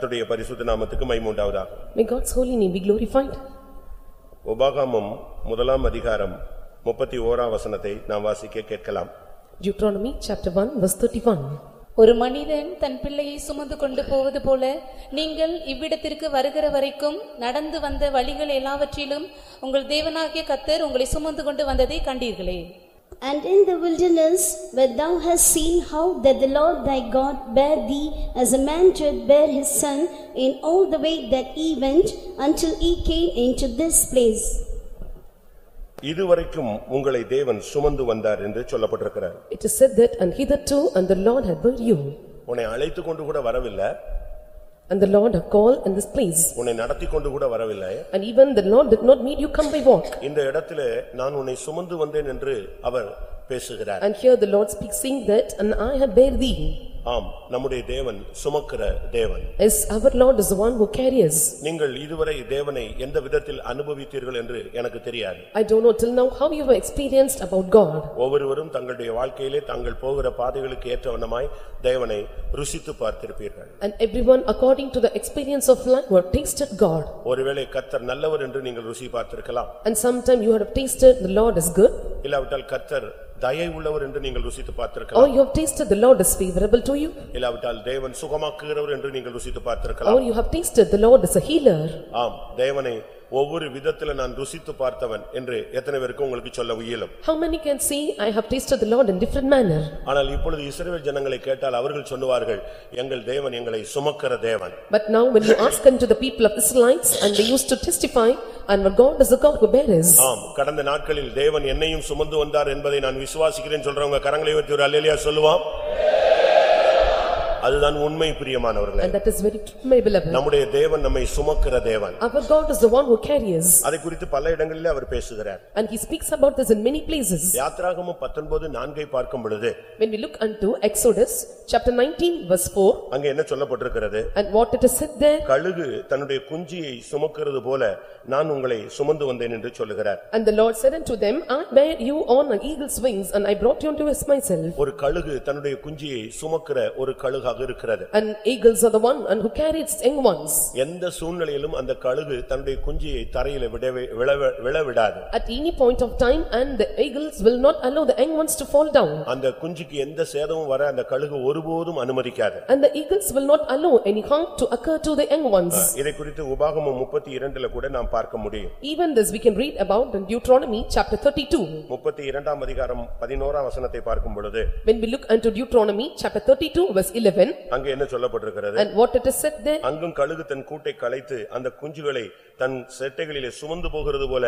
கர்த்தருடைய பரிசுத்த நாமத்துக்கு மைமுண்டாவதாக May God's holy name be glorified. உபாகமம் முதலாம் அதிகாரம் முப்பத்தி ஓராம் வசனத்தை நாம் வாசிக்க கேட்கலாம் Deuteronomy chapter 1 verse 31. ஒரு மனிதன் தன் பிள்ளையை சுமந்து கொண்டு போவது போல நீங்கள் இவ்விடத்திற்கு வருகிற வரைக்கும் நடந்து வந்த வழிகள் எல்லாவற்றிலும் உங்கள் தேவனாகிய கத்தர் உங்களை சுமந்து கொண்டு வந்ததை கண்டீர்களே And in the wilderness, where thou hast seen how that the Lord thy God bare thee as a man should bear his son in all the way that he went until he came into this place. இதுவரைக்கும் உங்களை தேவன் சுமந்து வந்தார் என்று சொல்லப்பட்டிருக்கிறார் It is said that, "And hitherto, and the Lord had brought you, உன்னை அழைத்து கொண்டு கூட வரவில்லை and the Lord have called in this place, உன்னை நடத்தி கொண்டு கூட வரவில்லை and even the Lord did not make you come by walk." இந்த இடத்திலே நான் உன்னை சுமந்து வந்தேன் என்று அவர் பேசுகிறார் And here the Lord speaks saying that, "And I have bare thee." ஆம் நம்முடைய தேவன் சுமக்கிற தேவன் As our Lord is the one who carries. நீங்கள் இதுவரை தேவனை எந்த விதத்தில் அனுபவித்தீர்கள் என்று எனக்கு தெரியாது I don't know till now how you have experienced about God. ஒவ்வொருவரும் தங்களுடைய வாழ்க்கையிலே தாங்கள் போகிற பாதைகளுக்கு ஏற்றவண்ணமாய் தேவனை ருசித்து பார்த்திருப்பீர்கள் And everyone according to the experience of life who have tasted God. ஒருவேளை கத்தர் நல்லவர் என்று நீங்கள் ருசி பார்த்திருக்கலாம் And sometime you have tasted the Lord is good, இல்லாவிட்டால் கத்தர் தயை உள்ளவர் என்று நீங்கள் ருசித்து or பார்த்திருக்கலாம் you have tasted the Lord is favorable to you, இல்லாவிட்டால் தேவன் சுகமாக்குகிறவர் என்று நீங்கள் ருசித்து or பார்த்திருக்கலாம் you have tasted the Lord is a healer. ஆம் தேவனை ஒவ்வொரு விதத்தில நான் ருசித்து பார்த்தவன் என்று எத்தனை பேருக்கு உங்களுக்கு சொல்ல இயலும் How many can say, "I have tasted the Lord in different manner"? ஆனால் இப்பொழுது இஸ்ரவேல் ஜனங்களை கேட்டால் அவர்கள் சொல்லுவார்கள் எங்கள் தேவன் எங்களை சுமக்கிற தேவன் But now when you ask unto the people of Israelites, and they used to testify, and our God is the God who bears. ஆம் கடந்த நாட்களில் தேவன் என்னையும் சுமந்து வந்தார் என்பதை நான் விசுவாசிக்கிறேன் சொல்றவங்க கரங்களை உயர்த்தி ஒரு அல்லேலியா சொல்லுவாம் அதுதான் உண்மை பிரியமானவர்களே And that is very true, my beloved. நம்முடைய தேவன் நம்மை சுமக்கிற தேவன் Our God is the one who carries, அதை குறித்து பல இடங்களிலே அவர் பேசுகிறார் and he speaks about this in many places. யாத்ராகமம் பத்தொன்பது நான்கை பார்க்கும் பொழுது When we look unto Exodus, chapter nineteen, verse four, அங்க என்ன சொல்லப்பட்டிருக்கிறது and what it is said there, கழுகு தன்னுடைய குஞ்சியை சுமக்கிறது போல நான் உங்களை சுமந்து வந்தேன் என்று சொல்லுகிறார் And the Lord said unto them, I bear you on an eagle's wings, and I brought you unto myself. ஒரு கழுகு தன்னுடைய குஞ்சியை சுமக்கிற ஒரு கழுகாக இருக்கிறது And eagles are the one and who carry its young ones. எந்த சூழ்நிலையிலும் அந்த கழுகு தன்னுடைய குஞ்சியை தரையில விடவே விழ- விழவிடாது At any point of time, and the eagles will not allow the young ones to fall down. அந்த குஞ்சுக்கு எந்த சேதமும் வர அந்த கழுகு ஒருபோதும் அனுமதிக்காது And the eagles will not allow any harm to occur to the young ones. இதை குறித்து உபாகமம் முப்பத்தி இரண்டுல கூட நாம் பார்க்க முடியும் Even this we can read about in Deuteronomy chapter thirty-two. முப்பத்தி இரண்டாம் அதிகாரம் பதினோராம் வசனத்தை பார்க்கும் பொழுது When we look unto Deuteronomy chapter thirty-two verse eleven, அங்க என்ன சொல்லப்பட்டிருக்கிறது and what it is said there, அங்கும் கழுகு தன் கூட்டை கலைத்து அந்த குஞ்சுகளை தன் செட்டைகளிலே சுமந்து போகிறது போல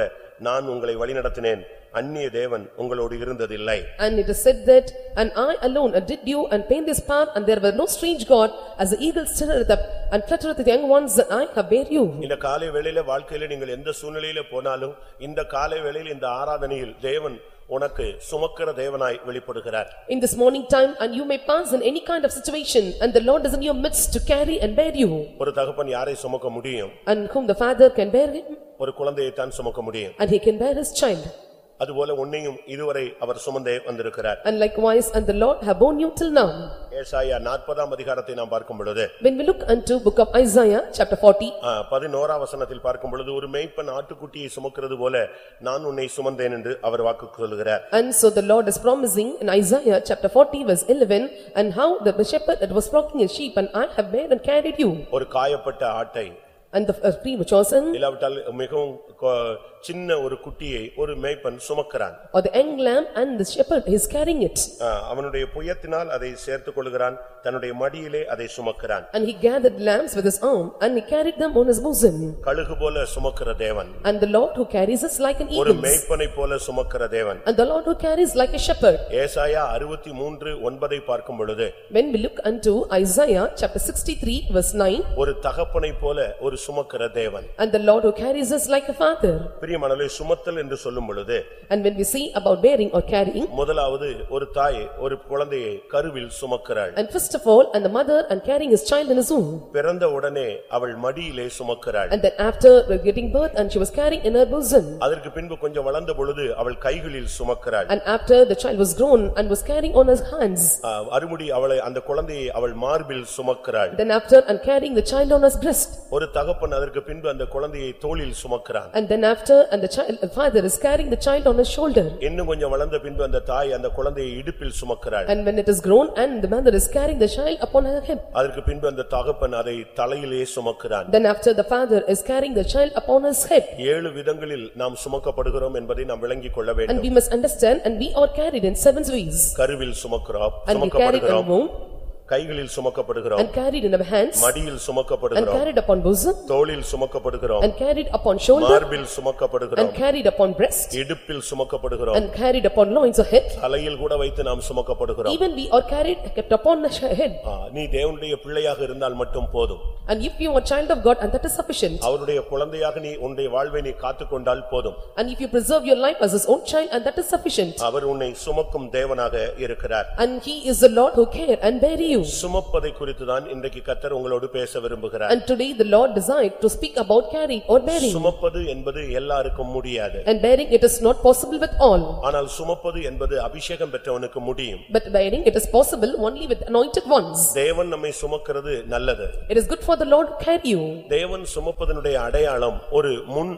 நான் உங்களை வழிநடத்தினேன் அந்நிய தேவன் உங்களோடு இருந்ததில்லை and it is said that, "And I alone did you and paint this path, and there were no strange God, as the eagle stirreth up and fluttereth the young ones, that I have bare you." இந்த காலை வேளையில வாழ்க்கையில நீங்கள் எந்த சூழ்நிலையில போனாலும் இந்த காலை வேளையில் இந்த ஆராதனையில் தேவன் உனக்கு சுமக்கிற தேவனாய் வெளிப்படுகிறார் In this morning time, and you may pass in any kind of situation, and the Lord is in your midst to carry and bear you, ஒரு தகப்பன் யாரை சுமக்க முடியும் and whom the father can bear him, ஒரு குழந்தையைத்தான் சுமக்க முடியும் and he can bear his child. அதுபோல உன்னையும் இதுவரை அவர் சுமந்தே வந்திருக்கிறார் And likewise, and the Lord have borne you till now. ஏசாயா நாற்பதாம் அதிகாரத்தை நாம் பார்க்கும் பொழுது When we look unto book of Isaiah, chapter forty, ஆ, பதினோராம் வசனத்தில் பார்க்கும் பொழுது ஒரு மேய்ப்பன் ஆட்டுக்குட்டியை சுமக்கிறது போல நான் உன்னை சுமந்தேன் என்று அவர் வாக்கு சொல்லுகிறார் and so the Lord is promising in Isaiah, chapter forty, verse eleven, and how the shepherd that was flocking his sheep, and I have bare and carried you. ஒரு காயப்பட்ட ஆட்டை And the uh, which chosen, இல்லாவிட்டால் மிகவும் சின்ன ஒரு குட்டியை ஒரு மேய்ப்பன் சுமக்கிறான் or the young lamb, and the shepherd is carrying it. ஆ, அவனுடைய புயத்தினால் அதை சேர்த்துக் கொள்கிறான் தன்னுடைய மடியிலே அதை சுமக்கிறான் And he gathered lambs with his arm, and he carried them on his bosom. கழுகு போல சுமக்கிற தேவன் And the Lord who carries us like an ஒரு eagle, மேய்ப்பனை போல சுமக்கிற தேவன் and the Lord who carries like a shepherd. ஏசாயா அறுபத்தி மூன்று ஒன்பதை பார்க்கும் பொழுது When we look unto Isaiah, chapter sixty-three, verse nine, ஒரு தகப்பனை போல ஒரு சுமக்கிற தேவன் and the Lord who carries us like a father. பிரியமானவர்களே சுமத்தல் என்று சொல்லும் பொழுது And when we see about bearing or carrying, முதலாவது ஒரு தாய் ஒரு குழந்தையை கருவில் சுமக்கிறாள் and first of all, and the mother and carrying his child in his womb. பிறந்த உடனே அவள் மடியிலே சுமக்கிறாள் And then after getting birth and she was carrying in her bosom. அதற்கு பின்பு கொஞ்சம் வளர்ந்த பொழுது அவள் கைகளில் சுமக்கிறாள் And after the child was grown and was carrying on his hands. ஆ, அருமுடி அவளை அந்த குழந்தையை அவள் மார்பில் சுமக்கிறாள் Then after and carrying the child on his breast. ஒரு தகப்பன் அதற்கு பின்பு அந்த குழந்தையை தோளில் சுமக்கிறான் And then after and the child, the father is carrying the child on his shoulder. இன்னும் கொஞ்சம் வளர்ந்த பின்பு அந்த தாய் அந்த குழந்தையை இடுப்பில் சுமக்கிறாள் And when it is grown and the mother is carrying the child upon her hip. அதற்கு பின்பு அந்த தகப்பன் அதை தலையிலே சுமக்கிறான் Then after the father is carrying the child upon his hip. ஏழு விதங்களில் நாம் சுமக்கப்படுகிறோம் என்பதை நாம் விளங்கிக் கொள்ள And வேண்டும் we must understand and we are carried in seven ways. கருவில் சுமக்கிறோம் And we carried in சுமக்கப்படுகிறோம் womb கைகளில் சுமக்கப்படுகிறோம் and carried in our hands மடியில் and சுமக்கப்படுகிறோம் carried upon bosom தோளில் சுமக்கப்படுகிறோம் and carried upon shoulder மார்பில் சுமக்கப்படுகிறோம் and carried upon breast இடுப்பில் சுமக்கப்படுகிறோம் and carried upon loins or hip. தலையில் கூட வைத்து நாம் சுமக்கப்படுகிறோம் Even we are carried kept upon the head. ஆ, நீ தேவனுடைய பிள்ளையாக இருந்தால் மட்டும் போதும் And if you are child of God and that is sufficient. அவருடைய குழந்தையாக நீ உன்னுடைய வாழ்வை நீ காத்துக்கொண்டால் போதும் And if you preserve your life as his own child and that is sufficient. அவர் உன்னை சுமக்கும் தேவனாக இருக்கிறார் And he is the Lord who care and bury you. சுமப்பதை குறித்துதான் இன்றைக்கு கத்தர் உங்களோடு பேச விரும்புகிறார் And today the Lord desired to speak about carrying or bearing. சுமப்பது என்பது எல்லாருக்கும் முடியாது And bearing it is not possible with all. ஆனால் சுமப்பது என்பது அபிஷேகம் பெற்றவனுக்கு முடியும் But bearing it is possible only with anointed ones. தேவன் நம்மை சுமக்கிறது நல்லது It is good for the Lord to carry you. தேவன் சுமப்பதனுடைய அடையாளம் ஒரு முன்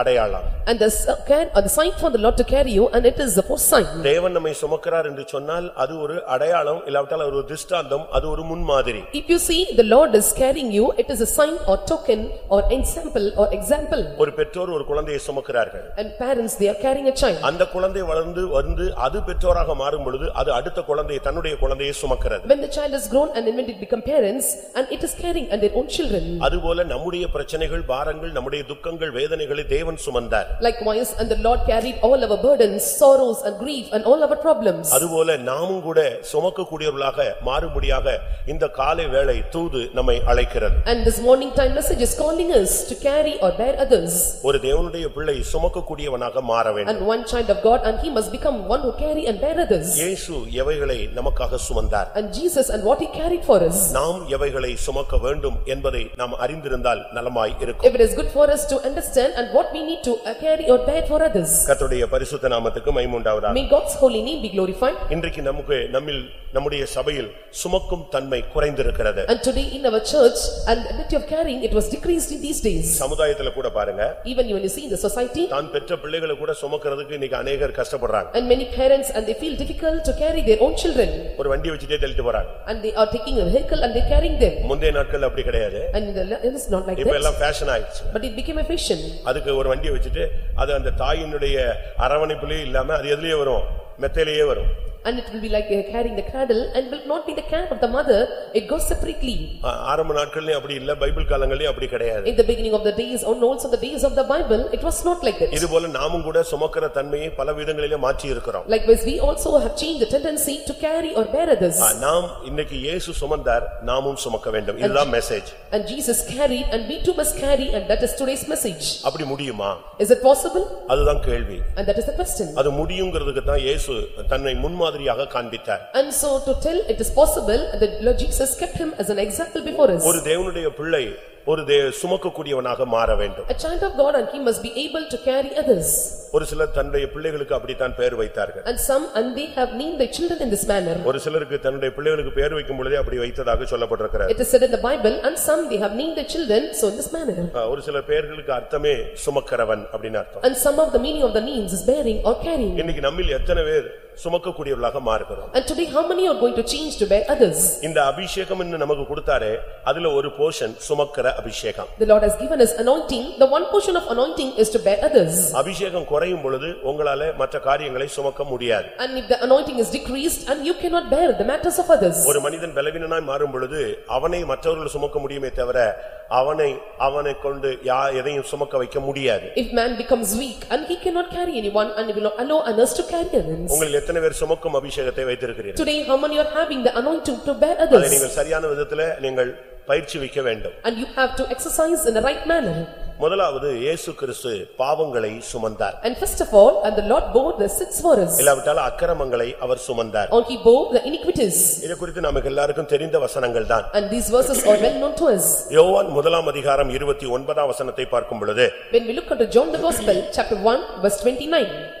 அடையாளம் And the care or the sign for the Lord to carry you and it is the first sign. தேவன் நம்மை சுமக்கிறார் என்று சொன்னால் அது ஒரு அடையாளம் இல்லாவிட்டால் ஒரு திஷ்டாந்தம் அது ஒரு முன்மாதிரி If you see the Lord is carrying you, it is a sign or token or example or example. ஒரு பெற்றோர் ஒரு குழந்தையை சுமக்கிறார்கள் And parents, they are carrying a child. அந்த குழந்தை வளர்ந்து வந்து அது பெற்றோராக மாறும் பொழுது அது அடுத்த குழந்தையை தன்னுடைய குழந்தையை சுமக்கிறது When the child is grown and when it become parents and it is carrying and their own children. அதுபோல நம்முடைய பிரச்சனைகள் பாரங்கள் நம்முடைய துக்கங்கள் வேதனைகளை தேவன் சுமந்தார் Likewise, and the Lord carried all our burdens, sorrows and grief and all our problems. அதுபோல நாமும் கூட சுமக்கக்கூடியவர்களாக மாறும்படியாக இந்த காலை வேளை தூது நம்மை அழைக்கிறது And this morning time message is calling us to carry or bear others. ஒரு தேவனுடைய பிள்ளை சுமக்கக்கூடியவனாக மாற வேண்டும் And one child of God and he must become one who carry and bear others. இயேசு எவைகளை நமக்காக சுமந்தார் And Jesus and what he carried for us. நாம் எவைகளை சுமக்க வேண்டும் என்பதை நாம் அறிந்திருந்தால் நலமாய் இருக்கும் If it is good for us to understand and what we need to uh, carry or bear for others. கர்த்தருடைய பரிசுத்த நாமத்துக்கு மைமுண்டாவதாக May God's holy name be glorified. இன்றைக்கு நமக்கு நம்மில் நம்முடைய சபையில் சுமக்கும் தன்மை குறைந்திருக்கிறது And today in our church and the ability of carrying it was decreased in these days. சமுதாயத்துல கூட பாருங்க Even when you see in the society தான் பெற்ற பிள்ளைகளை கூட சுமக்கிறதுக்கு இன்னைக்கு அநேகர் கஷ்டப்படுறாங்க and many parents and they feel difficult to carry their own children. ஒரு வண்டி வச்சுட்டே தள்ளிட்டு போறாங்க And they are taking a vehicle and they carrying them. முந்தைய நாட்கள் அப்படி கிடையாது And in the- it is not like இப்ப that. எல்லாம் ஃபேஷன் ஆயிடுச்சு But it became a fashion. அதுக்கு ஒரு வண்டியை வச்சுட்டு அது அந்த தாயினுடைய அரவணைப்புலேயே இல்லாமல் அது எதுலேயே வரும்? மெத்தையிலேயே வரும். And it will be like uh, carrying the cradle and will not be the care of the mother, it goes separately. ஆ- ஆரம்ப நாட்கள்லயும் அப்படி இல்ல பைபிள் காலங்கள்லயும் அப்படி கிடையாது In the beginning of the days or also the days of the Bible, it was not like that. இதுபோல நாமும் கூட சுமக்கிற தன்மையை பல விதங்களிலே மாற்றி இருக்கிறோம் Likewise, we also have changed the tendency to carry or bear others. ஆ, நாம் இன்னைக்கு இயேசு சுமந்தார் நாமும் சுமக்க வேண்டும் இதுதான் message And Jesus carried and we too must carry and that is today's message. அப்படி முடியுமா Is it possible? அதுதான் கேள்வி And that is the question. அது முடியுங்கிறதுக்கு தான் இயேசு தன்னை முன்மாதிரியாக காண்பித்தார் And so to tell it is possible, the Lord Jesus kept him as an example before us. ஒரு தேவனுடைய பிள்ளை ஒரு சுமக்கக்கூடியவனாக மாற வேண்டும் A child of God and he must be able to carry others. ஒரு சிலர் தன்னுடைய பிள்ளைகளுக்கு அப்படித்தான் பெயர் வைத்தார்கள் And some and they have named their children in this manner. ஒரு சிலருக்கு தன்னுடைய பிள்ளைகளுக்கு பெயர் வைக்கும் பொழுதே அப்படி வைத்ததாக சொல்லப்பட்டிருக்கிறது It is said in the Bible and some they have named their children so in this manner. ஆ, ஒரு சில பெயர்களுக்கு அர்த்தமே சுமக்கிறவன் அப்படின்னு அர்த்தம் And some of the meaning of the names is bearing or carrying. இன்னைக்கு நம்மில் எத்தனை பேர் சுமக்கக்கூடியவர்களாக மாறுகிறோம் And today how many are going to change to bear others? இந்த அபிஷேகம் நமக்கு கொடுத்தாரே அதுல ஒரு போர்ஷன் சுமக்கிற அபிஷேகம் The Lord has given us anointing, the one portion of anointing is to bear others. அபிஷேகம் குறையும் பொழுது உங்களால மற்ற காரியங்களை சுமக்க முடியாது And if the anointing is decreased and you cannot bear the matters of others. ஒரு மனிதன் பலவீனனாய் மாறும் பொழுது அவனை மற்றவர்கள் சுமக்க முடியுமே தவிர அவனை அவனை கொண்டு யா எதையும் சுமக்க வைக்க முடியாது If man becomes weak and he cannot carry anyone and he will not allow others to carry others. உங்களில் எத்தனை பேர் சுமக்கும் அபிஷேகத்தை வைத்திருக்கிறீர்கள் Today how many are having the anointing to bear அதை others? நீங்கள் சரியான விதத்துல நீங்கள் பயிற்சிவிக்க வேண்டும் and you have to exercise in the right manner. முதலாவது இயேசு கிறிஸ்து பாவங்களை சுமந்தார் And first of all, and the Lord bore the sins for us, இல்லாவிட்டால் அக்கிரமங்களை அவர் சுமந்தார் or he bore the iniquities. இதை குறித்து நமக்கு எல்லாருக்கும் தெரிந்த வசனங்கள் தான் And these verses are well known to us. யோவான் முதலாம் அதிகாரம் இருபத்தி ஒன்பதாம் வசனத்தை பார்க்கும் பொழுது When we look into John the Gospel, chapter 1, verse 29.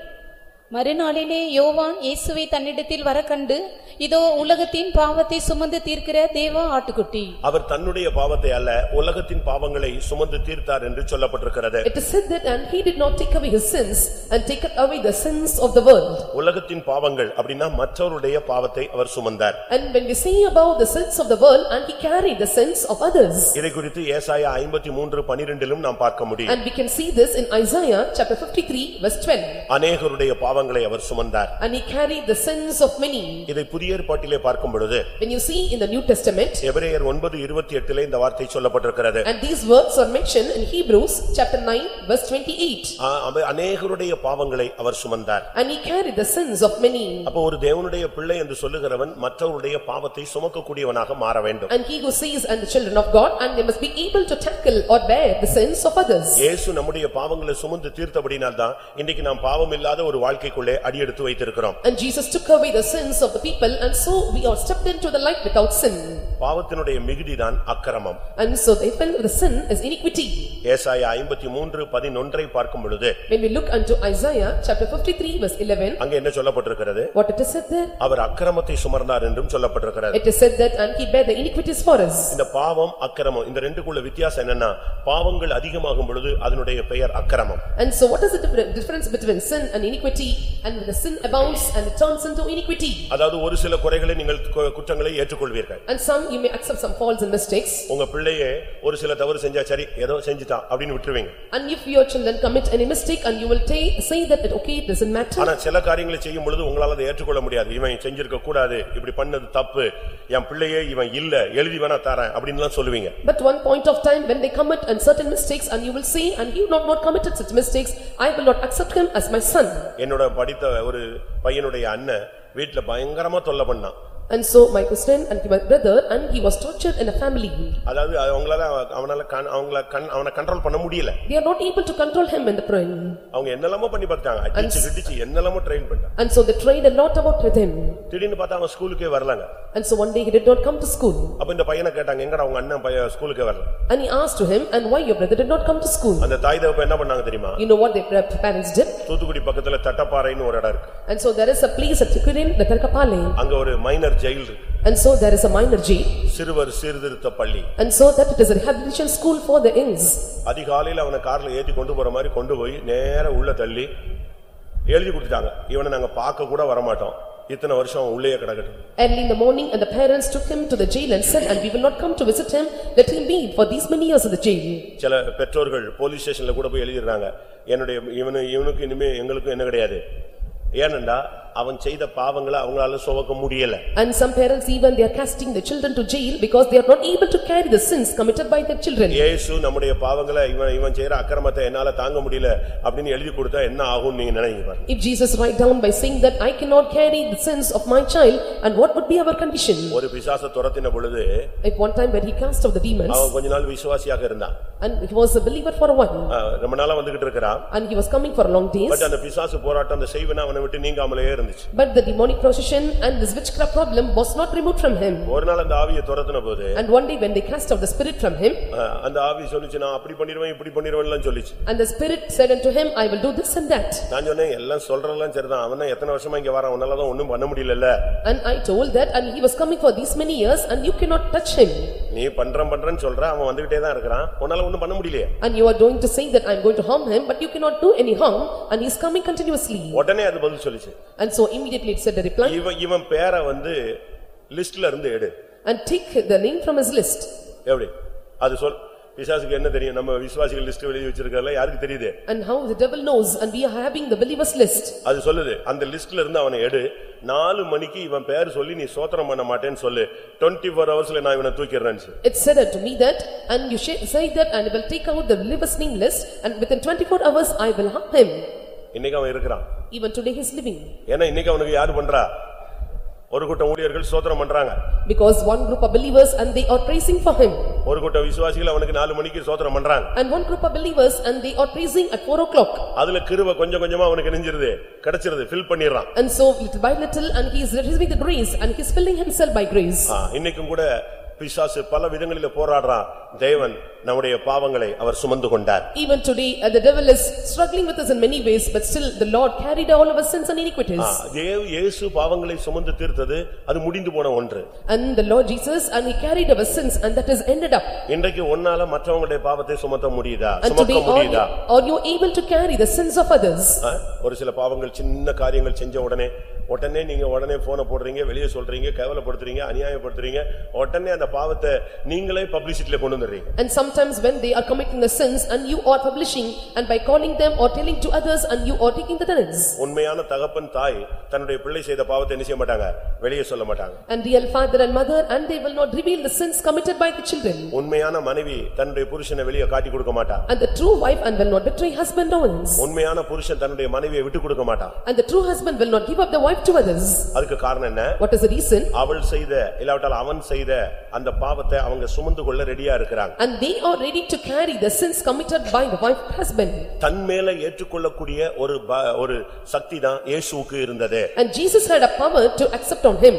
மறுநாளிலே யோவான் இயேசுவை தன்னிடத்தில் வர கண்டு இதோ உலகத்தின் பாவத்தை சுமந்து தீர்க்கிற தேவ ஆட்டுக்குட்டி அவர் தன்னுடைய பாவத்தை அல்ல உலகத்தின் பாவங்களை சுமந்து தீர்த்தார் என்று சொல்லப்பட்டிருக்கிறது It is said that, and he did not take away his sins and take away the sins of the world. உலகத்தின் பாவங்கள் அப்படின்னா மற்றவருடைய பாவத்தை அவர் சுமந்தார் And when we say about the sins of the world, and he carried the sins of others. இதை குறித்து ஏசாயா ஐம்பத்தி மூன்று பனிரெண்டிலும் நாம் பார்க்க முடியும் And we can see this in Isaiah, chapter 53, verse 12. அநேகருடைய பாவங்களை அவர் சுமந்தார் And he carried the sins of many. இதை புதிய ஏற்பாட்டிலே பார்க்கும் பொழுது When you see in the New Testament, எபிரேயர் ஒன்பது இருபத்தி எட்டிலே இந்த வார்த்தை சொல்லப்பட்டிருக்கிறது and these words are mentioned in Hebrews, chapter 9, verse 28. ஆ, அவர் அநேகருடைய பாவங்களை அவர் சுமந்தார் And he carried the sins of many. அப்போ ஒரு தேவனுடைய பிள்ளை என்று சொல்லுகிறவன் மற்றவருடைய பாவத்தை சுமக்கக்கூடியவனாக மாற வேண்டும் And he who sees and the children of God, and they must be able to tackle or bear the sins of others. இயேசு நம்முடைய பாவங்களை சுமந்து தீர்த்தபடினால்தான் இன்னைக்கு நாம் பாவம் இல்லாத ஒரு வாழ்க்கைக்குள்ளே அடியெடுத்து வைத்திருக்கிறோம் And Jesus took away the sins of the people, and so we are stepped into the light without sin. பாவத்தினுடைய மிகுதிதான் அக்கிரமம் And so they fell with the sin is iniquity. ஏசாயா ஐம்பத்தி மூன்று பதினொன்றை பார்க்கும் பொழுது When we look unto Isaiah, chapter 53, verse 11, அங்க என்ன சொல்லப்பட்டிருக்கிறது what it is said there? அவர் அக்கிரமத்தை சுமர்ந்தார் என்றும் சொல்லப்பட்டிருக்கிறது It is said that, and he bare the iniquities for us. இந்த பாவம் அக்கிரமம் இந்த ரெண்டுக்குள்ள வித்தியாசம் என்னன்னா பாவங்கள் அதிகமாகும் பொழுது அதனுடைய பெயர் அக்கிரமம் And so what is the differ- difference between sin and iniquity? And when the sin abounds and it turns into iniquity. அதாவது ஒரு சில குறைகளை நீங்கள் கு- குற்றங்களை ஏற்றுக்கொள்வீர்கள் And some, you may accept some faults and mistakes. உங்க பிள்ளையே ஒரு சில தவறு செஞ்சா சரி ஏதோ செஞ்சுட்டான் அப்படின்னு விட்டுருவீங்க And if your children commit any mistake and you will ta- say that, it okay, it doesn't matter. ஆனா சில காரியங்களை செய்யும் பொழுது உங்களால அதை ஏற்றுக்கொள்ள முடியாது இவன் செஞ்சிருக்க கூடாது இப்படி பண்ணது தப்பு என் பிள்ளையே இவன் இல்ல எழுதி வேணா தரேன் அப்படின்னுலாம் சொல்லுவீங்க But one point of time, when they commit and certain mistakes, and you will say, and you not not committed such mistakes, I will not accept him as my son. என்னோட படித்த ஒரு பையனுடைய அண்ணன் வீட்டில் பயங்கரமாக தொல்லை பண்ணான். And so my cousin and my brother, and he was tortured in a family. அதாவது அவங்களால அவனால கண்- அவங்கள கண் அவனை கண்ட்ரோல் பண்ண முடியல They are not able to control him in the brain. அவங்க என்னெல்லாமோ பண்ணி பார்த்தாங்க அடிச்சு கிடிச்சு என்னெல்லாமோ ட்ரெயின் பண்ணிட்டாங்க And so they tried a lot about with him. திடீர்னு பார்த்தா அவன் ஸ்கூலுக்கே வரலங்க And so one day he did not come to school. அப்ப இந்த பையனை கேட்டாங்க எங்கடா உங்க அண்ணன் பையன் ஸ்கூலுக்கே வரல And he asked to him, and why your brother did not come to school? அந்த தாய் தகப்ப என்ன பண்ணாங்க தெரியுமா You know what their parents did? Thoothukudi பக்கத்துல தட்டப்பாறைன்னு ஒரு இடம் இருக்கு And so there is a place at Tukurin, the Tarkapale. அங்க ஒரு மைனர் ஜெயில் இருக்கு And so there is a minor jail. சிறுவர் சீர்திருத்த பள்ளி And so that it is a rehabilitation school for the inns. அதிகாலையில அவனை கார்ல ஏத்தி கொண்டு போற மாதிரி கொண்டு போய் நேரா உள்ள தள்ளி எழுதி கொடுத்துட்டாங்க இவனை நாங்க பார்க்க கூட வரமாட்டோம் இத்தனை வருஷம் உள்ளேயே கிடக்கட்டும் Early in the morning, and the parents took him to the jail and said, and we will not come to visit him, let him be for these many years in the jail. சில பெற்றோர்கள் police ஸ்டேஷன்ல கூட போய் எழுதிடுறாங்க என்னுடைய இவனு இவனுக்கு இனிமே எங்களுக்கும் என்ன கிடையாது ஏனண்டா அவன் செய்த பாவங்களை அவங்களால சுமக்க முடியல And some parents even they are casting their children to jail because they are not able to carry the sins committed by their children. இயேசு நம்முடைய பாவங்களை இவன் இவன் செய்யற அக்கிரமத்தை என்னால தாங்க முடியல அப்படின்னு எழுதி கொடுத்தா என்ன ஆகும் நீங்க நினைங்க பாருங்க If Jesus write down by saying that I cannot carry the sins of my child, and what would be our condition? ஒரு பிசாச துரத்தின பொழுது At one time when he cast out the demons, அவன் கொஞ்ச நாள் விசுவாசியாக இருந்தான் and he was a believer for a while, அஹ் ரொம்ப நாளா வந்துகிட்டு இருக்கிறான் and he was coming for long days, but அந்த பிசாசு போராட்டம் அந்த செய்வன அவனை விட்டு நீங்காமலே இருந்துச்சு but the demonic possession and this witchcraft problem was not removed from him. ஒரு நாள் அந்த ஆவியை துரத்தின போது And one day when they cast out the spirit from him, அந்த ஆவி சொல்லுச்சு நான் அப்படி பண்ணிடுவேன் இப்படி பண்ணிடுவேன்லாம் சொல்லிச்சு and the spirit said unto him, I will do this and that. நான் சொன்னேன் எல்லாம் சொல்றதெல்லாம் சரிதான் அவன் தான் எத்தனை வருஷமா இங்க வரான் உன்னாலதான் ஒண்ணும் பண்ண முடியலல்ல And I told that, and he was coming for these many years, and you cannot touch him. நீ பண்றேன் பண்றேன்னு சொல்ற அவன் வந்துகிட்டே தான் இருக்கிறான் உன்னால ஒண்ணும் பண்ண முடியலையே And you are going to say that I am going to harm him, but you cannot do any harm, and he is coming continuously. உடனே அது பதில் சொல்லிச்சு And so immediately it said the reply, இவன் இவன் பேரை வந்து லிஸ்ட்ல இருந்து எடு and take the name from his list. எப்படி அது சொல் பிசாசுக்கு என்ன தெரியும் நம்ம விசுவாசிகள் லிஸ்ட் எழுதி வச்சிருக்கல யாருக்கு தெரியுது And how the devil knows, and we are having the believers list. அது சொல்லுது அந்த லிஸ்ட்ல இருந்து அவனை எடு நாலு மணிக்கு இவன் பேர் சொல்லி நீ சோத்திரம் பண்ண மாட்டேன்னு சொல்லு டுவெண்ட்டி ஃபோர் ஹவர்ஸ்ல நான் இவனை தூக்கிடுறேன்னு சொல்லு. It said unto me that, and you sh- say that, and I will take out the believers name list, and within twenty-four hours I will harm him. இன்னைக்கு அவன் இருக்கிறான் Even today he is living. ஏன்னா இன்னைக்கு அவனுக்கு யாரு பண்றா ஒரு கூட்டம் ஊழியர்கள் சோத்திரம் பண்றாங்க Because one group of believers and they are praising for him. ஒரு கூட்டம் விசுவாசிகள் அவனுக்கு நாலு மணிக்கு சோத்திரம் பண்றாங்க And one group of believers and they are praising at four o'clock. அதுல கிருப கொஞ்சம் கொஞ்சமா அவனுக்கு நெஞ்சிருது கிடைச்சிருது ஃபில் பண்ணிடுறான் And so little by little and he is receiving the grace and he is filling himself by grace. ஆ, இன்னைக்கும் கூட பிசாசு பல விதங்களில போராடுறான் தேவன் நம்முடைய பாவங்களை அவர் சுமந்து கொண்டார் Even today, uh, the devil is struggling with us in many ways, but still the Lord carried all of our sins and iniquities. ஆ, தேவ் இயேசு பாவங்களை சுமந்து தீர்த்தது அது முடிந்து போன ஒன்று And the Lord Jesus and he carried our sins and that is ended up. இன்றைக்கு ஒன்னால மற்றவங்களுடைய பாவத்தை சுமத்த முடியுதா And சுமக்க today, are முடியுதா you- are you able to carry the sins of others? ஆ, ஒரு சில பாவங்கள் சின்ன காரியங்கள் செஞ்ச உடனே உடனே நீங்க உடனே போனை போடுறீங்க வெளியே சொல்றீங்க கேவலப்படுத்துறீங்க அநியாயப்படுத்துறீங்க உடனே அந்த பாவத்தை நீங்களே பப்ளிசிட்டில கொண்டு வந்துடுறீங்க And sometimes when they are committing the sins and you are publishing and by calling them or telling to others and you are taking the tenants. உண்மையான தகப்பன் தாய் தன்னுடைய பிள்ளை செய்த பாவத்தை என்ன செய்ய மாட்டாங்க வெளியே சொல்ல மாட்டாங்க And real father and mother and they will not reveal the sins committed by the children. உண்மையான மனைவி தன்னுடைய புருஷனை வெளியே காட்டி கொடுக்க மாட்டா And the true wife and will not betray husband or wives. உண்மையான புருஷன் தன்னுடைய மனைவியை விட்டு கொடுக்க மாட்டான் And the true husband will not give up the wife to others. அதுக்கு காரணம் என்ன What is the reason? அவள் செய்த இல்லாவிட்டால் அவன் செய்த அந்த பாவத்தை அவங்க சுமந்து கொள்ள ரெடியா இருக்கிறாங்க And they are ready to carry the sins committed by the wife husband. தன் மேல ஏற்றுக்கொள்ளக்கூடிய ஒரு ஒரு சக்தி தான் இயேசுவுக்கு இருந்தது And Jesus had a power to accept on him.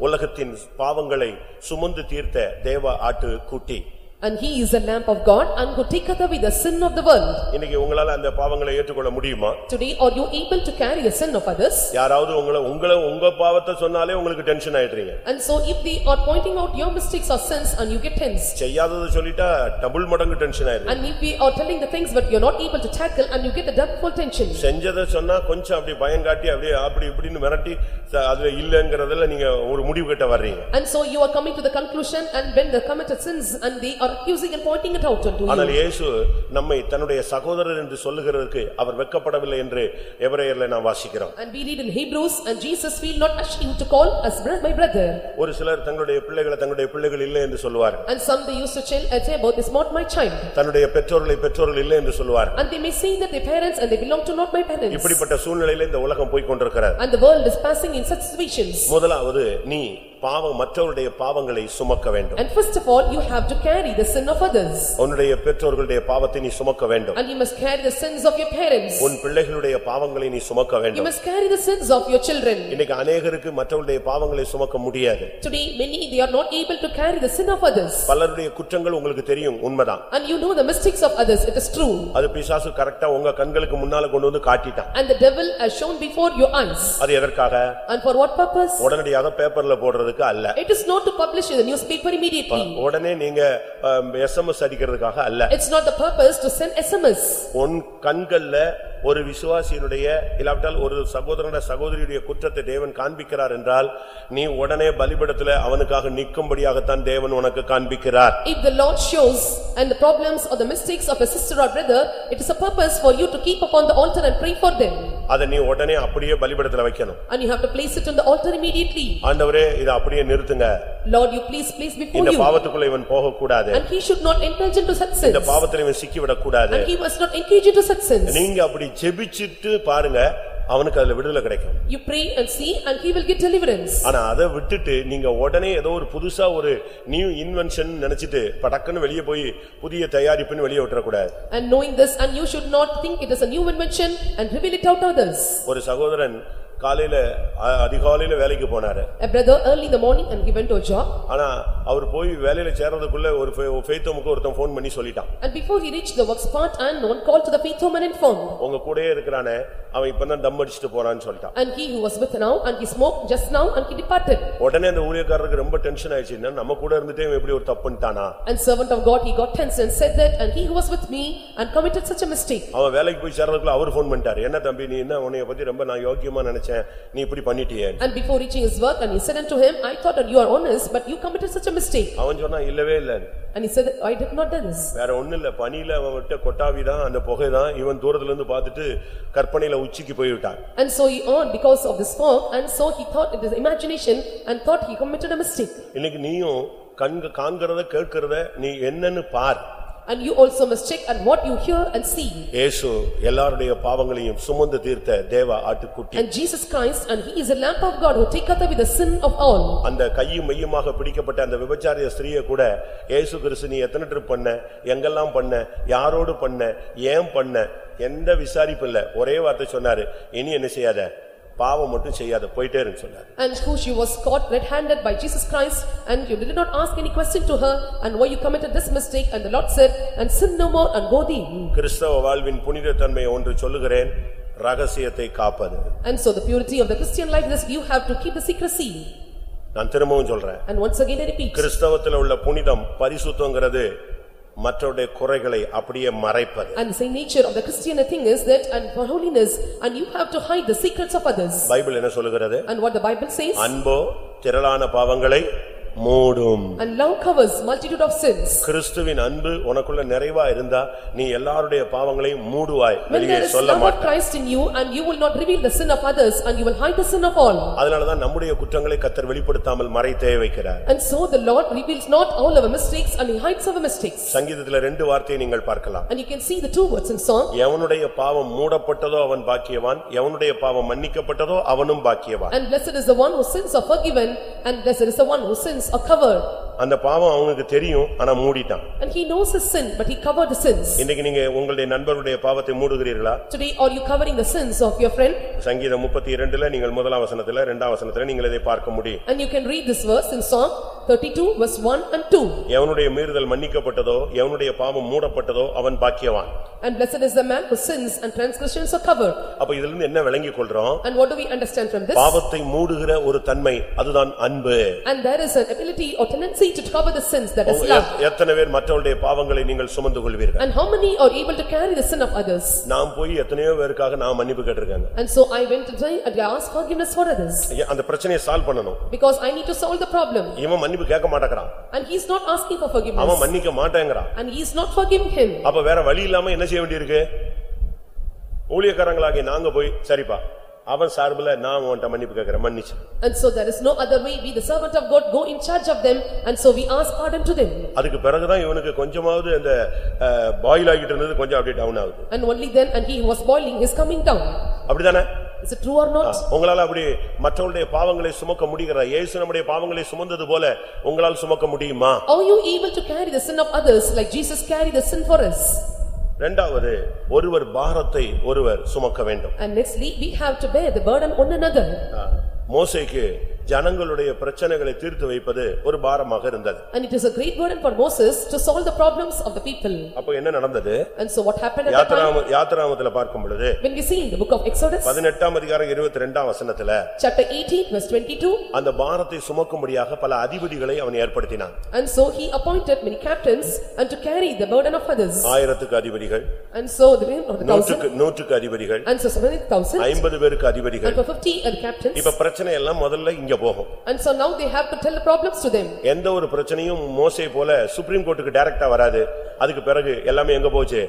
உலகத்தின் பாவங்களை சுமந்து தீர்த்த தேவ ஆட்டு குட்டி And he is a lamp of God and who taketh away the sin of the world. இன்னைக்கு உங்களால அந்த பாவங்களை ஏற்றுக்கொள்ள முடியுமா Today, are you able to carry the sin of others? யாராவது உங்களை உங்களை உங்க பாவத்தை சொன்னாலே உங்களுக்கு tension ஆயிடுறீங்க And so if they are pointing out your mistakes or sins and you get tense. செய்யாததை சொல்லிட்டா டபுள் மடங்கு டென்ஷன் ஆயிடுது And if we are telling the things but you're not able to tackle and you get the double tension. செஞ்சதை சொன்னா கொஞ்சம் அப்படி பயங்காட்டி அப்படியே அப்படி இப்படின்னு மிரட்டி ச- அதுல இல்லங்கறதுல நீங்க ஒரு முடிவு கிட்ட வர்றீங்க And so you are coming to the conclusion and when they committed sins and they are accusing and pointing it out unto ஆனால் you. இயேசு நம்மை தன்னுடைய சகோதரர் என்று சொல்லுகிறதற்கு அவர் வெட்கப்படவில்லை என்று எபிரேயர்ல நாம் வாசிக்கிறோம் And we read in Hebrews and Jesus feel not ashamed to call us bro- my brother. ஒரு சிலர் தங்களுடைய பிள்ளைகளை தங்களுடைய பிள்ளைகள் இல்லை என்று And some they used to tell and say about this not my child. தன்னுடைய பெற்றோர்களை பெற்றோர்கள் இல்லை என்று சொல்லுவார் And they may say that their parents and they belong to not my parents. இப்படிப்பட்ட சூழ்நிலையில இந்த உலகம் போய் கொண்டிருக்கிறது And the world is passing in such situations. முதலாவது நீ பாவம் மற்றவருடைய பாவங்களை சுமக்க வேண்டும் And first of all, you have to carry the sin of others. உன்னுடைய பெற்றோர்களுடைய பாவத்தை நீ சுமக்க வேண்டும் And you must carry the sins of your parents. உன் பிள்ளைகளுடைய பாவங்களை நீ சுமக்க You வேண்டும் must carry the sins of your children. இன்னைக்கு அநேகருக்கு மற்றவருடைய பாவங்களை சுமக்க முடியாது Today, many, they are not able to carry the sin of others. பலருடைய குற்றங்கள் உங்களுக்கு தெரியும் உண்மைதான் And you know the mistakes of others, it is true. அது பிசாசு கரெக்டா உங்க கண்களுக்கு முன்னால கொண்டு வந்து காட்டிட்டான் And the devil has shown before your eyes. அது எதற்காக And for what purpose? உடனடியாக பேப்பர்ல போடுறதுக்கு அல்ல It is not to publish in the newspaper immediately. உடனே நீங்க எஸ்எம்எஸ் அடிக்கிறதுக்காக அல்ல It's not the purpose to send SMS. உன் கண்கள்ல ஒரு விசுவாசியினுடைய இல்லாவிட்டால் ஒரு சகோதரனுடைய சகோதரியுடைய குற்றத்தை தேவன் காண்பிக்கிறார் என்றால் நீ உடனே பலிபடத்துல அவனுக்காக நிற்கும்படியாகத்தான் தேவன் உனக்கு காண்பிக்கிறார் If the Lord shows and the problems or the mistakes of a sister or brother, it is a purpose for you to keep upon the altar and pray for them. அதை நீ உடனே அப்படியே பலிபடத்துல வைக்கணும் And you have to place it on the altar immediately. ஆண்டவரே இதை அப்படியே நிறுத்துங்க Lord, you please place before இந்த you. பாவத்துக்குள்ள இவன் போகக்கூடாது And he should not indulge into such இந்த sins. பாவத்துல இவன் சிக்கிவிடக் கூடாது And he must not engage into such sins. நீங்க அப்படி ஜெபிச்சிட்டு பாருங்க அவனுக்கு அதுல விடுதலை கிடைக்கும் You pray and see and he will get deliverance. ஆனா அதை விட்டுட்டு நீங்க உடனே ஏதோ ஒரு புதுசா ஒரு நியூ இன்வென்ஷன் நினைச்சிட்டு படக்குன்னு வெளியே போய் புதிய தயாரிப்புன்னு வெளியே விட்டுறக்கூடாது And knowing this and you should not think it is a new invention and reveal it out to others. ஒரு சகோதரன் காலையில அதிகாலையில வேலைக்கு போனாரு A brother early in the morning and he went to a job. ஆனா அவர் போய் வேலையில சேர்றதுக்குள்ள ஒரு ஃபெய்த்தோமுக்கு ஒருத்தன் ஃபோன் பண்ணி சொல்லிட்டான் And before he reached the work spot and one called to the faith home and informed. உங்க கூடயே இருக்கிறானே அவன் இப்பதான் தம் அடிச்சிட்டு போறான்னு சொல்லிட்டான் And he who was with now and he smoked just now and he departed. உடனே அந்த ஊழியக்காரருக்கு ரொம்ப டென்ஷன் ஆயிடுச்சு என்ன நம்ம கூட இருந்துட்டே இவன் எப்படி ஒரு தப்பு பண்ணிட்டானா And servant of God, he got tense and said that and he who was with me and committed such a mistake. அவன் வேலைக்கு போய் சேர்றதுக்குள்ள அவர் ஃபோன் பண்ணிட்டாரு என்ன தம்பி நீ என்ன உன்னைய பத்தி ரொம்ப நான் யோக்கியமா நினைச்சேன் நீ இப்படி பண்ணிட்டியே And before reaching his work and he said unto him, I thought that you are honest but you committed such a mistake. அவன் சொன்னான் இல்லவே இல்ல And he said, I did not do this. வேற ஒண்ணு இல்ல பனியில அவன் விட்ட கொட்டாவிதான் அந்த புகைதான் இவன் தூரத்துல இருந்து பார்த்துட்டு கற்பனையில உச்சிக்கு போய்விட்டான் And so he earned because of this fog and so he thought it is imagination and thought he committed a mistake. இன்னைக்கு நீயும் கண்க காண்கிறத கேட்கிறத நீ என்னன்னு பார் And you also must check on what you hear and see. இயேசு எல்லாருடைய பாவங்களையும் சுமந்து தீர்த்த தேவ ஆட்டுக்குட்டி. And Jesus Christ, and he is a lamp of God who taketh away the sin of all. அந்த கையும் மெய்யுமாக பிடிக்கப்பட்ட அந்த விபச்சாரிய ஸ்திரீயை கூட இயேசு கிறிஸ்து நீ எத்தனை ட்ரிப் பண்ண? எங்கெல்லாம் பண்ண? யாரோடு பண்ண? ஏன் பண்ண? எந்த விசாரிப்பு இல்ல. ஒரே வார்த்தை சொன்னாரு இனி என்ன செய்யாத? பாவம் மட்டும் செய்யாத போயிட்டே இருன்னு சொன்னாரு And who she was caught red-handed by Jesus Christ, and you did not ask any question to her, and why you committed this mistake, and the Lord said, and sin no more and go thee. கிறிஸ்தவ வாழ்வின் புனித தன்மை ஒன்று சொல்லுகிறேன் ரகசியத்தை காப்பது And so the purity of the Christian life is you have to keep the secrecy. நான் திரும்பவும் சொல்றேன் And once again I repeat, கிறிஸ்தவத்துல உள்ள புனிதம் பரிசுத்தங்கிறது மற்றவருடைய குறைகளை அப்படியே மறைப்பது and the same nature of the Christian thing is that, and for holiness, and you have to hide the secrets of others. Bible என்ன சொல்லுகிறது And what the Bible says, அன்போ திரளான பாவங்களை மூடும் and love covers multitude of sins. கிறிஸ்துவின் அன்பு உனக்குள்ள நிறைவா இருந்தா நீ எல்லாருடைய பாவங்களையும் மூடுவாய் When வெளியே there is சொல்ல love of மாட்டாய் Christ in you, and you will not reveal the sin of others, and you will hide the sin of all. அதனாலதான் நம்முடைய குற்றங்களை கத்தர் வெளிப்படுத்தாமல் மறைத்தே வைக்கிறார் And so the Lord reveals not all our mistakes, and he hides our mistakes. சங்கீதத்துல ரெண்டு வார்த்தையை நீங்கள் பார்க்கலாம் And you can see the two words in song, எவனுடைய பாவம் மூடப்பட்டதோ அவன் பாக்கியவான் எவனுடைய பாவம் மன்னிக்கப்பட்டதோ அவனும் பாக்கியவான் and blessed is the one whose sins are forgiven, and blessed is the one whose sins are covered. அந்த பாவம் அவனுக்கு தெரியும் ஆனா மூடிட்டான் And he knows his sin, but he covered the sins. இன்னைக்கு நீங்க உங்களுடைய நண்பருடைய பாவத்தை மூடுகிறீர்களா Today, are you covering the sins of your friend? சங்கீதம் முப்பத்தி இரண்டுல நீங்கள் முதலாம் வசனத்துல இரண்டாம் வசனத்துல நீங்கள் இதை பார்க்க முடியும் And you can read this verse in Psalm thirty-two, verse one and two. எவனுடைய மீறுதல் மன்னிக்கப்பட்டதோ எவனுடைய பாவம் மூடப்பட்டதோ அவன் பாக்கியவான் And blessed is the man whose sins and transgressions are covered. அப்ப இதுல இருந்து என்ன விளங்கிக் கொள்றோம் And what do we understand from this? பாவத்தை மூடுகிற ஒரு தன்மை அதுதான் அன்பு And there is an ability or tendency to cover the sins that is love. எத்- எத்தனை பேர் மற்றவருடைய பாவங்களை நீங்கள் சுமந்து கொள்வீர்கள் And how many are able to carry the sin of others? நான் போய் எத்தனையோ பேருக்காக நான் மன்னிப்பு கேட்டிருக்காங்க And so I went to say, and I asked forgiveness for others, அந்த பிரச்சனையை சால்வ் பண்ணணும் because I need to solve the problem. இவன் மன்னிப்பு கேட்க மாட்டேங்கிறான் And he is not asking for அவன் forgiveness. மன்னிக்க மாட்டேங்கிறான் And he is not forgiving him. அப்ப வேற வழி இல்லாம என்ன செய்ய வேண்டியிருக்கு ஊழியக்காரங்களாகி நாங்க போய் சரிப்பா அவன் சார்புல நான் உன்கிட்ட மன்னிப்பு கேட்கிறேன் மன்னிச்சு And so there is no other way, we the servant of God go in charge of them, and so we ask pardon to them. அதுக்கு பிறகுதான் இவனுக்கு கொஞ்சமாவது அந்த பாயில் ஆகிட்டு இருந்தது கொஞ்சம் அப்படியே டவுன் ஆகுது And only then, and he was boiling, is coming down. அப்படிதானே Is it true or not? உங்களால அப்படி மற்றவருடைய பாவங்களை சுமக்க முடிகிறதா இயேசு நம்முடைய பாவங்களை சுமந்தது போல உங்களால் சுமக்க முடியுமா Are you able to carry the sin of others like Jesus carried the sin for us? இரண்டாவது ஒருவர் பாரத்தை ஒருவர் சுமக்க வேண்டும் And nextly, we have to bear the burden one another. மோசேக்கு ஜனங்களுடைய பிரச்சனைகளை தீர்த்து வைப்பது ஒரு பாரமாக இருந்தது And it is a great burden for Moses to solve the problems of the people. அப்ப என்ன நடந்தது And so what happened at that time? யாத்திராம யாத்திராமத்துல பார்க்கும் பொழுது When we see in the book of Exodus, பதினெட்டாம் அதிகாரம் இருபத்தி ரெண்டாம் வசனத்துல chapter eighteen, verse twenty-two, அந்த பாரத்தை சுமக்கும்படியாக பல அதிபதிகளை அவன் ஏற்படுத்தினான் and so he appointed many captains and to carry the burden of others. ஆயிரத்துக்கு அதிபதிகள் And so the men of the நூற்றுக்கு thousand, நூற்றுக்கு அதிபதிகள் and so seventy thousand, ஐம்பது பேருக்கு அதிபதிகள் and for fifty are captains. இப்ப பிரச்சனை எல்லாம் முதல்ல இங்க போகும் And so now they have to tell the problems to them. எந்த ஒரு பிரச்சனையும் மோசே போல சுப்ரீம் கோர்ட்டுக்கு டைரக்டா வராது அதுக்கு பிறகு எல்லாமே எங்க போச்சு?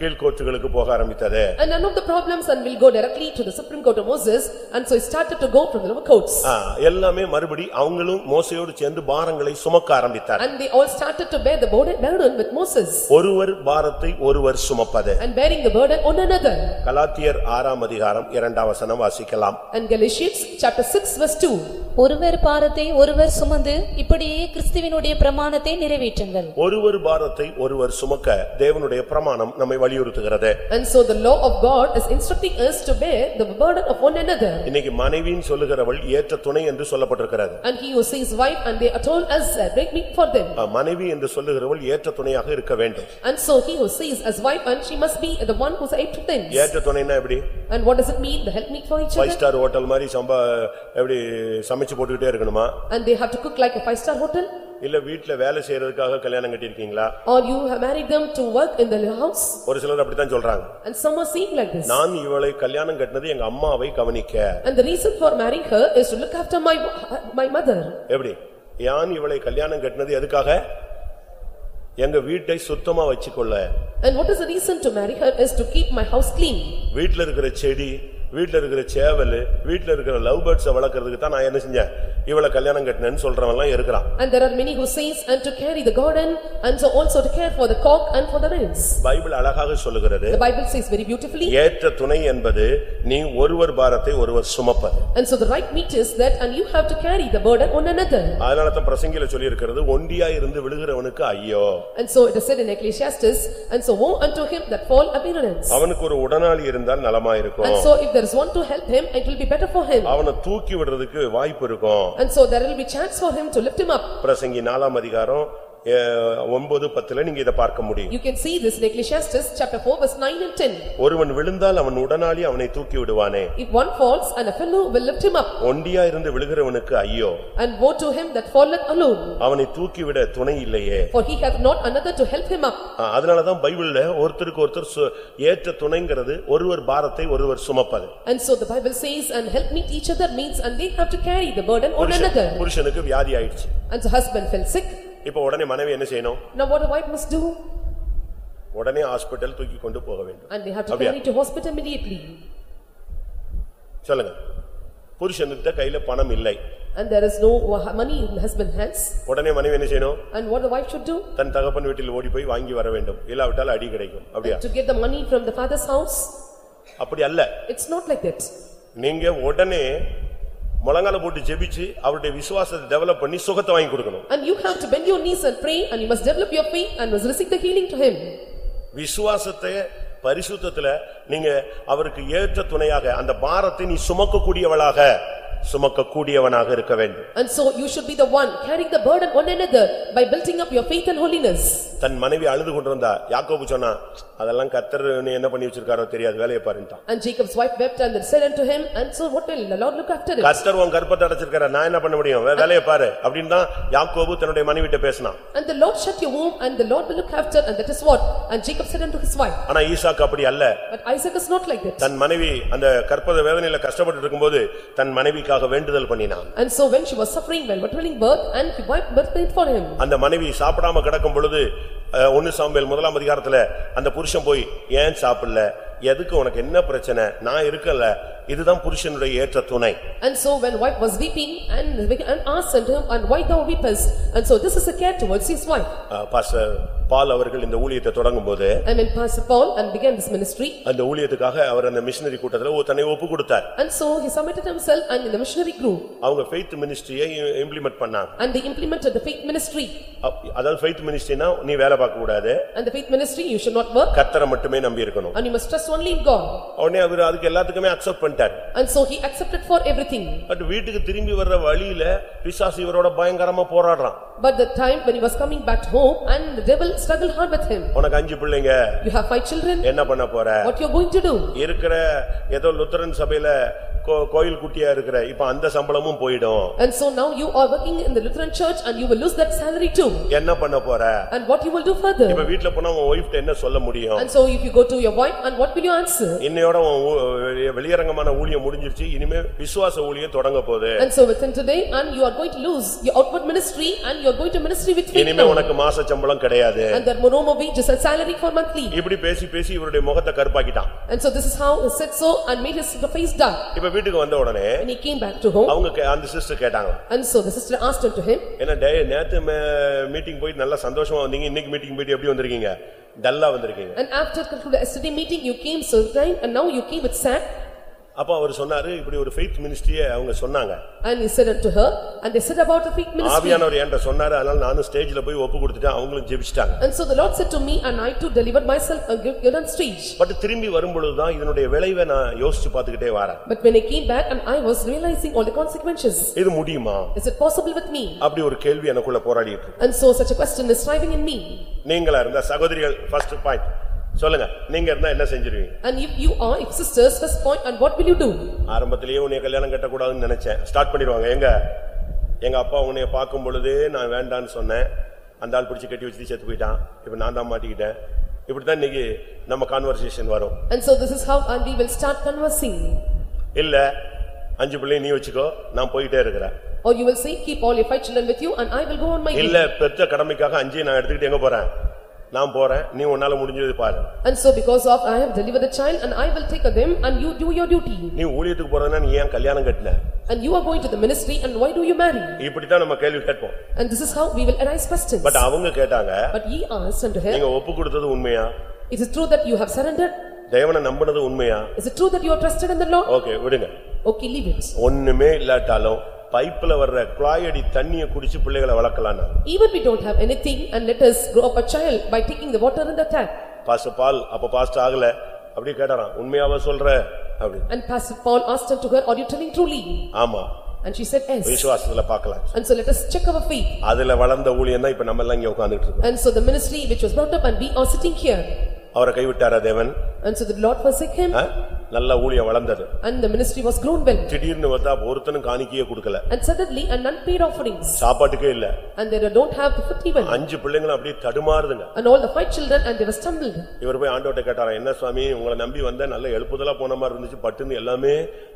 கீழ்கோர்ட்டுகளுக்கு போக ஆரம்பித்தது And none of the problems and will go directly to the Supreme Court of Moses, and so it started to go from the lower courts. ஆ, எல்லாமே மறுபடி அவங்களும் மோசையோடு சேர்ந்து பாரங்களை சுமக்க ஆரம்பித்தார் And they all started to bear the burden burden with Moses, ஒருவர் பாரத்தை ஒருவர் சுமப்பது and bearing the burden one another. கலாத்தியர் ஆறாம் அதிகாரம் இரண்டாம் வசனம் வாசிக்கலாம் And Galatians, chapter six, verse two. ஒருவர் பாரத்தை ஒருவர் சுமந்து இப்படியே கிறிஸ்துவினுடைய பிரமாணத்தை நிறைவேற்றுங்கள் ஒருவர் பாரத்தை ஒருவர் சுமக்க தேவனுடைய பிரமாணம் நம்மை வலியுறுத்துகிறது And so the law of God is instructing us to bear the burden of one another. இன்னைக்கு மனைவின்னு சொல்லுகிறவள் ஏற்ற துணை என்று சொல்லப்பட்டிருக்கிறது And he who says wife, and they are told as a great meat for them. ஆ, மனைவி என்று சொல்லுகிறவள் ஏற்ற துணையாக இருக்க வேண்டும் And so he who says as wife, and she must be the one who's able to things. ஏற்ற துணைன்னா எப்படி And what does it mean, the help meet for each five other? Star hotel மாதிரி சம்பா எப்படி சமைச்சு போட்டுக்கிட்டே இருக்கணுமா And they have to cook like a five-star hotel? இல்ல வீட்ல வேலை செய்யறதுக்காக கல்யாணம் கட்டியிருக்கீங்களா Or you have married them to work in the house? ஒரு சிலர் அப்படித்தான் சொல்றாங்க And some are saying like this. நான் இவளை கல்யாணம் கட்டினது எங்க அம்மாவை கவனிக்க And the reason for marrying her is to look after my, my mother. எப்படி யான் இவளை கல்யாணம் கட்டினது எதுக்காக எங்க வீட்டை சுத்தமா வச்சுக்கொள்ள And what is the reason to marry her is to keep my house clean. வீட்ல இருக்கிற செடி வீட்ல இருக்கிற சேவல் வீட்ல இருக்கிற லவ் பேர்ட்ஸ வளர்க்கறதுக்கு தான் நான் என்ன செஞ்சேன் இவள கல்யாணம் கட்டினேன்னு சொல்றவன் எல்லாம் இருக்கிறான் And there are many who says, "And to carry the garden, and so also to care for the cock and for the wrens." Bible அழகாக சொல்லுகிறது The Bible says very beautifully, ஏற்ற துணை என்பது நீ ஒருவர் பாரத்தை ஒருவர் சுமப்பது and so the right meat is that, and you have to carry the burden on another. அதனால தான் பிரசங்கில சொல்லியிருக்கிறது ஒண்டியா இருந்து விழுகிறவனுக்கு ஐயோ And so it is said in Ecclesiastes, "And so woe unto him that fall ignorance." அவனுக்கு ஒரு உடனாளி இருந்தால் நலமாயிருக்கும் And so if there is one to help him, it will be better for him. அவனை தூக்கி விடுறதுக்கு வாய்ப்பு இருக்கும் And so there will be chance for him to lift him up. பிரசங்கி நாலாம் அதிகாரம் அஹ், ஒன்பது பத்துல நீங்க இதை பார்க்க முடியும் You can see this in Ecclesiastes, chapter 4, verse 9 and 10. ஒருவன் விழுந்தால் அவன் உடனாளி அவனை தூக்கி விடுவானே If one falls, and a fellow will lift him up, ஒண்டியா இருந்து விழுகிறவனுக்கு ஐயோ and woe to him that falleth alone, அவனை தூக்கிவிட துணை இல்லையே for he hath not another to help him up. அஹ், அதனாலதான் பைபிள்ல ஒருத்தருக்கு ஒருத்தர் சு- ஏற்ற துணைங்கிறது ஒருவர் பாரத்தை ஒருவர் சுமப்பது And so the Bible says, "And help meet each other" means, and they have to carry the burden on புருஷன்- another. புருஷனுக்கு வியாதி ஆயிடுச்சு And the husband fell sick, இப்ப உடனே மனைவி என்ன செய்யணும் now what a wife must do? உடனே ஹாஸ்பிட்டல் தூக்கி கொண்டு போக வேண்டும் And they have to அப்படியா? carry to hospital immediately. சொல்லுங்க புருஷனுக்கிட்ட கையில பணம் இல்லை And there is no money in the husband hands, உடனே மனைவி என்ன செய்யணும் and what the wife should do? தன் தகப்பன் வீட்டில் ஓடி போய் வாங்கி வர வேண்டும் இல்லாவிட்டால் அடி கிடைக்கும் அப்படியா To get the money from the father's house? அப்படி அல்ல It's not like that. நீங்க உடனே முழங்கால போட்டு ஜெபிச்சு அவருடைய விசுவாசத்தை டெவலப் பண்ணி சுகத்தை வாங்கி கொடுக்கணும் And you have to bend your knees and pray, and you must develop your faith and must receive the healing to him. விசுவாசத்தை பரிசுத்தத்துல நீங்க அவருக்கு ஏற்ற துணையாக அந்த பாரத்தை நீ சுமக்கக்கூடியவளாக சுமக்கக்கூடியவனாக இருக்க வேண்டும் And so you should be the one carrying the burden one another by building up your faith and holiness. தன் மனைவி அழுது கொண்டிருந்தா யாக்கோபு சொன்னா அதெல்லாம் கத்தர் நீ என்ன பண்ணி வச்சிருக்காரோ தெரியாது வேலையை பாருன்ட்டான் And Jacob's wife wept and said unto him, And so what will the Lord look after it? கர்த்தர் உன் கற்பத்தை அடைச்சிருக்கார நான் என்ன பண்ண முடியும் வே- வேலையை பாரு அப்படின்னு தான் யாக்கோபு தன்னுடைய மனைவிட்ட பேசினான் And the Lord shut your womb and the Lord will look after and that is what? And Jacob said unto his wife. ஆனா ஈசாக்கு அப்படி அல்ல But Isaac is not like that. தன் மனைவி அந்த கற்பத வேதனையில கஷ்டப்பட்டு இருக்கும்போது தன் மனைவிக்காக வேண்டுதல் பண்ணினான். And so when she was suffering while twirling birth and he wiped birth pain for him. அந்த மனைவி சாப்பிடாம கிடக்கும் பொழுது அஹ், ஒன்னு சாம்பேல் முதலாம் அதிகாரத்துல அந்த புருஷன் போய் ஏன் சாப்பிடல? எதுக்கு உனக்கு என்ன பிரச்சனை? நான் இருக்கல. இதுதான் புருஷனுடைய ஏற்ற துணை And so when wife was weeping and and asked unto him, And why thou weepest? And so this is a care towards his wife. Ah, pastor பால் அவர்கள் இந்த ஊழியத்தை தொடங்கும்போது And when Pastor Paul and began this ministry, அந்த ஊழியத்துக்காக அவர் அந்த missionary கூட்டத்துல ஒரு தன்னை ஒப்பு கொடுத்தார் and so he submitted himself and in the missionary group. அவங்க ஃபெய்த் மினிஸ்ட்ரியை இம்ப்ளிமெண்ட் பண்ணாங்க And they implemented the faith ministry. அப்- அதாவது ஃபெய்த் மினிஸ்ட்ரினா நீ வேலை பார்க்க கூடாது And the faith ministry, you should not work கர்த்தரை மட்டுமே நம்பி இருக்கணும் and you must trust only in God. உடனே அவர் அதுக்கு எல்லாத்துக்குமே அக்செப்ட் பண்ணிட்டார் And so he accepted for everything. But வீட்டுக்கு திரும்பி வர்ற வழியில பிசாசு இவரோட பயங்கரமா போராடுறான் But the time when he was coming back home and the devil struggled hard with him. உனக்கு அஞ்சு பிள்ளைங்க You have five children, என்ன பண்ண போற what you are going to do? இருக்கிற ஏதோ லுத்தரன் சபையில கோ- கோயில் குட்டியா இருக்கிற இப்ப அந்த சம்பளமும் போயிடும் And so now you are working in the Lutheran church and you will lose that salary too. என்ன பண்ண போற And what you will do further? இப்ப வீட்டுல போனா உன் ஒய்ஃப்ட என்ன சொல்ல முடியும் And so if you go to your wife and what will you answer? இன்னையோட உன் ஊ- வெளி- வெளியரங்கமான ஊழியம் முடிஞ்சிருச்சு இனிமே விசுவாச ஊழியம் தொடங்க போகுது And so within today and you are going to lose your outward ministry and you are going to ministry with faith இனிமே now. உனக்கு மாச சம்பளம் கிடையாது And there are no more wages and salary for monthly. இப்படி பேசி பேசி இவருடைய முகத்தை கருப்பாக்கிட்டான் And so this is how he said so and made his face dark. இப்ப வீட்டுக்கு வந்த உடனே When he came back to home அவங்க கே- அந்த சிஸ்டர் கேட்டாங்க and so the sister asked unto him, என்ன டே நேத்து மீட்டிங் போய் நல்லா சந்தோஷமா வந்தீங்க இன்னைக்கு மீட்டிங் போயிட்டு எப்படி வந்திருக்கீங்க டல்லா வந்திருக்கீங்க and after concluded yesterday meeting you came so kind and now you came with sad. அப்ப அவர் சொன்னாரு இப்படி ஒரு ஃபெய்த் மினிஸ்ட்ரியை அவங்க சொன்னாங்க And he said unto her and they said about the faith ministry. ஆவியானவர் என்கிட்ட சொன்னாரு அதனால நானும் ஸ்டேஜ்ல போய் ஒப்பு கொடுத்துட்டேன் அவங்களும் ஜெபிச்சிட்டாங்க And so the Lord said to me and I too delivered myself and given on stage. But திரும்பி வரும்பொழுதுதான் இதனுடைய விளைவை நான் யோசிச்சு பார்த்துக்கிட்டே வரேன் But when I came back and I was realizing all the consequences, இது முடியுமா is it possible with me? அப்படி ஒரு கேள்வி எனக்குள்ள போராடிட்டு And so such a question is striving in me. நீங்களா இருந்தா சகோதரிகள் ஃபர்ஸ்ட் பாயிண்ட் சொல்லுங்க. நீங்க இருந்தா என்ன செஞ்சிருவீங்க? And if you are, if sisters, first point and what will you do? ஆரம்பத்திலேயே உன்னைய கல்யாணம் கட்டக்கூடாதுன்னு நினைச்சேன். ஸ்டார்ட் பண்ணிடுவாங்க. எங்க? எங்க அப்பா உன்னைய பார்க்கும் பொழுதே நான் வேண்டான்னு சொன்னேன். அந்த ஆள் பிடிச்சு கட்டி வச்சுட்டு செத்து போயிட்டான். இப்ப நான் தான் மாட்டிக்கிட்டேன். இப்படித்தான் இன்னைக்கு நம்ம கான்வர்சேஷன் வரும். And so this is how and we will start conversing. இல்ல அஞ்சு பிள்ளை நீ வச்சுக்கோ. நான் போயிட்டே இருக்கிறேன். Or you will say, keep all your five children with you and I will go on my. இல்ல பெத்த கடமைக்காக அஞ்சையும் நான் எடுத்துக்கிட்டு எங்க போறேன்? நான் போறேன் நீ உன்னால முடிஞ்சது பாரு And so because of I have delivered the child and I will take of them and you do your duty. நீ ஊழியத்துக்கு போறதுன்னா நீ ஏன் கல்யாணம் கட்டின And you are going to the ministry and why do you marry? இப்படித்தான் நம்ம கேள்வி கேட்போம் And this is how we will arise questions. But அவங்க கேட்டாங்க But ye asked unto him, நீங்க ஒப்பு கொடுத்தது உண்மையா is it true that you have surrendered? தேவனை நம்பினது உண்மையா Is it true that you are trusted in the Lord? Okay விடுங்க Okay, leave it. ஒண்ணுமே இல்லாட்டாலும் பைப்புல வர்ற குழாயடி தண்ணிய குடிச்சு பிள்ளைகளை வளர்க்கலாம் Even we don't have anything and let us grow up a child by taking the water in the tap. Pastor Paul அப்ப pastor ஆகல அப்படியே கேட்டாராம் உண்மையாவா சொல்ற அப்படி And Pastor Paul asked unto her, are you telling truly? ஆமா And she said, yes. விசுவாசத்துல பார்க்கலாம் And so let us check our faith. அதுல வளர்ந்த ஊழியம் தான் இப்ப நம்ம எல்லாம் இங்க உட்கார்ந்துட்டு இருக்கோம் And so the ministry which was brought up and we are sitting here. அவரை கைவிட்டாரா தேவன் And so the Lord forsake him? நல்ல ஊழியம் வளர்ந்தது and the ministry was grown well. திடீர்னு பார்த்தா ஒருத்தனும் காணிக்கையே கொடுக்கல And suddenly and none paid offerings. சாப்பாட்டுக்கே இல்ல And they don't have the food even. அஞ்சு பிள்ளைங்களும் அப்படியே தடுமாறுதுங்க And all the five children and they were stumbled. இவர் போய் ஆண்டவர்ட்ட கேட்டாராம் என்ன சுவாமி உங்களை நம்பி வந்த நல்ல எழுப்புதலா போன மாதிரி இருந்துச்சு பட்டுன்னு எல்லாமே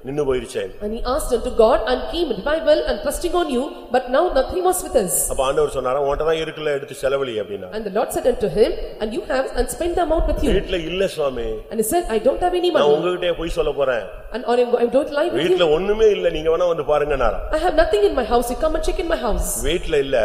நின்னு போயிருச்சேன் And he asked unto God and came revival and trusting on you, but now nothing was with us. அப்ப ஆண்டவர் சொன்னாரா உன்கிட்ட தான் இருக்குல்ல எடுத்து செலவழி அப்படின்னா And the Lord said unto him, and you have and spend the amount with you. வீட்டுல இல்ல சுவாமி And he said, I don't have any நான் money. உங்ககிட்டயே போய் சொல்ல போறேன். And or I don't lie with you. வீட்டுல ஒண்ணுமே இல்ல நீங்க வேணா வந்து பாருங்க I have nothing in my house, you come and check in my house. வீட்டுல இல்ல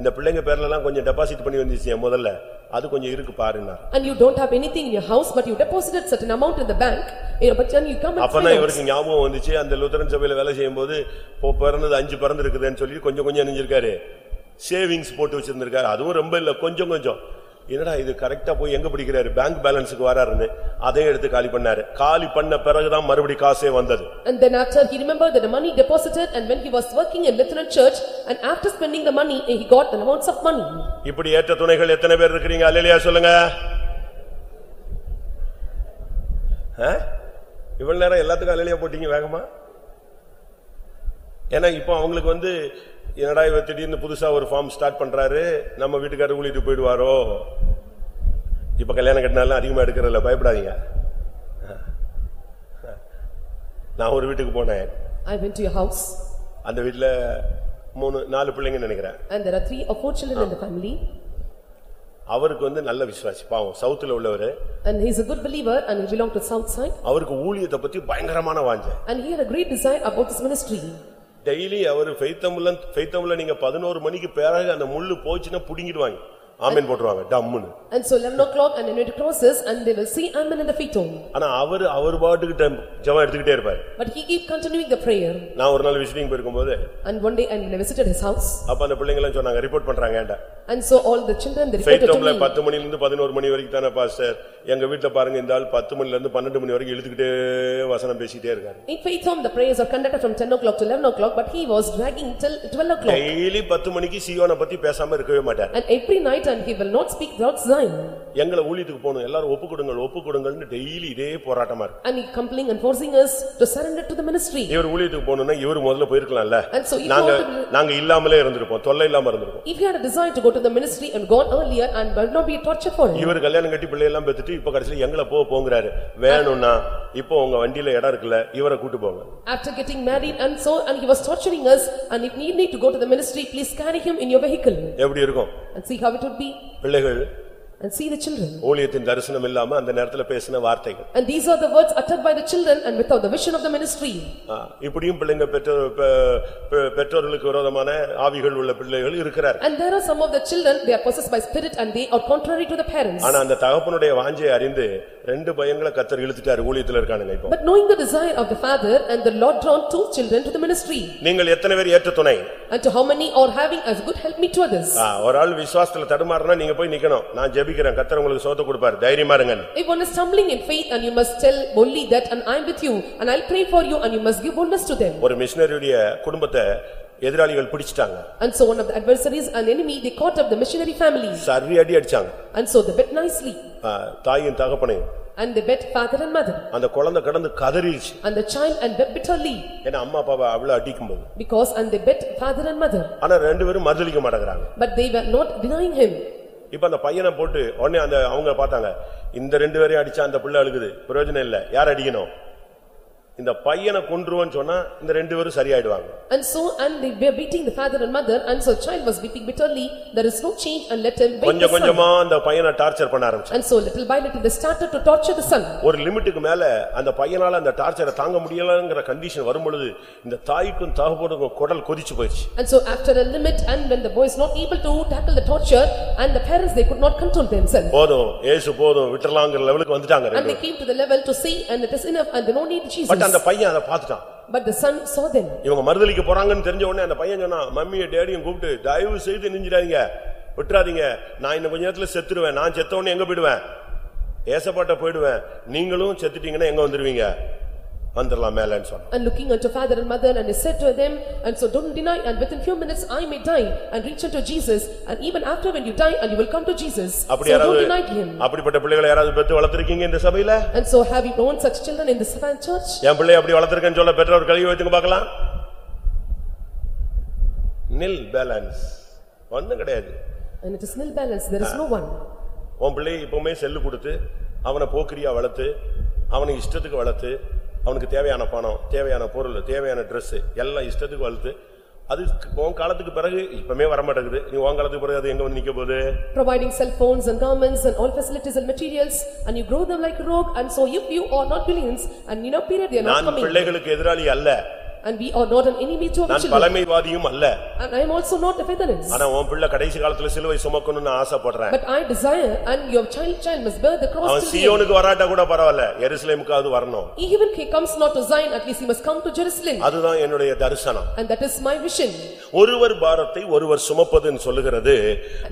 இந்த பிள்ளைங்க பேர்ல எல்லாம் கொஞ்சம் டெபாசிட் பண்ணி வந்துச்சு முதல்ல. அது கொஞ்சம் இருக்கு பாருன்னா And you don't have anything in your house, but you deposited certain amount in the bank, you know, but then you come and அப்பதான் find out. இவருக்கு ஞாபகம் வந்துச்சு. அந்த லுத்தரன் சபையில வேலை செய்யும்போது இப்போ பிறந்தது அஞ்சு பிறந்து இருக்குதுன்னு சொல்லி கொஞ்சம் கொஞ்சம் நினைஞ்சிருக்காரு சேவிங்ஸ் போட்டு வச்சிருந்திருக்காரு. அதுவும் ரொம்ப இல்ல கொஞ்சம் கொஞ்சம். என்னடா இது கரெக்டா போய் எங்க பிடிக்கிறாரு? பேங்க் பேலன்ஸுக்கு வராருன்னு அதையும் எடுத்து காலி பண்ணாரு. காலி பண்ண பிறகுதான் மறுபடி காசே வந்தது. And then after he remembered that the money deposited and when he was working in Lutheran church and after spending the money, he got the amounts of money. இப்படி ஏற்ற துணைகள் எத்தனை பேர் இருக்கிறீங்க? அல்லையா சொல்லுங்க? இவ்வளவு நேரம் எல்லாத்துக்கும் அல்லையா போட்டீங்க வேகமா? ஏன்னா இப்போ அவங்களுக்கு வந்து என்னடா இவ திடீர்னு புதுசா ஒரு ஃபார்ம் ஸ்டார்ட் பண்றாரு? நம்ம வீட்டுக்காரர் ஊழிட்டு போயிடுவாரோ? இப்ப கல்யாணம் கட்டினாலும் அதிகமா எடுக்கிறதில்ல பயப்படாதீங்க. நான் ஒரு வீட்டுக்கு போனேன். I went to your house. அந்த வீட்டுல மூணு நாலு பிள்ளைங்கன்னு நினைக்கிறேன். And there are three or four children in the family. அவருக்கு வந்து நல்ல விசுவாசி பாவம் சவுத்துல உள்ளவரு. And he is a good believer and he belonged to south side. அவருக்கு ஊழியத்தை பத்தி பயங்கரமான வாஞ்ச. And he had a great desire about his ministry. Daily அவர் ஃபெய்த்தமுள்ள ஃபெய்த்தமுள்ள நீங்க பதினோரு மணிக்கு பிறகு அந்த முள்ளு போச்சுன்னா புடுங்கிடுவாங்க. ஆமீன் போட்டுருவாங்க டம்முன்னு And so eleven o'clock and when it crosses and they will see Amen in the feet home. ஆனா அவரு அவர் பாட்டுக்கிட்ட ஜெபம் எடுத்துக்கிட்டே இருப்பாரு But he keep continuing the prayer நான் ஒரு நாள் விசிட்டிங் போயிருக்கும்போது and one day and when I visited his house அப்ப அந்த பிள்ளைங்க எல்லாம் சொன்னாங்க ரிப்போர்ட் பண்றாங்க ஏன்டா and so all the children they reported to me. பத்து மணில இருந்து பதினோரு மணி வரைக்கும் தானே பாஸ்டர் எங்க வீட்டுல பாருங்க இந்த ஆள் பத்து மணில இருந்து பன்னெண்டு மணி வரைக்கும் இழுத்துக்கிட்டே வசனம் பேசிட்டே இருக்காரு In faith home the prayers are conducted from ten o'clock to eleven o'clock but he was dragging till twelve o'clock. Daily பத்து மணிக்கு சியோனை பத்தி பேசாம இருக்கவே மாட்டார் And every night and he will not speak without Zion. எங்களை ஊழியத்துக்கு போகணும் எல்லாரும் ஒப்பு கொடுங்கள் ஒப்பு கொடுங்கள்னு டெய்லி இதே போராட்டமா இருக்கு And he compelling and forcing us to surrender to the ministry. இவர் ஊழியத்துக்கு போகணும்னா இவர் முதல்ல போயிருக்கலாம்ல And so if you நாங்க want to- நாங்க இல்லாமலே இருந்திருப்போம் தொல்லை இல்லாம இருந்திருப்போம் If he had a desire to go to the ministry and gone earlier and will not be a torture for him. இவர் கல்யாணம் கட்டி பிள்ளை எல்லாம் பெத்துட்டு இப்ப கடைசியில எங்களை போ போங்கறாரு வேணும்னா இப்போ உங்க வண்டியில இடம் இருக்குல்ல இவரை கூட்டு போங்க After getting married and so and he was torturing us and if you need to go to the ministry, please carry him in your vehicle எப்படி இருக்கும் and see how it would be பிள்ளைகள் and see the children. ஊழியத்தின் தரிசனம் இல்லாம அந்த நேரத்துல பேசின வார்த்தைகள் And these are the words uttered by the children and without the vision of the ministry. இப்படியும் பிள்ளைங்க பெற்றோர் பெற்றோர்களுக்கு விரோதமான ஆவிகள் உள்ள பிள்ளைகள் இருக்கிறார் And there are some of the children, they are possessed by spirit and they are contrary to the parents. ஆனா அந்த தகப்பனுடைய வாஞ்சை அறிந்து ரெண்டு பையங்களை கத்தர் இழுத்துட்டாரு ஊழியத்துல இருக்கானுங்க இப்போ But knowing the desire of the father and the Lord drawn two children to the ministry. நீங்கள் எத்தனை பேர் ஏற்ற துணை And to how many are having as good help me to others. ஆ, ஒரு ஆள் விசுவாசத்துல தடுமாறுனா நீங்க போய் நிக்கணும் நான் ஜெபிக்கிறேன் கத்தர் உங்களுக்கு சோத்த கொடுப்பாரு தைரியமா இருங்க If one is stumbling in faith and you must tell only that and I am with you and I'll pray for you and you must give boldness to them. ஒரு மிஷினரியுடைய குடும்பத்தை எதிராளிகள் பிடிச்சிட்டாங்க And so one of the adversaries, an enemy, they caught up the missionary family. சரி அடி அடிச்சாங்க And so they bet nicely. தாயும் தகப்பனையும் And they bet father and mother. அந்த குழந்தை கடந்து கதறிடுச்சு And the child and wept bitterly. ஏன்னா அம்மா அப்பாவை அவ்வளவு அடிக்கும்போது Because and they bet father and mother. ஆனா ரெண்டு பேரும் மறுதளிக்க மாட்டேங்கிறாங்க But they were not denying him. இப்ப அந்த பையனை போட்டு உடனே அந்த அவங்க பார்த்தாங்க இந்த ரெண்டு பேரையும் அடிச்சா அந்த பிள்ளை அழுகுது பிரயோஜனம் இல்ல யார் அடிக்கணும் இந்த பையனை கொன்றுவன்னு சொன்னா இந்த ரெண்டு பேரும் சரியாயிடுவாங்க And so, and they were beating the father and mother, and so child was weeping bitterly, there is no change, and let him the கொஞ்சம். கொஞ்சமா அந்த பையனை டார்ச்சர் பண்ண ஆரம்பிச்சு And so little by little, they started to torture the son. ஒரு லிமிட்டுக்கு மேல அந்த பையனால அந்த டார்ச்சரை தாங்க முடியலங்கிற கண்டிஷன் வரும் பொழுது இந்த தாய்க்கும் தகப்பனுக்கும் குடல் கொதிச்சு போயிடுச்சு And so after a limit, and when the boy is not able to tackle the torture, and the parents, they could not control themselves. போதும் ஏசு போதும் விட்டுறலாங்கிற லெவலுக்கு வந்துட்டாங்க And they came to the level to see, and it is enough, and they don't need Jesus. But அந்த பையன் அதை பார்த்துட்டான். But the son saw them. இவங்க மறுதலிக்க போறாங்கன்னு தெரிஞ்ச உடனே அந்த பையன் சொன்னான் மம்மியை டேடியும் கூப்பிட்டு தயவு செய்து நெஞ்சிடாதீங்க விட்டுறாதீங்க. நான் இன்னும் கொஞ்ச நேரத்துல செத்துருவேன். நான் செத்த உடனே எங்க போயிடுவேன்? ஏசப்பாட்ட போயிடுவேன். நீங்களும் செத்துட்டீங்கன்னா எங்க வந்துருவீங்க? வந்துடலாம் மேலன்னு சொன்னான் And looking unto father and mother, and he said to them, And so don't deny, and within few minutes I may die, and reach unto Jesus, and even after when you die, and you will come to Jesus. So அப்படி don't யாராவது deny him. அப்படிப்பட்ட பிள்ளைகளை யாராவது பெத்து வளர்த்திருக்கீங்க இந்த சபையில And so have you known such children in this fan church? என் பிள்ளை அப்படி வளர்த்திருக்கேன்னு சொல்ல பெற்றோர் கழுவி வைத்துங்க பார்க்கலாம் நில் பேலன்ஸ் ஒண்ணும் கிடையாது And it is nil balance, there is no one. உன் பிள்ளையை இப்பவுமே செல்லு கொடுத்து அவனை போக்கிரியா வளர்த்து அவனை இஷ்டத்துக்கு வளர்த்து அவனுக்கு தேவையான பணம் தேவையான பொருள் தேவையான Dress எல்லாம் இஷ்டத்துக்கு வளர்த்து அது உன் காலத்துக்கு பிறகு இப்பமே வர மாட்டேங்குது நீ உன் காலத்துக்கு பிறகு அது எங்க வந்து நிக்க போகுது Providing cell phones and garments and all facilities and materials, and you grow them like a rogue, and so if you are not billions, and in a period they are not நான் coming. பிள்ளைகளுக்கு எதிராளி அல்ல And we are not an enemy to our நான் children. பழமைவாதியும் அல்ல And I am also not a featherless. ஆனா உன் பிள்ளை கடைசி காலத்துல சிலுவை சுமக்கணும்னு ஆசைப்படுறேன் But I desire, and your child child must bear the cross அவன் till the end. சியோனுக்கு வராட்டா கூட பரவாயில்ல எருசலேமுக்காவது வரணும் Even he comes not to Zion, at least he must come to Jerusalem. அதுதான் என்னுடைய தரிசனம் And that is my vision. ஒருவர் பாரத்தை ஒருவர் சுமப்பதுன்னு சொல்லுகிறது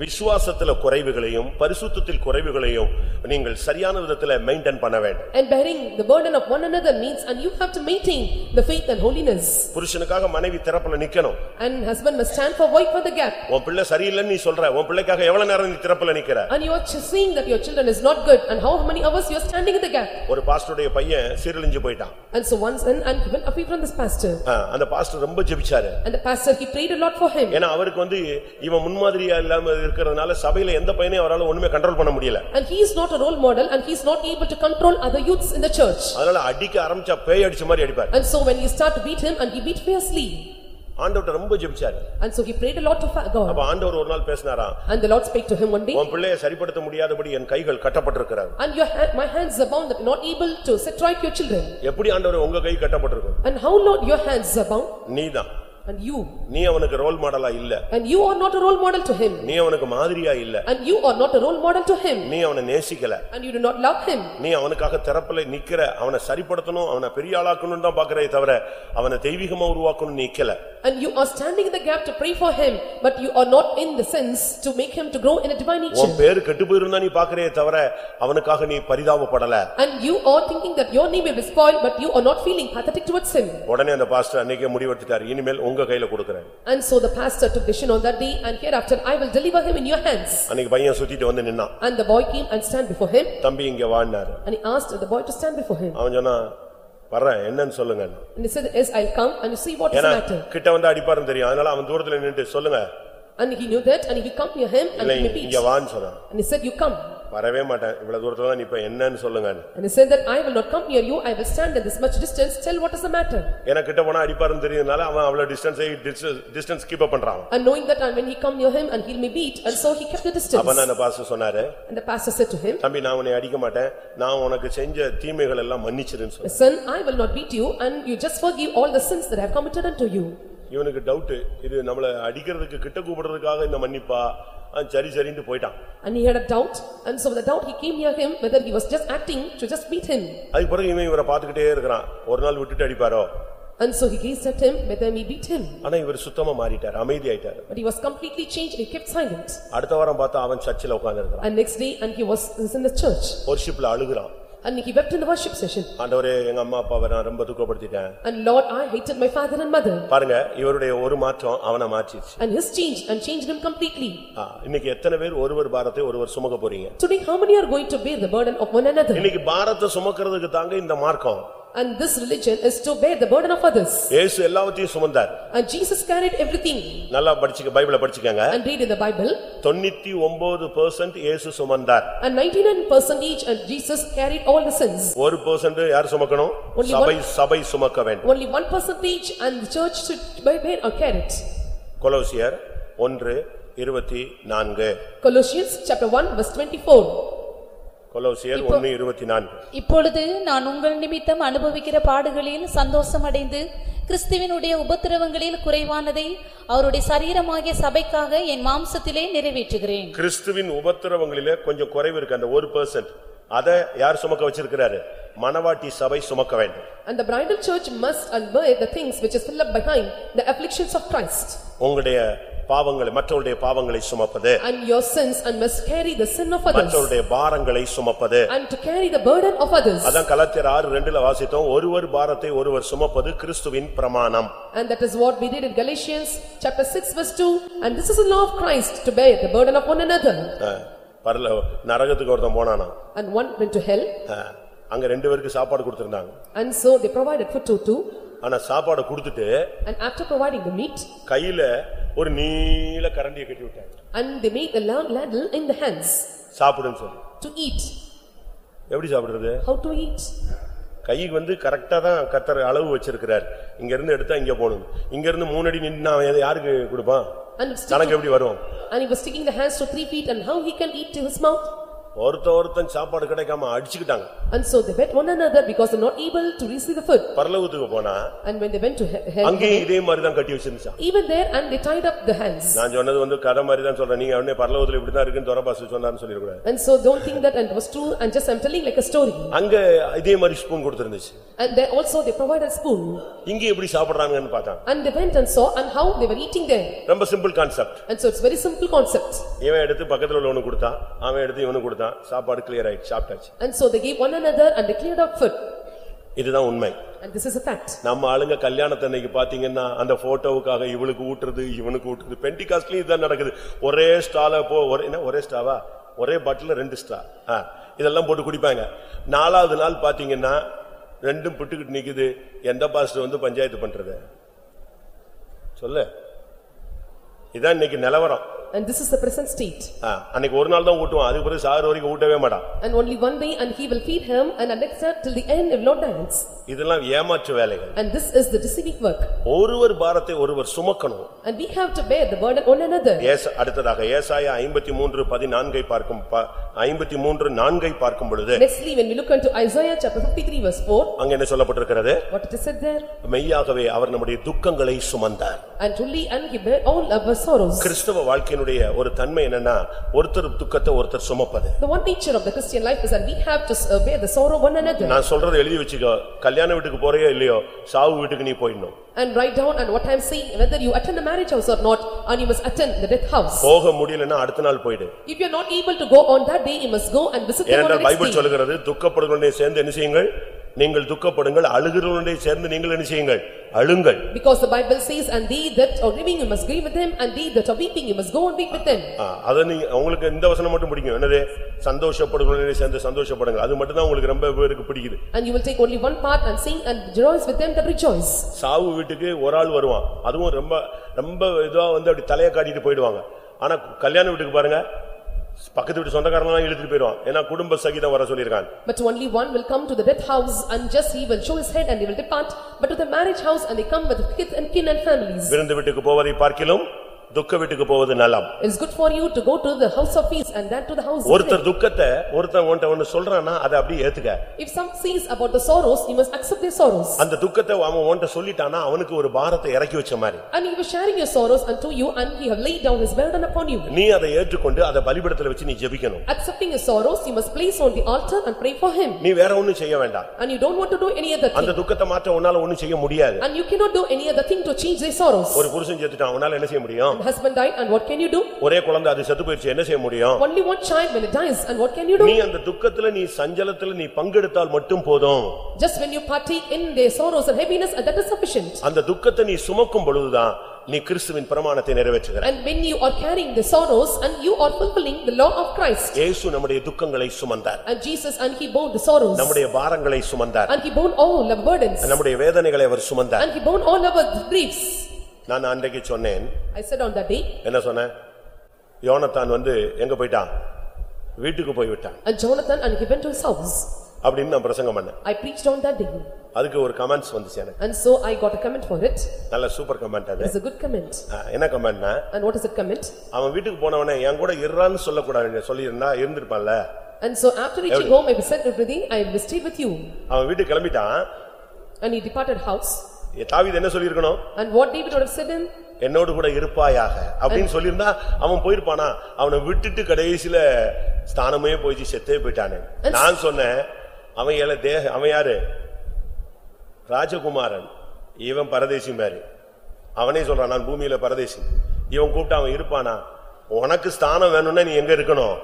விசுவாசத்துல குறைவுகளையும் பரிசுத்தத்தில் குறைவுகளையும் நீங்கள் சரியான விதத்துல மெயின்டைன் பண்ண வேண்டும் And bearing the burden of one another means, and you have to maintain the faith and holiness. புருஷனுக்காக மனைவி திறப்புல நிக்கணும் And husband must stand for wife for the gap. உன் பிள்ளை சரியில்லைன்னு நீ சொல்ற உன் பிள்ளைக்காக எவ்வளவு நேரம் நீ திறப்புல நிக்கிற And you are ch- seeing that your children is not good, and how many hours you are standing in the gap. ஒரு பாஸ்டருடைய பையன் சீரழிஞ்சு போயிட்டான் And so once, and and he went away from this pastor. ஆ, அந்த pastor ரொம்ப ஜெபிச்சாரு And the pastor, he prayed a lot for him. ஏன்னா அவருக்கு வந்து இவன் முன்மாதிரியா இல்லாம இருக்கிறதுனால சபையில எந்த பையனையும் அவரால ஒண்ணுமே கண்ட்ரோல் பண்ண முடியல And he is not a role model, and he is not able to control other youths in the church. அதனால அடிக்க ஆரம்பிச்சா பேய் அடிச்ச மாதிரி அடிப்பார் And so when he start to beat him, and he beat fiercely. ஆண்டவர்ட்ட ரொம்ப ஜெபிச்சாரு And so he prayed a lot to fa- God. அப்ப ஆண்டவர் ஒரு நாள் பேசினாராம் And the Lord spake to him one day, உன் பிள்ளையை சரிப்படுத்த முடியாதபடி என் கைகள் கட்டப்பட்டிருக்கிறது And your hand, my hands are bound that you're not able to set right your children. எப்படி ஆண்டவர் உங்க கை கட்டப்பட்டிருக்கும் And how Lord your hands are bound? நீதான் And you, நீ அவனுக்கு ரோல் மாடலா இல்ல and you are not a role model to him. நீ அவனுக்கு மாதிரியா இல்ல And you are not a role model to him. நீ அவனை நேசிக்கல And you do not love him. நீ அவனுக்காக திறப்புல நிக்கிற அவனை சரிப்படுத்தணும் அவனை பெரிய ஆளாக்கணும் தான் பாக்குறே தவிர அவனை தெய்வீகமா உருவாக்கணும் நிக்கல And you are standing in the gap to pray for him, but you are not in the sense to make him to grow in a divine nature. உன் பேரு கெட்டு போயிருந்தா நீ பாக்குறே தவிர அவனுக்காக நீ பரிதாபப்படல And you are thinking that your name will be spoiled, but you are not feeling pathetic towards him. உடனே அந்த பாஸ்டர் அன்னைக்கே முடிவெடுத்துட்டாரு இனிமேல் உங்க கையில கொடுக்கறேன் And so the pastor took decision on that day, and hereafter I will deliver him in your hands. அன்னைக்கு பையன் சுத்திட்டு வந்து நின்னான் And the boy came and stand before him, தம்பி இங்க வான்னாரு and he asked the boy to stand before him. அவன் சொன்னா வர்றேன் என்னன்னு சொல்லுங்க And he said, "Yes, I'll come and see what is ஏன்னா the matter." கிட்ட வந்து அடிப்பாருன்னு தெரியும் அதனால அவன் தூரத்துல நின்னுட்டு சொல்லுங்க And he knew that, and he will come near him, and இல்லை he may beat. இங்க வான்னு சொன்னான் And he said, "You come." வரவே மாட்டேன் இவ்வளவு தூரத்துல தான் நிப்ப என்னன்னு சொல்லுங்க And he said that, "I will not come near you, I will stand at this much distance, tell what is the matter." ஏன்னா கிட்ட போனா அடிப்பாருன்னு தெரியுதுனால அவன் அவ்வளவு டிஸ்டன்ஸ் டிஸ்டன்ஸ் கீப் அப் பண்றான் And knowing that, when he come near him, and he may beat, and so he kept the distance. அப்ப அந்த pastor சொன்னாரு And the pastor said to him, தம்பி நான் உன்னை அடிக்க மாட்டேன் நான் உனக்கு செஞ்ச தீமைகள் எல்லாம் மன்னிச்சிருன்னு சொன்னேன் "Son, I will not beat you, and you just forgive all the sins that I have committed unto you." இவனுக்கு டவுட் இது நம்மள அடிக்கிறதுக்கு கிட்ட கூப்பிடுறதுக்காக இந்த மன்னிப்பா சரி சரின்ட்டு போயிட்டான் And he had a doubt, and so the doubt he came near him, whether he was just acting to just beat him. அதுக்கு பிறகு இவன் இவரை பாத்துக்கிட்டே இருக்கிறான் ஒரு நாள் விட்டுட்டு அடிப்பாரோ And so he gazed at him, whether he beat him. ஆனா இவர் சுத்தமா மாறிட்டார் அமைதி ஆயிட்டாரு But he was completely changed, he kept silent. அடுத்த வாரம் பார்த்தா அவன் சர்ச்சில் உட்கார்ந்து இருக்கிறான் And next day, and he was was in the church, ஒர்ஷிப்ல அழுகுறான் And he wept in the worship session. ஆண்டவரே எங்க அம்மா அப்பாவை நான் ரொம்ப துக்கப்படுத்திட்டேன் And Lord, I hated my father and mother. பாருங்க இவருடைய ஒரு மாற்றம் அவனை மாற்றிச்சு And his changed, and changed him completely. இன்னைக்கு எத்தனை பேர் ஒருவர் பாரத்தை ஒருவர் சுமக்க போறீங்க Today, how many are going to bear the burden of one another? இன்னைக்கு பாரத்தை சுமக்கிறதுக்கு தாங்க இந்த மார்க்கம் And this religion is to bear the burden of others. இயேசு எல்லாவற்றையும் சுமந்தார் And Jesus carried everything. நல்லா படிச்சுக்க பைபிளை படிச்சுக்கங்க And read in the Bible, தொண்ணூத்தி ஒன்பது பெர்சென்ட் இயேசு சுமந்தார் and ninety-nine percentage and Jesus carried all the sins. ஒரு பெர்சென்ட் யார் சுமக்கணும் Only சபை சபை சுமக்க வேண்டும் Only one percentage and the church should bear or carry it. கொலோசியர் ஒன்று இருபத்தி நான்கு Colossians chapter one verse twenty-four. கொலோசியர் ஒன்னு இருபத்தி நான்கு. இப்பொழுது நான் உங்கள் நிமித்தம் அனுபவிக்கிற பாடுகளில் சந்தோஷமடைந்து கிறிஸ்துவினுடைய உபத்திரவங்களில் குறைவானதை அவருடைய சரீரமாகிய சபைக்காக என் மாம்சத்திலே நிறைவேற்றுகிறேன். கிறிஸ்துவின் உபத்திரவங்களிலே கொஞ்சம் குறைவு இருக்கு. அந்த ஒரு பெர்சென்ட் அதை யார் சுமக்க வச்சிருக்கிறாரு? மணவாட்டி சபை சுமக்க வேண்டும். And the bridal church must and bear the things which is filled up behind the afflictions of Christ. உங்களுடைய பாவங்களை மற்றவருடைய பாவங்களை சுமப்பது And your sins and must carry the sin of others. மற்றவருடைய பாரங்களை சுமப்பது And to carry the burden of others. அதான் கலாத்தியர் ஆறு ரெண்டுல வாசித்தோம் ஒருவர் பாரத்தை ஒருவர் சுமப்பது கிறிஸ்துவின் பிரமாணம் And that is what we did in Galatians chapter six verse two. And this is the law of Christ to bear the burden of one another. பரல நரகத்துக்கு ஒருத்தன் போனானா And one went to hell. அங்க ரெண்டு பேருக்கு சாப்பாடு கொடுத்திருந்தாங்க And so they provided food to two. ஆனா சாப்பாடு கொடுத்துட்டு And after providing the meat. கையில ஒரு நீல கரண்டியை கட்டி விட்டாங்க And they made a long ladle in the hands சாப்பிடுன்னு சொல்லி to eat. எப்படி சாப்பிடுறது How to eat? கைக்கு வந்து கரெக்டா தான் கத்தர் அளவு வச்சிருக்கிறார் இங்க இருந்து எடுத்தா இங்க போகணும் இங்க இருந்து மூணு அடி நின்னா யாருக்கு கொடுப்பான் கணக்கு எப்படி வரும் And he was sticking the hands to three feet and how he can eat to his mouth? ஒருத்த ஒருத்தன் சாப்பாடு கிடைக்காம அடிச்சுக்கிட்டாங்க And so they met one another because they're not able to receive the food. பரலவத்துக்கு போனா And when they went to he- hell, அங்கேயும் இதே மாதிரி தான் கட்டி வச்சிருந்துச்சான் even there and they tied up the hands. நான் சொன்னது வந்து கதை மாதிரி தான் சொல்றேன் நீங்க உடனே பரலவத்துல இப்படிதான் இருக்குன்னு துறபாசு சொன்னாருன்னு சொல்லிருக்கூடாது And so don't think that and it was true and just I'm telling like a story. அங்க இதே மாதிரி ஸ்பூன் கொடுத்திருந்துச்சு And there also they provided spoon. இங்க எப்படி சாப்பிடுறாங்கன்னு பார்த்தாங்க And they went and saw and how they were eating there. ரொம்ப simple concept And so it's very simple concept. இவன் எடுத்து பக்கத்துல உள்ளவனுக்கு கொடுத்தான் அவன் எடுத்து இவனுக்கு கொடுத்தான் சாப்பாடு கிளியர் ஆயிடுச்சு சாப்பிட்டாச்சு. And so they gave one another and they cleared out food. இதுதான் உண்மை. And this is a fact. நம்ம ஆளுங்க கல்யாணத்தன்னைக்கு பாத்தீங்கன்னா அந்த போட்டோவுக்காக இவளுக்கு ஊட்டுறது இவனுக்கு ஊட்டுறது பெண்டிகாஸ்ட்லயும் இதுதான் நடக்குது. ஒரே ஸ்டால போ ஒரே என்ன ஒரே ஸ்டாவா ஒரே பாட்டில ரெண்டு ஸ்டா ஆ, இதெல்லாம் போட்டு குடிப்பாங்க. நாலாவது நாள் பாத்தீங்கன்னா ரெண்டும் புட்டுக்கிட்டு நிக்குது. எந்த பாஸ்டர் வந்து பஞ்சாயத்து பண்றது? சொல்லு. இதான் இன்னைக்கு நிலவரம். And this is the present state. அன்னைக்கு ஒரு நாள் தான் ஊட்டுவான் அதுக்கு பிறகு சாகர வரைக்கும் ஊட்டவே மாட்டான் And only one day and he will feed him and time till the end will not dance. இதெல்லாம் ஏமாற்று வேலைகள் And this is the deceiving work. ஒருவர் பாரத்தை ஒருவர் சுமக்கணும் And we have to bear the burden one another. ஏச அடுத்ததாக ஏசாயா ஐம்பத்தி மூன்று பதினான்கை பார்க்கும் ப- ஐம்பத்தி மூன்று நான்கை பார்க்கும் பொழுது Nextly, when we look into Isaiah chapter fifty-three verse four, அங்க என்ன சொல்லப்பட்டிருக்கிறது what it is said there? மெய்யாகவே அவர் நம்முடைய துக்கங்களை சுமந்தார் And truly, and he bare all our sorrows. கிறிஸ்தவ வாழ்க்கையினுடைய ஒரு தன்மை என்னன்னா ஒருத்தர் துக்கத்தை ஒருத்தர் சுமப்பது The one nature of the Christian life is that we have to uh, bear the sorrow one another. நான் சொல்றதை எழுதி வச்சுக்கோ கல்யாண வீட்டுக்கு போறியோ இல்லையோ சாவு வீட்டுக்கு நீ போயிடணும் And write down and what I am saying, whether you attend the marriage house or not, and you must attend the death house. போக முடியலன்னா அடுத்த நாள் போயிடு If you are not able to go on that day, you must go and visit them on the ஏனென்றால் next Bible day. சொல்லுகிறது துக்கப்படுகளுடைய சேர்ந்து என்ன செய்யுங்கள் நீங்கள் துக்கப்படுங்கள் அழுகிறவனுடைய சேர்ந்து நீங்கள் என்ன செய்யுங்கள்? அழுங்கள். Because the Bible says, and they that are grieving, you must grieve with them, and they that are weeping, you must go and weep with them. அத நீ உங்களுக்கு இந்த வசனம் மட்டும் பிடிக்கும். என்னது? சந்தோஷப்படுகிறவர்களே சேர்ந்து சந்தோஷப்படுங்க அது மட்டும் தான் உங்களுக்கு ரொம்ப பேருக்கு பிடிக்குது. And you will take only one part and sing and rejoice with them that rejoice. சாவு வீட்டுக்கு ஒரு ஆள் வருவான். அதுவும் ரொம்ப ரொம்ப இதுவா வந்து அப்படி தலைய காட்டிட்டு போயிடுவாங்க. ஆனா கல்யாண வீட்டுக்கு பாருங்க பக்கத்து வீட்டு சொந்தக்காரங்க இழுத்துட்டு போயிடுவான் ஏன்னா குடும்ப சகிதம் வர சொல்லியிருக்காங்க But only one will come to the death house and just he will show his head and he will depart. But to the marriage house and they come with kith and kin and families. விருந்து வீட்டுக்கு போவதை பார்க்கிலும் துக்க வீட்டுக்கு போவது நலம் good for you to go to the house of peace and that to the house of ஒருத்தர். துக்கத்தை ஒருத்தன் உன்ட்ட ஒண்ணு சொல்றான்னா அதை அப்படியே ஏத்துக்க If some says about the sorrows, you must accept their sorrows. அந்த துக்கத்தை அவன் உன்ட்ட சொல்லிட்டானா அவனுக்கு ஒரு பாரத்தை இறக்கி வச்ச மாதிரி And he was sharing your sorrows unto you and he have laid down his burden upon you. நீ அதை ஏற்றுக்கொண்டு அதை பலிபடத்துல வச்சு நீ ஜெபிக்கணும் Accepting his sorrows, you must place on the altar and pray for him. நீ வேற ஒண்ணும் செய்ய வேண்டாம் And you don't want to do any other அந்த thing. துக்கத்தை மாற்ற உன்னால ஒண்ணும் செய்ய முடியாது And you cannot do any other thing to change their sorrows. ஒரு புருஷன் செத்துட்டான் அவனால என்ன செய்ய முடியும் husband died and what can you do? ஒரே குழந்தை அது செத்து போயிருச்சு என்ன செய்ய முடியும் Only one child when it dies and what can you நீ do? அந்த துக்கத்துல நீ சஞ்சலத்துல நீ பங்கெடுத்தால் மட்டும் போதும் Just when you partake in their sorrows and heaviness, and that is sufficient. அந்த துக்கத்தை நீ சுமக்கும் பொழுதுதான் நீ கிறிஸ்துவின் பிரமாணத்தை நிறைவேற்றுகிறாய் And when you are carrying the sorrows and you are fulfilling the law of Christ. இயேசு நம்முடைய துக்கங்களை சுமந்தார் And Jesus and he bore the sorrows. நம்முடைய பாரங்களை சுமந்தார் And he bore all our burdens. நம்முடைய வேதனைகளை அவர் சுமந்தார் And he bore all our griefs. நான் அன்றைக்கு சொன்னேன் I said on that day. என்ன சொன்னேன் யோனத்தான் வந்து எங்க போயிட்டான் வீட்டுக்கு போய் விட்டான் And Jonathan and he went to his house. அப்படின்னு நான் பிரசங்கம் பண்ணேன் I preached on that day. அதுக்கு ஒரு கமெண்ட்ஸ் வந்துச்சு எனக்கு And so I got a comment for it. நல்ல சூப்பர் கமெண்ட் அது It's a good comment. ஆ, என்ன கமெண்ட்னா And what is that comment? அவன் வீட்டுக்கு போனவனே என் கூட இருறான்னு சொல்லக்கூடாது சொல்லியிருந்தா இருந்திருப்பான்ல And so after reaching home, I said to Priti, I will stay with you. அவன் வீட்டுக்கு கிளம்பிட்டான் And he departed house. தாவீது என்ன சொல்லியிருக்கணும்? And what David would have said in? என்னோடு கூட இருப்பாயாக. அப்படின்னு சொல்லியிருந்தா அவன் போயிருப்பானா? அவனை விட்டுட்டு கடைசியில ஸ்தானமே போயிச்சு செத்தே போயிட்டானே. நான் சொன்னேன் அவன் ஏல தேக அவன் யாரு? ராஜகுமாரன். இவன் பரதேசி மாதிரி அவனே சொல்றான் நான் பூமியில பரதேசி. இவன் கூப்பிட்டு அவன் இருப்பானா? உனக்கு ஸ்தானம் வேணும்னா நீ எங்க இருக்கணும்?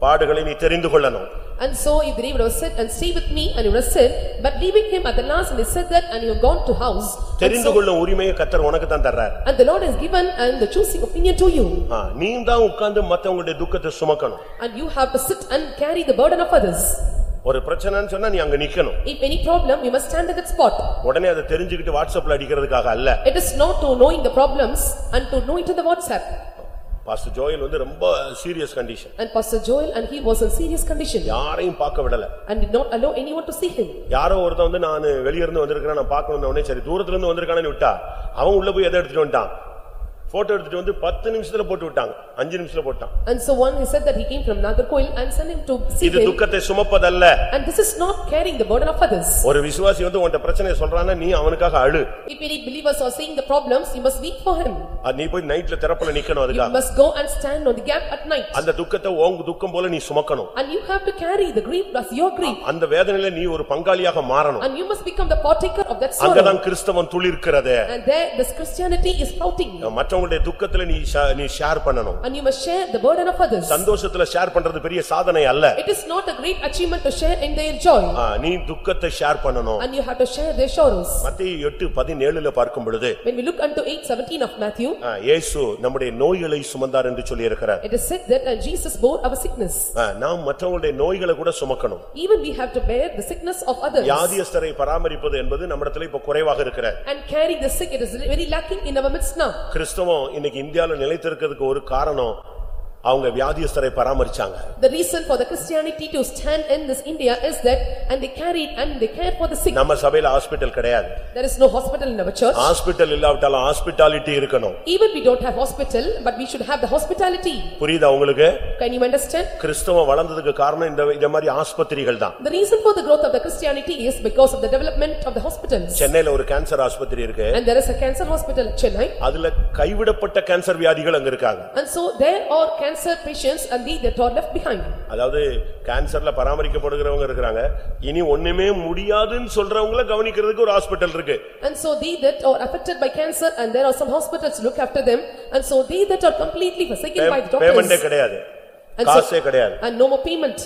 பாடுகளை நீ தெரிந்து கொள்ளணும் And so if David would have said, and stay with me, and he would have said, but leaving him at the last, and he said that, and he have gone to house. And தெரிந்து so- கொள்ளும் உரிமையை கத்தர் உனக்கு தான் தர்றார் And the Lord has given and the choosing opinion to you. நீ தான் உட்கார்ந்து மத்தவங்களுடைய துக்கத்தை சுமக்கணும் And you have to sit and carry the burden of others. ஒரு பிரச்சனைன்னு சொன்னா நீ அங்க நிக்கணும் If any problem, you must stand at that spot. உடனே அதை தெரிஞ்சுக்கிட்டு வாட்ஸ்அப்ல அடிக்கிறதுக்காக அல்ல It is not to knowing the problems and to know it in the WhatsApp. Pastor Joel வந்து ரொம்ப serious condition And Pastor Joel, and he was in serious condition. யாரையும் பார்க்க விடல. And did not allow anyone to see him. யாரோ ஒருத்தன் வந்து நான் வெளிய இருந்து வந்திருக்கிறேன் நான் பார்க்கணும் உடனே சரி தூரத்துல இருந்து வந்திருக்கானு விட்டா அவன் உள்ள போய் எதை எடுத்துட்டு வந்துட்டான்? போட்டோ எடுத்துட்டு வந்து பத்து நிமிஷத்துல போட்டு விட்டாங்க. அஞ்சு நிமிஷத்துல போட்டான் And so one, he said that he came from Nagarkoil and sent him to see இது. துக்கத்தை சுமப்பதல்ல And this is not carrying the burden of others. ஒரு விசுவாசி வந்து உன்கிட்ட பிரச்சனையை சொல்றான்னா நீ அவனுக்காக அழு If any believers are seeing the problems, you must weep for him. நீ போய் நைட்ல திறப்புல நிக்கணும் You அதுக்காக must go and stand on the gap at night. அந்த துக்கத்தை உங்க துக்கம் போல நீ சுமக்கணும் And you have to carry the grief as your grief. அந்த வேதனையில நீ ஒரு பங்காளியாக மாறணும் And you must become the partaker of that sorrow. அங்கதான் கிறிஸ்தவன் துளிர்க்கிறது And there, this Christianity is sprouting. மற்றவங்களுடைய துக்கத்துல நீ நீ ஷேர் பண்ணணும் And you must share the burden of others. சந்தோஷத்துல ஷேர் பண்றது பெரிய சாதனை அல்ல It is not a great achievement to share in their joy. நீ துக்கத்தை ஷேர் பண்ணணும் And you have to share their sorrows. மத்திய எட்டு பதினேழுல பார்க்கும் பொழுது When we look unto eight seventeen of Matthew, இயேசு நம்முடைய நோய்களை சுமந்தார் என்று சொல்லியிருக்கிறார் it is said that Jesus bore our sickness. நாம் மற்றவங்களுடைய நோய்களை கூட சுமக்கணும் Even we have to bear the sickness of others. வியாதியஸ்தரை பராமரிப்பது என்பது நம்மிடத்துல இப்ப குறைவாக இருக்கிற And carry the sick, it is very lacking in our midst now. கிறிஸ்தவம் இன்னைக்கு இந்தியால நிலைத்திருக்கிறதுக்கு ஒரு காரணம் காரணம் அவங்க வியாதியஸ்தரை பராமரிச்சாங்க The reason for the Christianity to stand in this India is that, and they carried and they cared for the sick. நம்ம சபையில hospital கிடையாது There is no hospital in our church. Hospital இல்லாவிட்டாலும் ஹாஸ்பிட்டாலிட்டி இருக்கணும் Even we don't have hospital, but we should have the hospitality. புரியுதா உங்களுக்கு Can you understand? கிறிஸ்தவம் வளர்ந்ததுக்கு காரணம் இந்த இந்த மாதிரி ஆஸ்பத்திரிகள் தான் The reason for the growth of the Christianity is because of the development of the hospitals. சென்னையில ஒரு கேன்சர் ஆஸ்பத்திரி இருக்கு And there is a cancer hospital at Chennai. அதுல கைவிடப்பட்ட கேன்சர் வியாதிகள் அங்க இருக்காங்க And so there are cancer patients and they that are left behind. அதாவது கேன்சர்ல பராமரிக்கப்படுகிறவங்க இருக்கிறாங்க இனி ஒண்ணுமே முடியாதுன்னு சொல்றவங்கள கவனிக்கிறதுக்கு ஒரு ஹாஸ்பிட்டல் இருக்கு And so they that are affected by cancer and there are some hospitals to look after them. And so they that are completely forsaken by the பேமெண்டே doctors. கிடையாது And காசே so, கிடையாது and no more payment.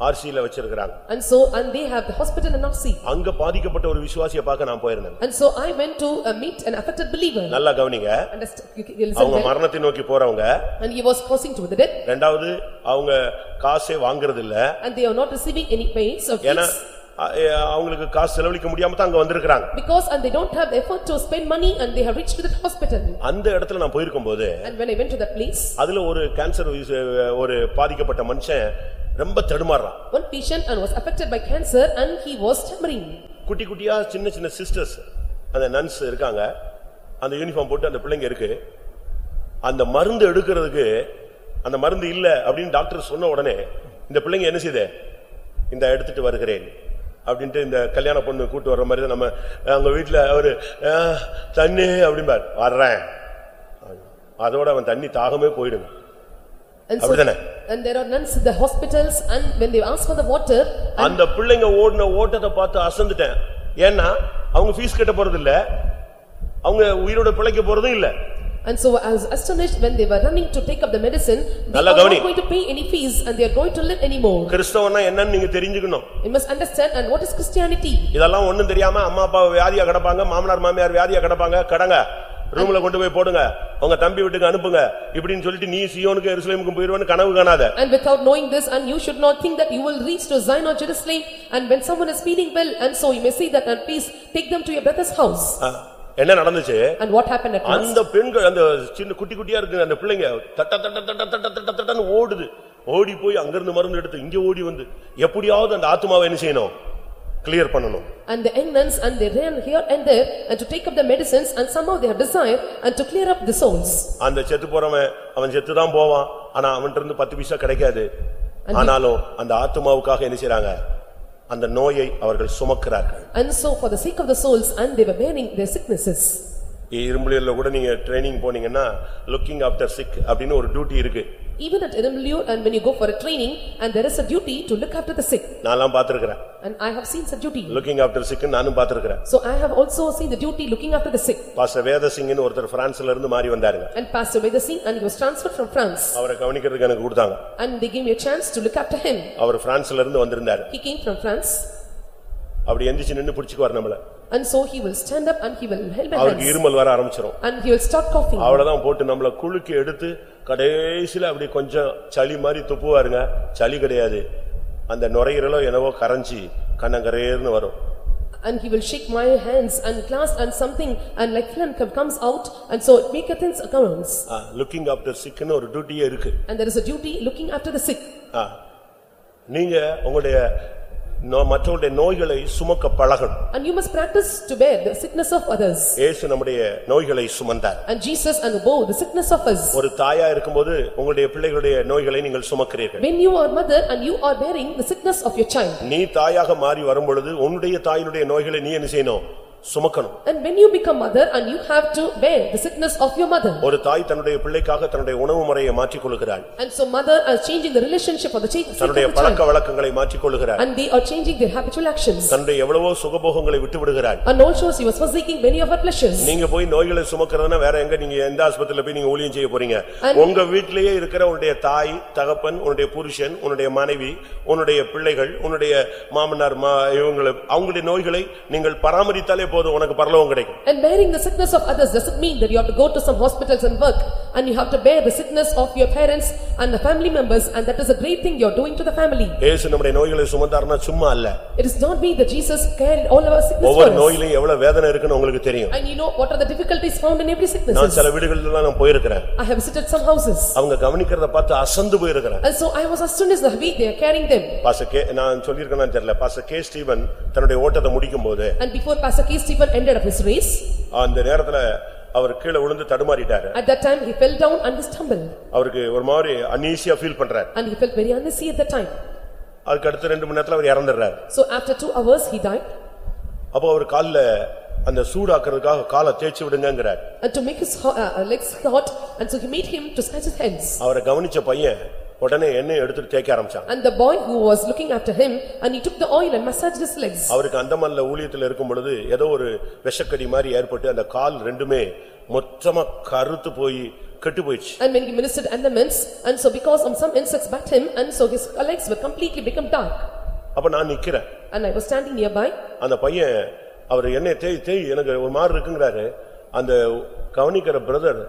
ஆர்சியில வச்சிருக்கிறாங்க And so, and they have the hospital in RC. அங்க பாதிக்கப்பட்ட ஒரு விசுவாசியை பார்க்க நான் போயிருந்தேன் And so I went to uh, meet an affected believer. நல்லா கவனிங்க அவங்க. மரணத்தை நோக்கி போறவங்க And he was crossing to the death ரெண்டாவது அவங்க காசே வாங்குறது இல்ல and they are not receiving any pains. அ- எ- அவங்களுக்கு காசு செலவழிக்க முடியாம தான் அங்க வந்திருக்கிறாங்க Because and they don't have the effort to spend money and they have reached to the hospital. அந்த இடத்துல நான் போயிருக்கும்போது And when I went to that place, அதுல ஒரு கேன்சர் ஒரு பாதிக்கப்பட்ட மனுஷன் ரொம்ப தடுமாறுறான் one patient and was affected by cancer and he was stammering. குட்டி குட்டியா சின்ன சின்ன சிஸ்டர்ஸ் அந்த நன்ஸ் இருக்காங்க. அந்த யூனிஃபார்ம் போட்டு அந்த பிள்ளைங்க இருக்கு. அந்த மருந்து எடுக்கிறதுக்கு அந்த மருந்து இல்ல அப்படின்னு டாக்டர் சொன்ன உடனே இந்த பிள்ளைங்க என்ன செய்யுது? இந்த எடுத்துட்டு வருகிறேன். அப்படின்ட்டு இந்த கல்யாண பொண்ணு கூட்டு வர்ற மாதிரி தான் நம்ம அவங்க வீட்டுல அவரு "அஹ், தண்ணி அப்படிம்பார். வர்றேன். அதோட அவன் தண்ணி தாகமே போயிடுங்க. And so, அப்படிதானே? and there are nuns in the hospitals and when they ask for the water and அந்த பிள்ளைங்க ஓடின ஓட்டத்தை பார்த்து அசந்துட்டேன் ஏன்னா அவங்க ஃபீஸ் கட்ட போறது இல்ல அவங்க உயிரோட பிழைக்க போறதும் இல்ல and so I was astonished when they were running to take up the medicine. They நல்லா are கவனி. not going to pay any fees and they are going to live anymore. கிறிஸ்தவன்னா என்னன்னு நீங்க தெரிஞ்சுக்கணும் You must understand and what is Christianity? இதெல்லாம் ஒண்ணும் தெரியாம அம்மா அப்பா வியாதியா கிடப்பாங்க மாமனார் மாமியார் வியாதியா கிடப்பாங்க கடங்க ரூம்ல கொண்டு போய் போடுங்க உங்க தம்பி வீட்டுக்கு அனுப்புங்க இப்படின்னு சொல்லிட்டு நீ சியோனுக்கு எருசலேமுக்கு போயிருவேன்னு கனவு காணாத And without knowing this, and you should not think that you will reach to Zion or Jerusalem, and when someone is feeling well, and so you may say that, and please take them to your brother's house. என்ன நடந்துச்சு And what happened at? அந்த பெண்கள் அந்த சின்ன குட்டி குட்டியா இருக்கு அந்த பிள்ளைங்க தட்ட தட்ட தட்ட தட்ட தட்ட தட்டன்னு ஓடுது ஓடி போய் அங்கிருந்து மருந்து எடுத்து இங்க ஓடி வந்து எப்படியாவது அந்த ஆத்மாவை என்ன செய்யணும் கிளியர் பண்ணணும் And the nuns, and they ran here and there, and to take up the medicines, and somehow they have desire, and to clear up the souls. அந்த செத்து போறவன் அவன் செத்துதான் போவான் ஆனா அவன்கிட்ட இருந்து பத்து பைசா கிடைக்காது ஆனாலும் அந்த ஆத்மாவுக்காக என்ன செய்றாங்க அந்த நோயை அவர்கள் சுமக்கிறார்கள் And so for the sake of the souls, and they were bearing their sicknesses. இரும்புலியர்ல கூட நீங்க ட்ரைனிங் போனீங்கன்னா லுக்கிங் ஆஃப்டர் சிக் அப்படின்னு ஒரு டியூட்டி இருக்கு Even at Irumliu, and when you go for a training, and there is a duty to look after the sick. நான்லாம் பார்த்திருக்கிறேன் And I have seen such duty. Looking after sick நானும் பார்த்திருக்கிறேன் So I have also seen the duty looking after the sick. Pastor வேதசிங்னு ஒருத்தர் பிரான்ஸ்ல இருந்து மாறி வந்தாருங்க And Pastor Vedasing, and he was transferred from France. அவரை கவனிக்கிறதுக்கு எனக்கு கொடுத்தாங்க And they gave me a chance to look after him. அவர் பிரான்ஸ்ல இருந்து வந்திருந்தாரு He came from France, அப்படி எந்திரிச்சு நின்னு பிடிச்சுக்குவார் நம்மள And so he will stand up and he will help அவருக்கு. இருமல் வர ஆரம்பிச்சிரும் And he will start coughing. அவ்வளவுதான் போட்டு நம்மள குலுக்கி எடுத்து கடைசில அப்படி கொஞ்சம் சளி மாதிரி துப்புவாருங்க சளி கிடையாது அந்த நுரையீரலோ என்னவோ கரைஞ்சி கண்ணங்கரேர்னு வரும் And he will shake my hands and clasp and something and like phlegm com- comes out and so it make a things occurrence. Looking after சிக்னு ஒரு டியூட்டியே இருக்கு And there is a duty looking after the sick. நீங்க உங்களுடைய மற்றவருடைய நோய்களை சுமக்க பழகணும் And you must practice to bear the sickness of others. இயேசு நம்முடைய நோய்களை சுமந்தார் And Jesus and bore the sickness of us. ஒரு தாயா இருக்கும்போது உங்களுடைய பிள்ளைகளுடைய நோய்களை நீங்கள் சுமக்கிறீர்கள் When you are mother and you are bearing the sickness of your child. நீ தாயாக மாறி வரும்பொழுது உன்னுடைய தாயினுடைய நோய்களை நீ என்ன செய்யணும் சுமக்கணும் And when you become mother and you have to bear the sickness of your mother. ஒரு தாய் தன்னுடைய பிள்ளைக்காக தன்னுடைய உணவு முறையை மாற்றிக் கொள்ளுகிறாள் And so mother are changing the relationship of the chi- sake of தன்னுடைய பழக்க child. வழக்கங்களை மாற்றிக் கொள்ளுகிறாள் And they are changing their habitual actions. தன்னுடைய எவ்வளவோ சுகபோகங்களை விட்டு விடுகிறாள் And also she was forsaking many of her pleasures. நீங்க போய் நோய்களை சுமக்கிறதுனா வேற எங்க நீங்க எந்த ஆஸ்பத்திரியில போய் நீங்க ஊழியம் செய்ய போறீங்க உங்க வீட்டிலேயே இருக்கிற உன்னுடைய தாய் தகப்பன் உன்னுடைய புருஷன் உன்னுடைய மனைவி உன்னுடைய பிள்ளைகள் உன்னுடைய மாமனார் இவங்களை அவங்களுடைய நோய்களை நீங்கள் பராமரித்தாலே போதும் உனக்கு பரலோகம் கிடைக்கும் And bearing the sickness of others doesn't mean that you have to go to some hospitals and work. And you have to bear the sickness of your parents and the family members and that is a great thing you are doing to the family. இயேசு நம்முடைய நோய்களை சுமந்தாருன்னா சும்மா அல்ல It is not me that Jesus carried all our sickness for ஒவ்வொரு us. நோயிலும் எவ்வளவு வேதனை இருக்குன்னு உங்களுக்கு தெரியும் And you know what are the difficulties found in every நான் sickness. சில வீடுகள்ல நான் போயிருக்கிறேன் I have visited some houses. அவங்க கவனிக்கிறத பார்த்து அசந்து போயிருக்கிறேன் And so I was astonished the way they are carrying them. பாச கே நான் சொல்லியிருக்கேன்னு தெரியல பாச கே ஸ்டீவன் தன்னுடைய ஓட்டத்தை முடிக்கும் போது And before Pastor K. Stephen ended up his race, அந்த நேரத்துல அவர் கீழே விழுந்து தடுமாறிட்டாரு at that time he fell down and stumbled. அவருக்கு ஒரு மாதிரி அன்ஈசியா ஃபீல் பண்றாரு And he felt very uneasy at that time. அதுக்கு அடுத்த ரெண்டு மணி நேரத்துல அவர் இறந்துடுறாரு So after two hours he died. அப்போ அவர் கால்ல அந்த சூடாக்குறதுக்காக காலை தேய்ச்சி விடுங்கங்கிறார் And to make his ho- uh, legs hot, and so he made him to scratch his hands. அவரை கவனிச்ச பையன் உடனே எண்ணெய் எடுத்துட்டு தேய்க்க ஆரம்பிச்சான் And the boy who was looking after him, and he took the oil and massaged his legs. அவருக்கு அந்தமான்ல ஊழியத்துல இருக்கும் பொழுது ஏதோ ஒரு விஷக்கடி மாதிரி ஏற்பட்டு அந்த கால் ரெண்டுமே மொத்தமா கருத்து போய் கெட்டு போயிடுச்சு And when he ministered elements, and so because of some insects bit him, and so his legs were completely become dark. அப்ப நான் நிக்கிறேன் And I was standing nearby, அந்த பையன் அவர் எண்ணெய் தேய் தேய் எனக்கு ஒரு மாதிரி இருக்குங்கிறாரு அந்த கவனிக்கிற பிரதர்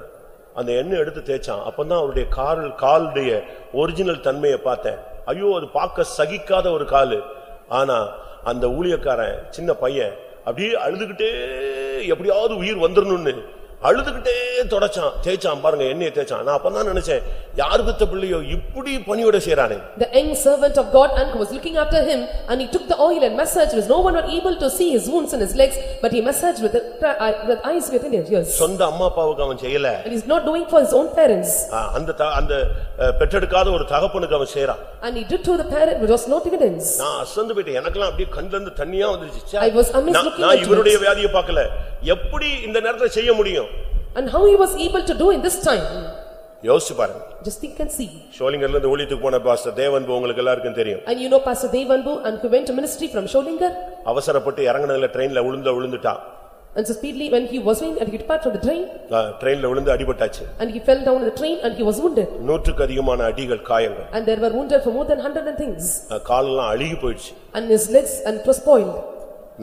அந்த எண்ணெய் எடுத்து தேய்ச்சான். அப்பதான் அவருடைய கால் காலுடைய ஒரிஜினல் தன்மையை பார்த்தேன். ஐயோ அது பார்க்க சகிக்காத ஒரு காலு. ஆனா அந்த ஊழியக்காரன் சின்ன பையன் அப்படியே அழுதுகிட்டே எப்படியாவது உயிர் வந்துடணும்னு அழுதுகிட்டே தொடச்சான் தேய்ச்சான் பாருங்க எண்ணெயை தேய்ச்சான் நான் அப்பதான் நினைச்சேன் யாரு பெத்த பிள்ளையோ இப்படி பணியோட செய்றானே the young servant of God and who was looking after him, and he took the oil and massaged, was no one were able to see his wounds in his legs, but he massaged with the uh, with eyes within his ears. சொந்த அம்மா அப்பாவுக்கு அவன் செய்யல And he's not doing for his own parents, அந்த அந்த பெற்றெடுக்காத ஒரு தகப்பனுக்கு அவன் செய்றான் and he did to the parent which was not evidence. நான் அசந்து போயிட்டேன் எனக்கெல்லாம் அப்படியே கண்ணுல இருந்து தண்ணியா வந்துருச்சு ச்சே. I was amazed looking நான் இவருடைய. வியாதியை பார்க்கல எப்படி இந்த நேரத்துல செய்ய முடியும் And how he was able to do in this time, யோசிச்சு பாருங்க just think and see. ஷோலிங்கர்ல இருந்து ஊழியத்துக்கு போன பாஸ்டர் தேவன் போ உங்களுக்கு எல்லாருக்கும் தெரியும் And you know Pastor Devanbu and who went to ministry from Sholingar, அவசரப்பட்டு இறங்குனதுல ட்ரெயின்ல விழுந்த விழுந்துட்டான் and so speedily when he was going and he departed from the train, ஆ, ட்ரெயின்ல விழுந்து அடிபட்டாச்சு and he fell down in the train and he was wounded. நூற்றுக்கு அதிகமான அடிகள் காயங்கள் And there were wounded for more than hundred and things, ஆ, காலெல்லாம் அழுகி போயிடுச்சு and his legs and it was spoiled.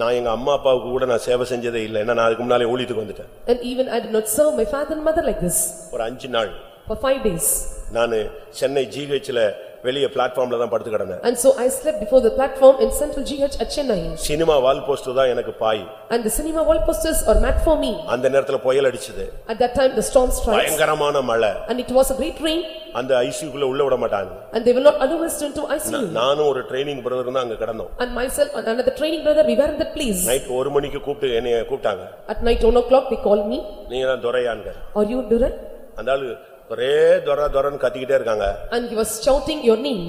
நான் எங்க அம்மா அப்பாவுக்கு கூட நான் சேவை செஞ்சதே இல்லை. ஏன்னா நான் அதுக்கு முன்னாலே ஊழியத்துக்கு வந்துட்டேன். And even I did not serve my father and mother like this. ஒரு அஞ்சு நாள். For five days. நானு சென்னை ஜிஹெச்ல வெளிய பிளாட்ஃபார்ம்ல தான் படுத்து கிடந்தேன் And so I slept before the platform in central GH at Chennai. Cinema wall post தான் எனக்கு பாய் And the cinema wall posters are mat for me. அந்த நேரத்துல புயல் அடிச்சது At that time, the storm strikes பயங்கரமான மழை and it was a great rain அந்த ஐசியூக்குள்ள உள்ள விட மாட்டாங்க and they will not allow us to ICU. நானும் ஒரு ட்ரைனிங் பிரதர் தான் அங்க கிடந்தோம் And myself and another training brother, we were in that place. Night ஒரு மணிக்கு கூப்பிட்டு என்னைய கூப்பிட்டாங்க At night one o'clock, they called me, நீங்க தான் துரையாங்க are you Duran? அந்த ஆளு ஒரே துர துரன்னு கத்திக்கிட்டே இருக்காங்க. And he was shouting your name.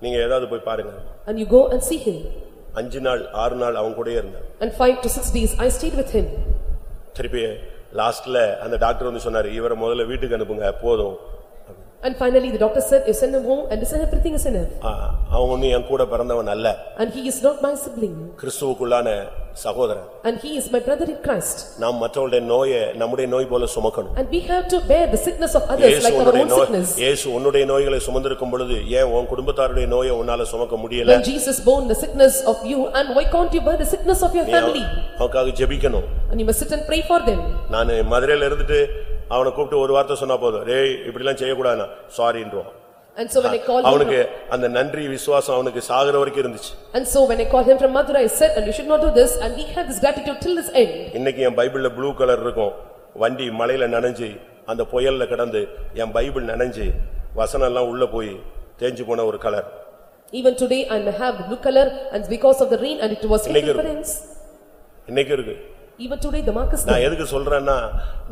நீங்க ஏதாவது போய் பாருங்க. And you go and see him. அஞ்சு நாள் ஆறு நாள் அவங்க கூடயே இருந்தேன் And five to six days, I stayed with him. திருப்பி லாஸ்ட்ல அந்த டாக்டர் வந்து சொன்னாரு இவரை முதல்ல வீட்டுக்கு அனுப்புங்க போதும். And finally, the doctor said, you send him home and listen, everything is enough. ஆ, அவன் ஒண்ணு என் கூட பிறந்தவன் அல்ல And he is not my sibling கிறிஸ்துவுக்குள்ளான சகோதரன் and he is my brother in Christ. நாம் மற்றவருடைய நோயை நம்முடைய நோய் போல சுமக்கணும் And we have to bear the sickness of others இயேசு like our உன்னுடைய own நோய் sickness. இயேசு உன்னுடைய நோய்களை சுமந்திருக்கும் பொழுது ஏன் உன் குடும்பத்தாருடைய நோயை உன்னால சுமக்க முடியல When Jesus bore the sickness of you and why can't you bear the sickness of your நீ அவ- family? அவனுக்காக ஜெபிக்கணும் And you must sit and pray for them. நான் மதுரையில இருந்துட்டு அவனை கூப்பிட்டு ஒரு வார்த்தை சொன்னா போதும் டேய் இப்படிலாம் செய்யக்கூடாதுன்னா சாரின்றுவான் And so when I called him, அவனுக்கு அந்த நன்றி விசுவாசம் அவனுக்கு சாகுற வரைக்கும் இருந்துச்சு and so when I called him from Mathura, I said, and you should not do this, and he had this gratitude till this end. இன்னைக்கு என் பைபிள்ல ப்ளூ கலர் இருக்கும் வண்டி மலையில நனைஞ்சு அந்த புயல்ல கிடந்து என் பைபிள் நனைஞ்சு வசனம் எல்லாம் உள்ள போய் தேஞ்சு போன ஒரு colour Even today, I have blue color, and because of the rain, and it was fatal இருக்கு. parents. இன்னைக்கு இருக்கு Even today, the mark is நான் there. எதுக்கு சொல்றேன்னா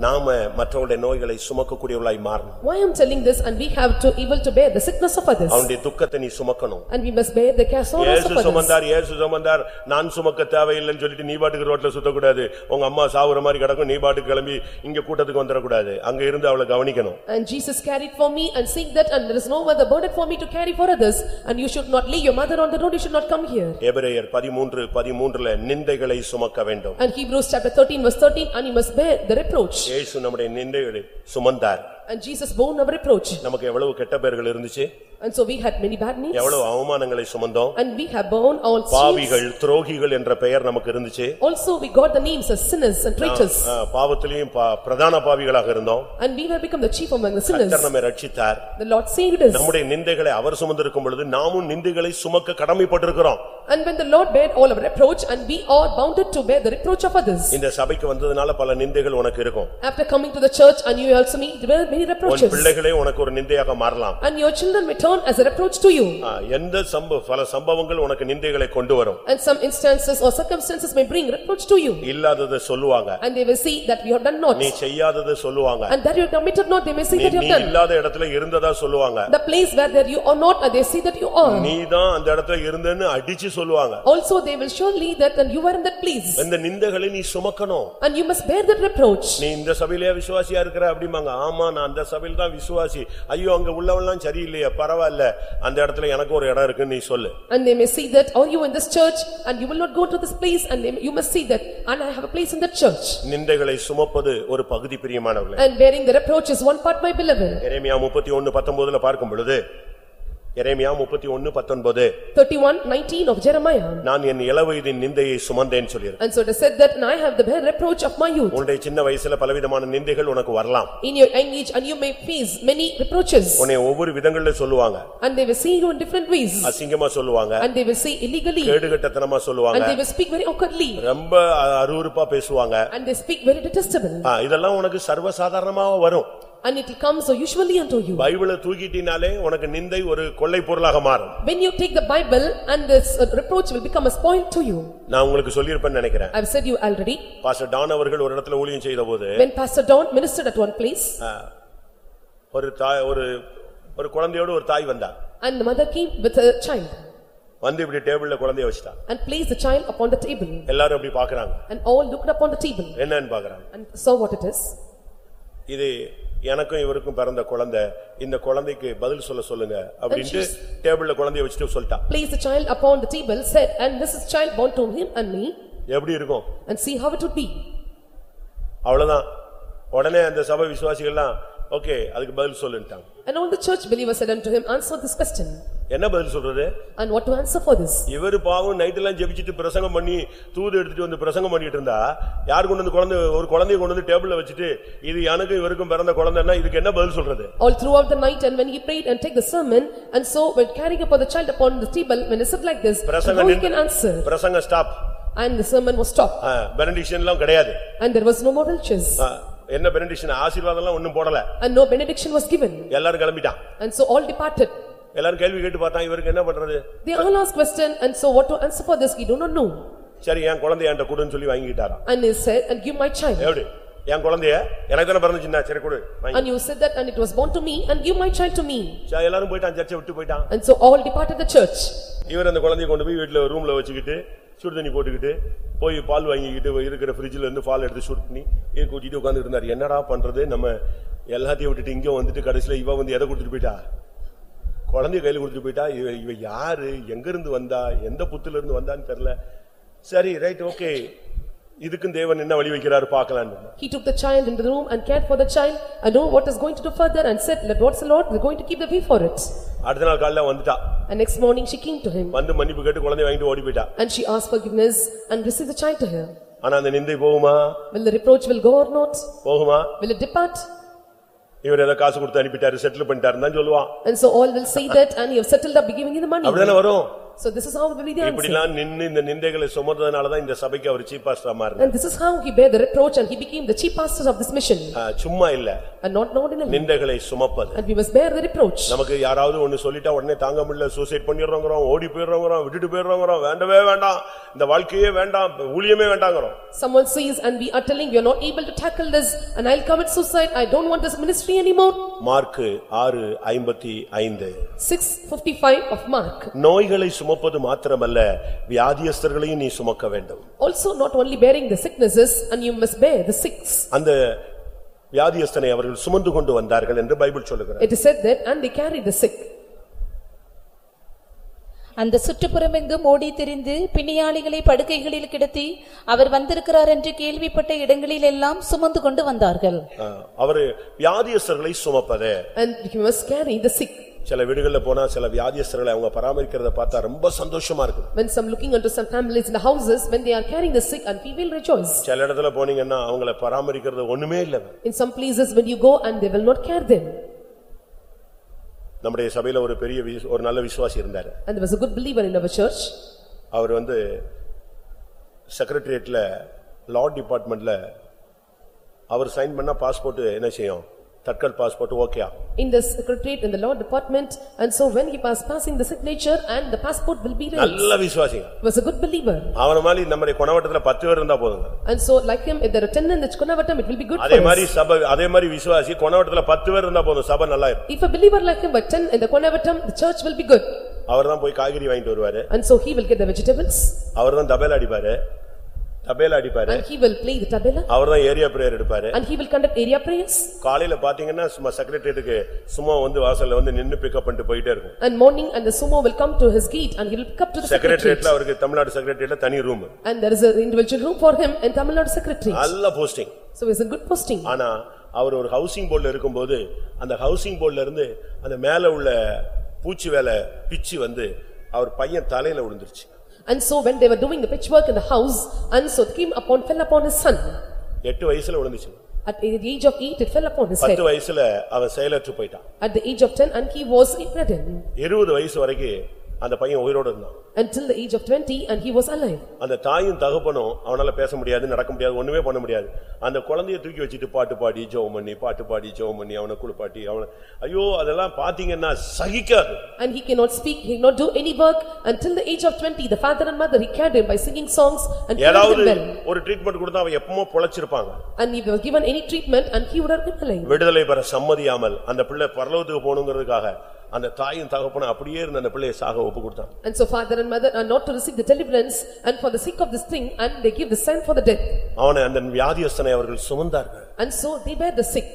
நாம மற்றவருடைய நோய்களை சுமக்கக்கூடியவளாய் மாறணும் Why I am telling this, and we have to able to bear the sickness of others, அவனுடைய துக்கத்தை நீ சுமக்கணும் and we must bear the care sorrows இயேசு of others. சுமந்தார் இயேசு சுமந்தார் நான் சுமக்க தேவையில்லைன்னு சொல்லிட்டு நீ பாட்டுக்கு ரோட்ல சுத்தக்கூடாது உங்க அம்மா சாவுற மாதிரி கிடக்கும் நீ பாட்டுக்கு கிளம்பி இங்க கூட்டத்துக்கு வந்துடக்கூடாது அங்க இருந்து அவளை கவனிக்கணும் And Jesus carried for me and seeing that, and there is no other burden for me to carry for others, and you should not leave your mother on the road, you should not come here. எபிரேயர் பதிமூன்று பதிமூன்றுல நிந்தைகளை சுமக்க வேண்டும் And Hebrews chapter thirteen verse thirteen, and you must bear the reproach. இயேசு நம்முடைய நிந்தைகளை சுமந்தார் And Jesus bore our reproach. நமக்கு எவ்வளவு கெட்ட பேர்கள் இருந்துச்சு And so we had many bad names. எவ்வளவு அவமானங்களை சுமந்தோம் And we have borne all sins. பாவிகள் துரோகிகள் என்ற பெயர் நமக்கு இருந்துச்சு Also we got the names as sinners and traitors. ஆ, பாவத்திலையும் பா- பிரதான பாவிகளாக இருந்தோம் And we have become the chief among the sinners. கர்த்தர் நம்மை ரட்சித்தார் The Lord saved us. நம்முடைய நிந்தைகளை அவர் சுமந்திருக்கும் பொழுது நாமும் நிந்தைகளை சுமக்க கடமைப்பட்டிருக்கிறோம் And when the Lord bare all our reproach, and we are bounded to bear the reproach of others. இந்த சபைக்கு வந்ததுனால பல நிந்தைகள் உனக்கு இருக்கும் After coming to the church, and you also meet bear many உன் reproaches. பிள்ளைகளே உனக்கு ஒரு நிந்தையாக மாறலாம் And your children may turn as a reproach to you. ஆ, எந்த சம்ப பல சம்பவங்கள் உனக்கு நிந்தைகளை கொண்டு வரும் And some instances or circumstances may bring reproach to you. இல்லாததை சொல்லுவாங்க And they will see that we have done not. நீ செய்யாததை சொல்லுவாங்க And that you have committed not, they may see நீ that you நீ have done. இல்லாத இடத்துல இருந்ததா சொல்லுவாங்க The place where there you are not, and they see that you are. நீதான் அந்த இடத்துல இருந்தேன்னு அடிச்சு சொல்லுவாங்க Also, they will surely that, and you were in that place. இந்த நிந்தைகளை நீ சுமக்கணும் And you must bear that reproach. நீ இந்த சபையிலேயே விசுவாசியா இருக்கிற அப்படிம்பாங்க ஆமா நான் அந்த சபையில் தான் விசுவாசி ஐயோ அங்க உள்ளவெல்லாம் சரியில்லையே பரவாயில்ல அந்த இடத்துல எனக்கு ஒரு இடம் இருக்குன்னு நீ சொல்லு And they may see that, are you in this church, and you will not go to this place, and they- you must see that, and I have a place in that church. நிந்தைகளை சுமப்பது ஒரு பகுதி பிரியமானவர்களே And bearing the reproach is one part, my beloved. எரேமியா முப்பத்தி ஒன்னு பத்தொன்பதுல பார்க்கும் பொழுது எரேமியா முப்பத்தி ஒன்னு பத்தொன்பது Thirty-one nineteen of Jeremiah. நான் என் இளவயதின் நிந்தையை சுமந்தேன்னு சொல்லியிருக்கு And so it is said that, and I have the bare reproach of my youth. உன்னுடைய சின்ன வயசுல பலவிதமான நிந்தைகள் உனக்கு வரலாம் In your young age, and you may face many reproaches. உன்னை ஒவ்வொரு விதங்கள்ல சொல்லுவாங்க And they will see you in different ways. அசிங்கமா சொல்லுவாங்க And they will say illegally. கேடுகட்டத்தனமா சொல்லுவாங்க And they will speak very awkwardly. ரொம்ப அ- அருவருப்பா பேசுவாங்க And they speak very detestable. இதெல்லாம் உனக்கு சர்வசாதாரணமா வரும் And it will come so usually unto you. பைபிளை தூக்கிட்டினாலே உனக்கு நிந்தை ஒரு கொள்ளை பொருளாக மாறும் When you take the Bible and this uh, reproach will become a spoil to you. நான் உங்களுக்கு சொல்லியிருப்பேன்னு நினைக்கிறேன் I've said you already. Pastor Don அவர்கள் ஒரு இடத்துல ஊழியம் செய்த போது When Pastor Don ministered at one place ஒரு தாய் ஒரு ஒரு குழந்தையோடு ஒரு தாய் வந்தா and the mother came with a child வந்து இப்படி டேபிள்ல குழந்தைய வச்சுட்டா and placed the child upon the table எல்லாரும் அப்படி பாக்குறாங்க and all looked upon the table என்னன்னு பாக்குறாங்க and saw what it is. இது எனக்கும் இவருக்கும் பிறந்த குழந்தை இந்த குழந்தைக்கு பதில் சொல்ல சொல்லுங்க அப்படின்ட்டு டேபிள்ல குழந்தைய வச்சுட்டு சொல்லிட்டா Placed the child upon the table, said, "And this is child born to him and me, எப்படி இருக்கும் and see how it would be." அவ்வளவுதான் உடனே அந்த சபை விசுவாசிகள்லாம் ஓகே அதுக்கு பதில் சொல்லுன்ட்டாங்க And all the church believers said unto him, "Answer this question." என்ன பதில் சொல்றது And what to answer for this? இவரு பாவம் நைட் எல்லாம் ஜெபிச்சிட்டு பிரசங்கம் பண்ணி தூது எடுத்துட்டு வந்து பிரசங்கம் பண்ணிட்டு இருந்தா யார் கொண்டு வந்து குழந்தை ஒரு குழந்தைய கொண்டு வந்து டேபிள்ல வச்சுட்டு இது எனக்கும் இவருக்கும் பிறந்த குழந்தைன்னா இதுக்கு என்ன பதில் சொல்றது All throughout the night and when he prayed and take the sermon and so when carrying upon the child upon the table, when he said like this, பிரசங்கம் how he can answer? பிரசங்கம் stop And the sermon was stopped benediction எல்லாம் கிடையாது and there was no more ஆ, என்ன benediction ஆசீர்வாதம் எல்லாம் ஒண்ணும் போடல and no benediction was given. எல்லாரும் கிளம்பிட்டான் And so all departed. எல்லாரும் கேள்வி கேட்டு பார்த்தா இவருக்கு என்ன பண்றது? They all asked question and so what to answer for this, he do not know. சரி என் குழந்தைய என்கிட்ட கொடுன்னு சொல்லி வாங்கிட்டாராம் And he said, and give my child. எப்படி? என் குழந்தைய? எனக்கு தானே பிறந்துச்சுன்னா? சரி கொடு வாங்கி. And you said that and it was born to me and give my child to me. சரி, எல்லாரும் போயிட்டான் சர்ச்சை விட்டு போயிட்டான். And so all departed the church. இவர் அந்த குழந்தைய கொண்டு போய் வீட்டுல ரூம்ல வச்சுக்கிட்டு சுடு தண்ணி போட்டுக்கிட்டு போய் பால் வாங்கிக்கிட்டு இருக்கிற ஃப்ரிட்ஜ்ல இருந்து பால் எடுத்து சுடு இது கூட்டிட்டு உட்கார்ந்துட்டு இருந்தாரு. என்னடா பண்றது? நம்ம எல்லாத்தையும் விட்டுட்டு இங்க வந்துட்டு கடைசில இவ வந்து எதை கொடுத்துட்டு போயிட்டா? குழந்தைய கையில கொடுத்துட்டு போயிட்டா இவ இவ யாரு எங்க இருந்து வந்தா எந்த புத்துல இருந்து வந்தான்னு தெரியல சரி ரைட் ஓகே இதுக்கும் தேவன் என்ன வழி வைக்கிறாரு பார்க்கலான்னு He took the child into the room and cared for the child and know what is going to do further and said, let what's the Lord, we're going to keep the way for it. அடுத்த நாள் காலையில வந்துட்டா And next morning she came to him வந்து மன்னிப்பு கேட்டு குழந்தைய வாங்கிட்டு ஓடி போயிட்டா and she asked forgiveness and received the child to her. ஆனா அந்த நிந்தை போகுமா Will the reproach will go or not? போகுமா Will it depart? இவர் ஏதோ காசு கொடுத்து அனுப்பிட்டாரு செட்டில் பண்ணிட்டாருன்னு தான் சொல்லுவான் And so all will say that and you have settled up by giving you the money. அப்படிதானே வரும் So this is how will be the answer. இப்படிலாம் நின்னு இந்த நிந்தைகளை சுமந்ததுனாலதான் இந்த சபைக்கு அவர் சீஃப் பாஸ்டரா மாறினார் And this is how he bare the reproach and he became the chief pastor of this mission. ஆ, சும்மா இல்ல And not ordinarily. நிந்தைகளை சுமப்பது And we must bear the reproach. நமக்கு யாராவது ஒண்ணு சொல்லிட்டா உடனே தாங்க முடியல சூசைட் பண்ணிடுறோங்கிறோம் ஓடி போயிடுறோங்கிறோம் விட்டுட்டு போயிடுறோங்கிறோம் வேண்டவே வேண்டாம் இந்த வாழ்க்கையே வேண்டாம் ஊழியமே வேண்டாங்கிறோம் Someone says and we are telling we are not able to tackle this and I'll commit suicide, I don't want this ministry anymore. Mark ஆறு ஐம்பத்தி ஐந்து Six fifty-five of Mark. நோய்களை சுமப்பது மாத்திரமல்ல வியாதியஸ்தர்களையும் நீ சுமக்க வேண்டும் Also not only bearing the sicknesses and you must bear the sicks. அந்த வியாதியஸ்தனை அவர்கள் சுமந்து கொண்டு வந்தார்கள் என்று பைபிள் சொல்லுகிறது It is said that and they carry the sick. அந்த சுற்றுப்புறமெங்கும் ஓடி திரிந்து பிணியாளிகளை படுக்கைகளில் கிடத்தி அவர் வந்திருக்கிறார் என்று கேள்விப்பட்ட இடங்களில் எல்லாம் சுமந்து கொண்டு வந்தார்கள் அவரு வியாதியஸ்தர்களை சுமப்பது And you must carry the sick. சில வீடுகள்ல போனா சில வியாதியஸ்தர்களை அவங்க பராமரிக்கிறத பார்த்தா ரொம்ப சந்தோஷமா இருக்கும் When some looking unto some families in the houses, when they are carrying the sick and we will rejoice. சில இடத்துல போனீங்கன்னா அவங்கள பராமரிக்கிறது ஒண்ணுமே இல்ல In some places when you go and they will not care them. நம்முடைய சபையில ஒரு பெரிய ஒரு நல்ல விசுவாசி இருந்தாரு And there was a good believer in our church. அவர் வந்து செக்ரட்டரியேட்ல லா டிபார்ட்மெண்ட்ல அவர் சைன் பண்ணா பாஸ்போர்ட் என்ன செய்யும் Tatkal passport okay In the secretariat in the law department and so when he was passing the signature and the passport will be raised. நல்ல விசுவாசிங்க He was a good believer. அவன மாதிரி நம்முடைய குணவட்டத்துல பத்து பேர் இருந்தா போதுங்க And so like him, if there are ten in the Kunavatam, it will be good அதே for மாதிரி us. சபை அதே மாதிரி விசுவாசி குணவட்டத்துல பத்து பேர் இருந்தா போதும் சபை நல்லா இருக்கும் If a believer like him, but ten in the Kunavatam, the church will be good. அவர்தான் போய் காய்கறி வாங்கிட்டு வருவாரு And so he will get the vegetables அவர்தான் தபேல அடிப்பாரு தபேல அடிப்பாரு and he will play the tabela அவர்தான் ஏரியா பிரேயர் எடுப்பாரு and he will conduct area prayers. காலையில பாத்தீங்கன்னா சும்மா செக்ரட்டரியேட்டுக்கு சும்மா வந்து வாசல்ல வந்து நின்னு பிக்கப் பண்ணிட்டு போயிட்டே இருக்கும் And morning and the sumo will come to his gate and he will come to the secretariat. செக்ரட்டரியேட்ல அவருக்கு தமிழ்நாடு செக்ரட்டரியேட்ல தனி room And there is an individual room for him in Tamil Nadu secretary. நல்ல posting So he is a good posting. ஆனா அவர் ஒரு housing போர்டுல இருக்கும்போது அந்த housing போர்டுல இருந்து அந்த மேல உள்ள பூச்சி வேலை பிச்சு வந்து அவர் பையன் தலையில விழுந்துருச்சு And so when they were doing the pitchwork in the house, and so it came upon, fell upon his son. எட்டு வயசுல விழுந்துச்சு At the age of eight, it fell upon his head. பத்து வயசுல அவன் செயலற்று போயிட்டான் At the age of ten, and he was bedridden இருபது வயசு வரைக்கும் அந்த பையன் உயிரோட இருந்தான் until the age of twenty, and he was alive. அந்த தாயும் தகப்பனும் அவனால பேச முடியாது நடக்க முடியாது ஒண்ணுமே பண்ண முடியாது அந்த குழந்தைய தூக்கி வச்சுட்டு பாட்டு பாடி ஜெபம் பண்ணி பாட்டு பாடி ஜெபம் பண்ணி அவனை குளிப்பாட்டி அவனை ஐயோ அதெல்லாம் பாத்தீங்கன்னா சகிக்காது And he cannot speak, he cannot do any work until the age of twenty. The father and mother, he carried him by singing songs and ஏதாவது. ஒரு ட்ரீட்மெண்ட் கொடுத்தா அவன் எப்பமோ பொழைச்சிருப்பாங்க And if he was given any treatment, and he would have been alive. விடுதலை பெற சம்மதியாமல் அந்த பிள்ளை பரலோகத்துக்கு போகணுங்கிறதுக்காக அந்த தாயும் தகப்பனும் அப்படியே இருந்த அந்த பிள்ளையை சாக ஒப்பு கொடுத்தான் And so father and mother are not to receive the deliverance, and for the sake of this thing, and they give the sign for the death. அவனை அந்த வியாதியஸ்தனை அவர்கள் சுமந்தார்கள் And so they bear the sick.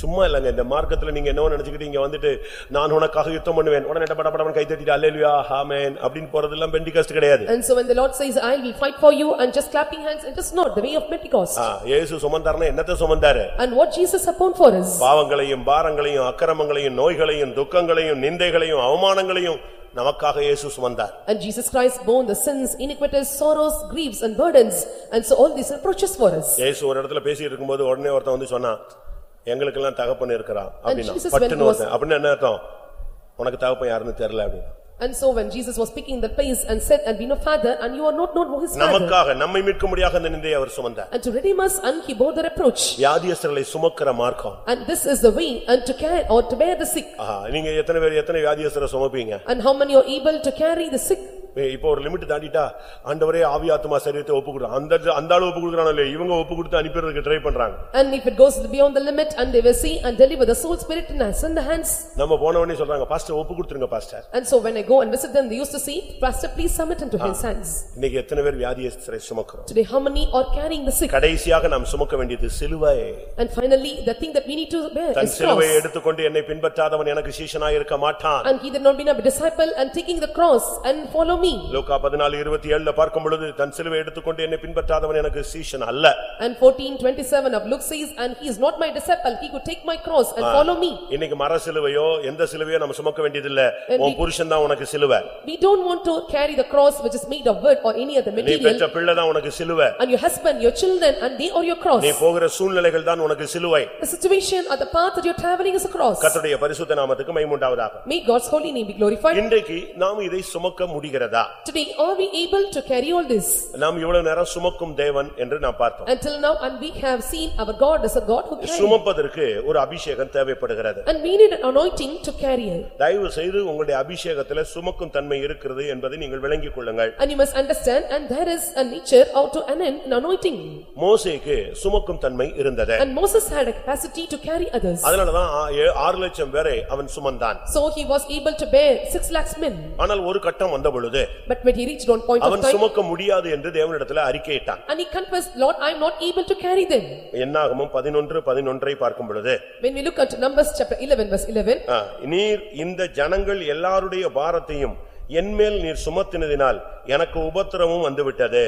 சும்மா இல்லங்க இந்த மார்க்கத்துல நீங்க என்ன நினைச்சுக்கிட்டு இங்க வந்துட்டு நான் உனக்காக யுத்தம் பண்ணுவேன் உடனே பட படபடன்னு கை தட்டிட்டு அல்லேலுயா ஆமென் அப்படின்னு போறதெல்லாம் பெண்டிகாஸ்ட் கிடையாது And so when the Lord says, "I will fight for you," and just clapping hands, it is not the way of Pentecost. இயேசு சுமந்தாருன்னா என்னத்தை சுமந்தாரு And what Jesus upon for us? பாவங்களையும் பாரங்களையும் அக்கிரமங்களையும் நோய்களையும் துக்கங்களையும் நிந்தைகளையும் அவமானங்களையும் நமக்காக இயேசு சுமந்தார் And Jesus Christ bore the sins, iniquities, sorrows, griefs and burdens, and so all these reproaches for us. இயேசு ஒரு இடத்துல பேசிட்டு இருக்கும்போது உடனே ஒருத்தன் வந்து சொன்னான் எங்களுக்கெல்லாம் தகப்பன் இருக்கிறான் அப்படின்னா Jesus when பட்டுன்னு was- ஒருத்தன் அப்படின்னு என்ன அர்த்தம் உனக்கு தகப்பன் யாருன்னு தெரியல அப்படின்னு And so when Jesus was speaking the place and said, "And be no father," and you are not known who his father. நமக்காக நம்மை மீட்க முடியாத அந்த நிந்தையை அவர் சுமந்தார் And to redeem us, and he bore the reproach. வியாதியஸ்தர்களை சுமக்கிற மார்க்கம் And this is the way, and to carry, or to bear the sick. ஆஹா, நீங்க எத்தனை பேர் எத்தனை வியாதியஸ்தரை சுமப்பீங்க And how many are able to carry the sick? இப்போ ஒரு limit தாண்டிட்டா ஆண்டவரே ஆவி ஆத்துமா சரீரத்தை ஒப்பு கொடுக்குறான் அந்த அந்த ஆளு ஒப்பு கொடுக்குறானோ இவங்க ஒப்பு கொடுத்து அனுப்பிடுறதுக்கு ட்ரை பண்றாங்க And if it goes beyond the limit, and they will see and deliver the soul, spirit and us in the hands. நம்ம போன உடனே சொல்றாங்க பாஸ்டர் ஒப்பு கொடுத்துருங்க pastor And so when I go and visit them, they used to say, "Pastor, please submit into his hands." இன்னைக்கு எத்தனை பேர் வியாதியஸ்தரை சுமக்கிறோம் Today, how many are carrying the sick? கடைசியாக நாம் சுமக்க வேண்டியது சிலுவை And finally, the thing that we need to bear is சிலுவையை cross. எடுத்துக்கொண்டு என்னை பின்பற்றாதவன் எனக்கு சீஷனாய் இருக்க மாட்டான் And he did not be a disciple and taking the cross and follow me. லூக்கா பதினாலு இருபத்தி ஏழுல பார்க்கும் பொழுது தன் சிலுவை எடுத்துக்கொண்டு என்னை பின்பற்றாதவன் எனக்கு சீஷன் அல்ல And fourteen twenty-seven of Luke says, "And he is not my disciple, he could take my cross and follow me." இன்னைக்கு மர சிலுவையோ எந்த சிலுவையோ நம்ம சுமக்க வேண்டியதில்ல உன் புருஷன் தான் உனக்கு சிலுவை We don't want to carry the cross which is made of wood or any other நீ material. பெற்ற பிள்ளை தான் உனக்கு சிலுவை And your husband, your children, and they are your cross. நீ போகிற சூழ்நிலைகள் தான் உனக்கு சிலுவை The situation or the path that you're traveling is a cross. கர்த்தருடைய பரிசுத்த நாமத்துக்கு மைமுண்டாவதாக May God's holy name be glorified. இன்றைக்கு நாம் இதை சுமக்க முடிகிறதா Today, are we able to carry all this? நாம் இவ்வளவு நேரம் சுமக்கும் தேவன் என்று நாம் பார்த்தோம் Until now, and we have seen our God is a God who carries. சுமப்பதற்கு ஒரு அபிஷேகம் தேவைப்படுகிறது And we need an anointing to carry it. தயவு செய்து உங்களுடைய அபிஷேகத்துல சுமக்கும் தன்மை இருக்கிறது என்பதை நீங்கள் விளங்கிக் கொள்ளுங்கள் And you must understand, and there is a nature out to an an anointing. மோசேக்கு சுமக்கும் தன்மை இருந்தது And Moses had a capacity to carry others. அதனாலதான் ஆ- ஏ- ஆறு லட்சம் பேரை அவன் சுமந்தான் So he was able to bear six lakhs men. ஆனால் ஒரு கட்டம் வந்த பொழுது But when he reached one point of அவன் time, சுமக்க முடியாது என்று தேவனிடத்துல அறிக்கையிட்டான் and he confessed, "Lord, I am not able to carry them." என்னாகமும் பதினொன்று பதினொன்றை பார்க்கும் பொழுது When we look at Numbers chapter eleven verse eleven, ஆ, நீர் இந்த ஜனங்கள் எல்லாருடைய பாரத்தையும் என்மேல் நீர் சுமத்தினதினால் எனக்கு உபத்திரமும் வந்துவிட்டது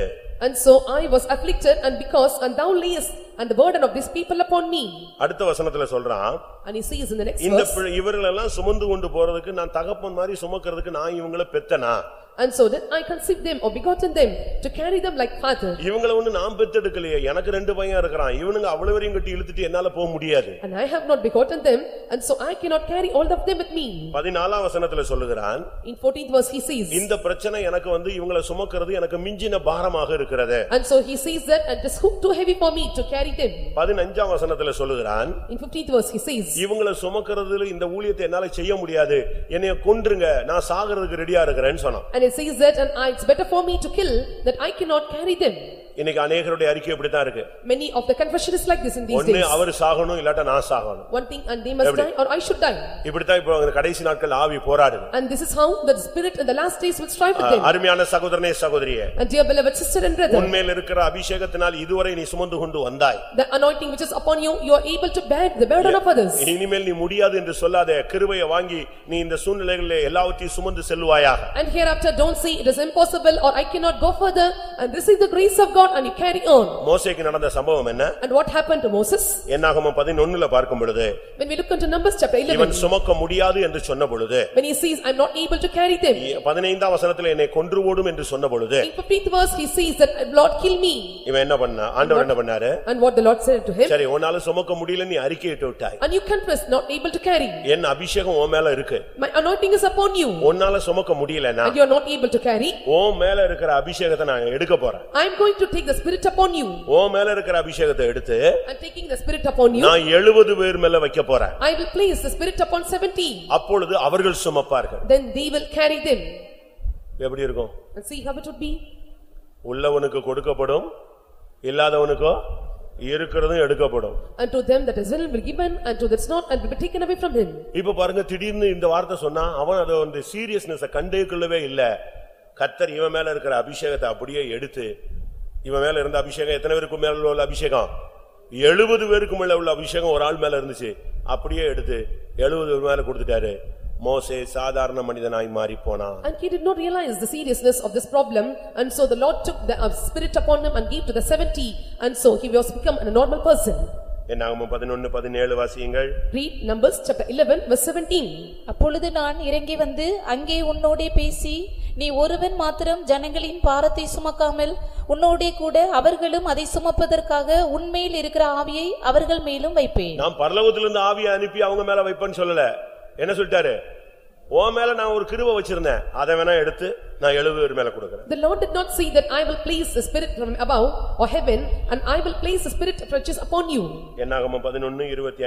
and so I was afflicted and because and thou layest and the burden of these people upon me. அடுத்த வசனத்துல சொல்றான் And he says in the next இந்த இவர்களெல்லாம் சுமந்து கொண்டு போறதுக்கு நான் தகப்பன் மாதிரி சுமக்கிறதுக்கு நான் இவங்கள Peddana and so did I conceive them or begotten them to carry them like father. இவங்கள ஒண்ணு நான் பெத்தெடுக்கலையே எனக்கு ரெண்டு பையன் இருக்கிறான் இவனுங்க அவ்வளவு வரையும் கட்டி இழுத்துட்டு என்னால போக முடியாது And I have not begotten them and so I cannot carry all of them with me. பதினாலாம் வசனத்துல சொல்லுகிறான் In fourteenth verse he says, இந்த பிரச்சனை எனக்கு வந்து இவங்கள சுமக்கிறது எனக்கு மிஞ்சின பாரமாக இருக்கிறது and so he says that and it is too heavy for me to carry them. பதினஞ்சாம் வசனத்துல சொல்லுகிறான் In fifteenth verse he says, இவங்கள சுமக்கிறதுல இந்த ஊழியத்தை என்னால செய்ய முடியாது என்னைய கொன்றுங்க நான் சாகிறதுக்கு ரெடியா இருக்கிறேன்னு சொன்னான் and it and I it's better for me to kill that I cannot carry them. இன்னைக்கு அநேகருடைய அறிக்கை இப்படித்தான் இருக்கு Many of the confession is like this in these ஒண்ணு days. அவர் சாகணும் இல்லாட்டா நான் சாகணும் One thing and they must die or I should die. இப்படித்தான் இப்போ அந்த கடைசி நாட்கள் ஆவி போராடுது And this is how the spirit in the last days will strive with them. அருமையான சகோதரனே சகோதரியே And dear beloved sister and brother, உன்மேல் இருக்கிற அபிஷேகத்தினால் இதுவரை நீ சுமந்து கொண்டு வந்தாய் the anointing which is upon you, you are able to bear the burden of others. இனிமேல் நீ முடியாது என்று சொல்லாத கிருபையை வாங்கி நீ இந்த சூழ்நிலைகளிலே எல்லாவற்றையும் சுமந்து செல்வாயாக And hereafter don't say it is impossible or I cannot go further and receive the grace of God and you carry on. மோசேக்கு நடந்த சம்பவம் என்ன And what happened to Moses? என்னாகம பதினொன்னுல பார்க்கும் பொழுது When we look into Numbers chapter இவன் eleven, சுமக்க முடியாது என்று சொன்ன பொழுது when he says, "I am not able to carry them." பதினைந்தாம் வசனத்துல என்னை கொன்று ஓடும் என்று சொன்ன பொழுது In fifteenth verse, he says that, "Lord, kill me." இவன் என்ன பண்ணா ஆண்டவர் என்ன பண்ணாரு And what the Lord said to him, சரி உன்னால சுமக்க முடியல நீ அறிக்கையிட்டு விட்டாய் "And you confess, not able to carry. என் அபிஷேகம் உன் மேல இருக்கு My anointing is upon you, உன்னால சுமக்க முடியலன்னா and you are not able to carry. உன் மேல இருக்கிற அபிஷேகத்தை நான் எடுக்க போறேன் I am going to take the spirit upon you, உன் மேல இருக்கிற அபிஷேகத்தை எடுத்து and taking the spirit upon you, நான் எழுபது பேர் மேல வைக்க போறேன் I will place the spirit upon seventy. அப்பொழுது அவர்கள் சுமப்பார்கள் Then they will carry them." எப்படி இருக்கும் And see how it would be. உள்ளவனுக்கு கொடுக்கப்படும் இல்லாதவனுக்கோ இருக்கிறதும் எடுக்கப்படும் And to them that is will be given, and to that's not, and will be taken away from him. இப்ப பாருங்க திடீர்னு இந்த வார்த்தை சொன்னா அவன் அதை வந்து சீரியஸ்னஸ் கண்டே கொள்ளவே இல்ல கத்தர் இவன் மேல இருக்கிற அபிஷேகத்தை அப்படியே எடுத்து இவன் மேல இருந்த அபிஷேகம் எத்தனை பேருக்கு மேல உள்ள அபிஷேகம் எழுபது பேருக்கு மேல உள்ள அபிஷேகம் ஒரு ஆள் மேல இருந்துச்சு அப்படியே எடுத்து எழுபது மேல கொடுத்துட்டாரு மோசே சாதாரண மனிதனாய் மாறி போனான் And he did not realize the seriousness of this problem and so the Lord took the uh, spirit upon him and gave to the seventy and so he was become a normal person. என்னாகமம் பதினொன்னு பதினேழு வாசியுங்கள் Read Numbers chapter eleven verse seventeen. அப்பொழுது நான் இறங்கி வந்து அங்கே உன்னோடே பேசி நீ ஒருவன் மாத்திரம் ஜனங்களின் பாரத்தை சுமக்காமல் உன்னோடே கூட அவர்களும் அதை சுமப்பதற்காக உன்மேல் இருக்கிற ஆவியை அவர்கள் மேலும் வைப்பேன். நான் பரலோகத்திலிருந்து ஆவியை அனுப்பி அவங்க மேல வைப்பேன்னு சொல்லல. என்ன சொல்லிட்டாரு? உன் மேல நான் ஒரு கிருபை வச்சிருந்தேன். அதை வேணா எடுத்து நான் எழுபது பேர் மேல கொடுக்கறேன். The Lord did not say that I will place the spirit from above or heaven and I will place the spirit of riches upon you. என்னாகமம் பதினொன்னு இருபத்தி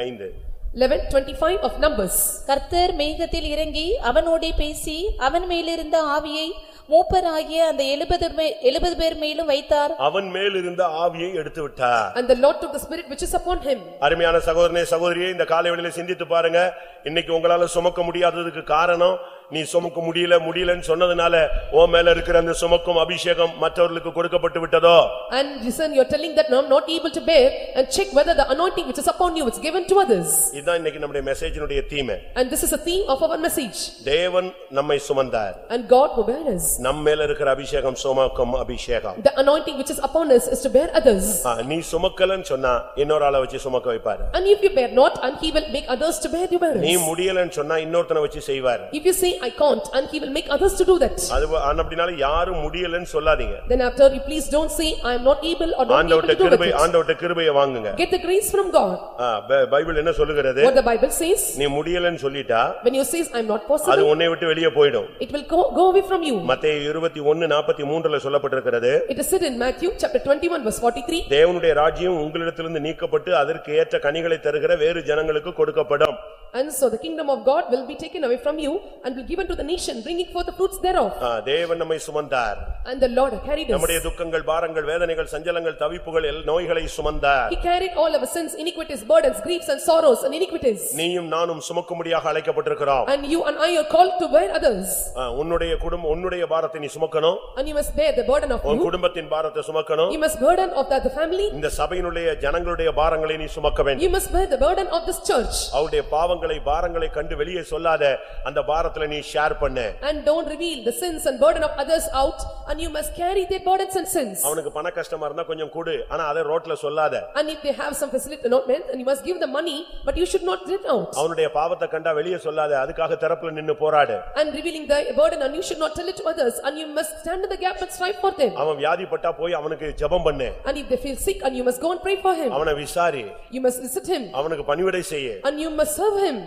ஐந்து Eleven twenty-five of Numbers. கர்த்தர் மேகத்தில் இறங்கி அவனோடே பேசி அவன் மேலிருந்த ஆவியை மூப்பராகிய அந்த எழுபது மே- எழுபது பேர் மேலும் வைத்தார் அவன் மேல் இருந்த ஆவியை எடுத்து விட்டார் And the Lord took the spirit which is upon him. அருமையான சகோதரனே சகோதரியே இந்த காலை வேளையில சிந்தித்து பாருங்க இன்னைக்கு உங்களால சுமக்க முடியாததுக்கு காரணம் நீ சுமக்க முடியல முடியலன்னு சொன்னதுனால உன் மேல இருக்கிற அந்த சுமக்கும் அபிஷேகம் மற்றவர்களுக்கு கொடுக்கப்பட்டு விட்டதோ And listen, you are telling that now I am not able to bear and check whether the anointing which is upon you is given to others. இதுதான் இன்னைக்கு நம்முடைய மெசேஜினுடைய தீமை And this is a theme of our message. தேவன் நம்மை சுமந்தார் And God who bear us. நம் மேல இருக்கிற அபிஷேகம் சுமக்கும் அபிஷேகம் The anointing which is upon us is to bear others. நீ சுமக்கலன்னு சொன்னா இன்னொரு ஆளை வச்சு சுமக்க வைப்பாரு And if you bear not, and he will make others to bear your நீ burdens. முடியலன்னு சொன்னா இன்னொருத்தனை வச்சு செய்வாரு If you say, "I can't," and he will make others to do that. அது அப்படினால யாரும் முடியலன்னு சொல்லாதீங்க Then after, you please don't say, "I am not able" or "not able ஆண்டவட்ட to do கிருபை with it." ஆண்டவட்ட கிருபையை வாங்குங்க Get the grace from God. Ah, by- Bible என்ன சொல்லுகிறது What the Bible says, நீ முடியலன்னு சொல்லிட்டா when you says, "I am not அது possible," உன்னை விட்டு வெளியே போயிடும் it will go go away from you. மத்தேயு இருபத்தி ஒன்னு நாற்பத்தி மூன்றுல சொல்லப்பட்டிருக்கிறது It is said in Matthew chapter twenty-one verse forty-three, தேவனுடைய ராஜ்யம் உங்களிடத்திலிருந்து நீக்கப்பட்டு அதற்கு ஏற்ற கனிகளை தருகிற வேறு ஜனங்களுக்கு கொடுக்கப்படும் And so the kingdom of God will be taken away from you and will given to the nation, bringing forth the fruits thereof. ஆ, தேவன் நம்மை சுமந்தார் And the Lord carried us. நம்முடைய துக்கங்கள் பாரங்கள் வேதனைகள் சஞ்சலங்கள் தவிப்புகள் எல் நோய்களை சுமந்தார் He carried all our sins, iniquities, burdens, griefs and sorrows and iniquities. நீயும் நானும் சுமக்கும்படியாக அழைக்கப்பட்டிருக்கிறோம் And you and I are called to bear others. ஆ, உன்னுடைய குடும்பம் உன்னுடைய பாரத்தை நீ சுமக்கணும் And you must bear the burden of உன் you. குடும்பத்தின் பாரத்தை சுமக்கணும் You must burden of the the family. இந்த சபையினுடைய ஜனங்களுடைய பாரங்களை நீ சுமக்க வேண்டும் You must bear the burden of this church. அவருடைய பாவங்களை பாரங்களை கண்டு வெளியே சொல்லாத அந்த பாரத்துல நீ ஷேர் பண்ணு And don't reveal the sins and burden of others out. And you must carry their burdens and sins. அவனுக்கு பண கஷ்டமா இருந்தா கொஞ்சம் கொடு ஆனா அதை ரோட்ல சொல்லாத And if they have some facility not meant, and you must give them money, but you should not let out. அவனுடைய பாவத்தை கண்டா வெளியே சொல்லாத அதுக்காக திறப்புல நின்னு போராடு And revealing the burden, and you should not tell it to others, and you must stand in the gap and strive for them. அவன் வியாதிப்பட்டா போய் அவனுக்கு ஜெபம் பண்ணு And if they feel sick, and you must go and pray for him. அவனை விசாரி You must visit him, அவனுக்கு பணிவிடை செய்ய and you must serve him,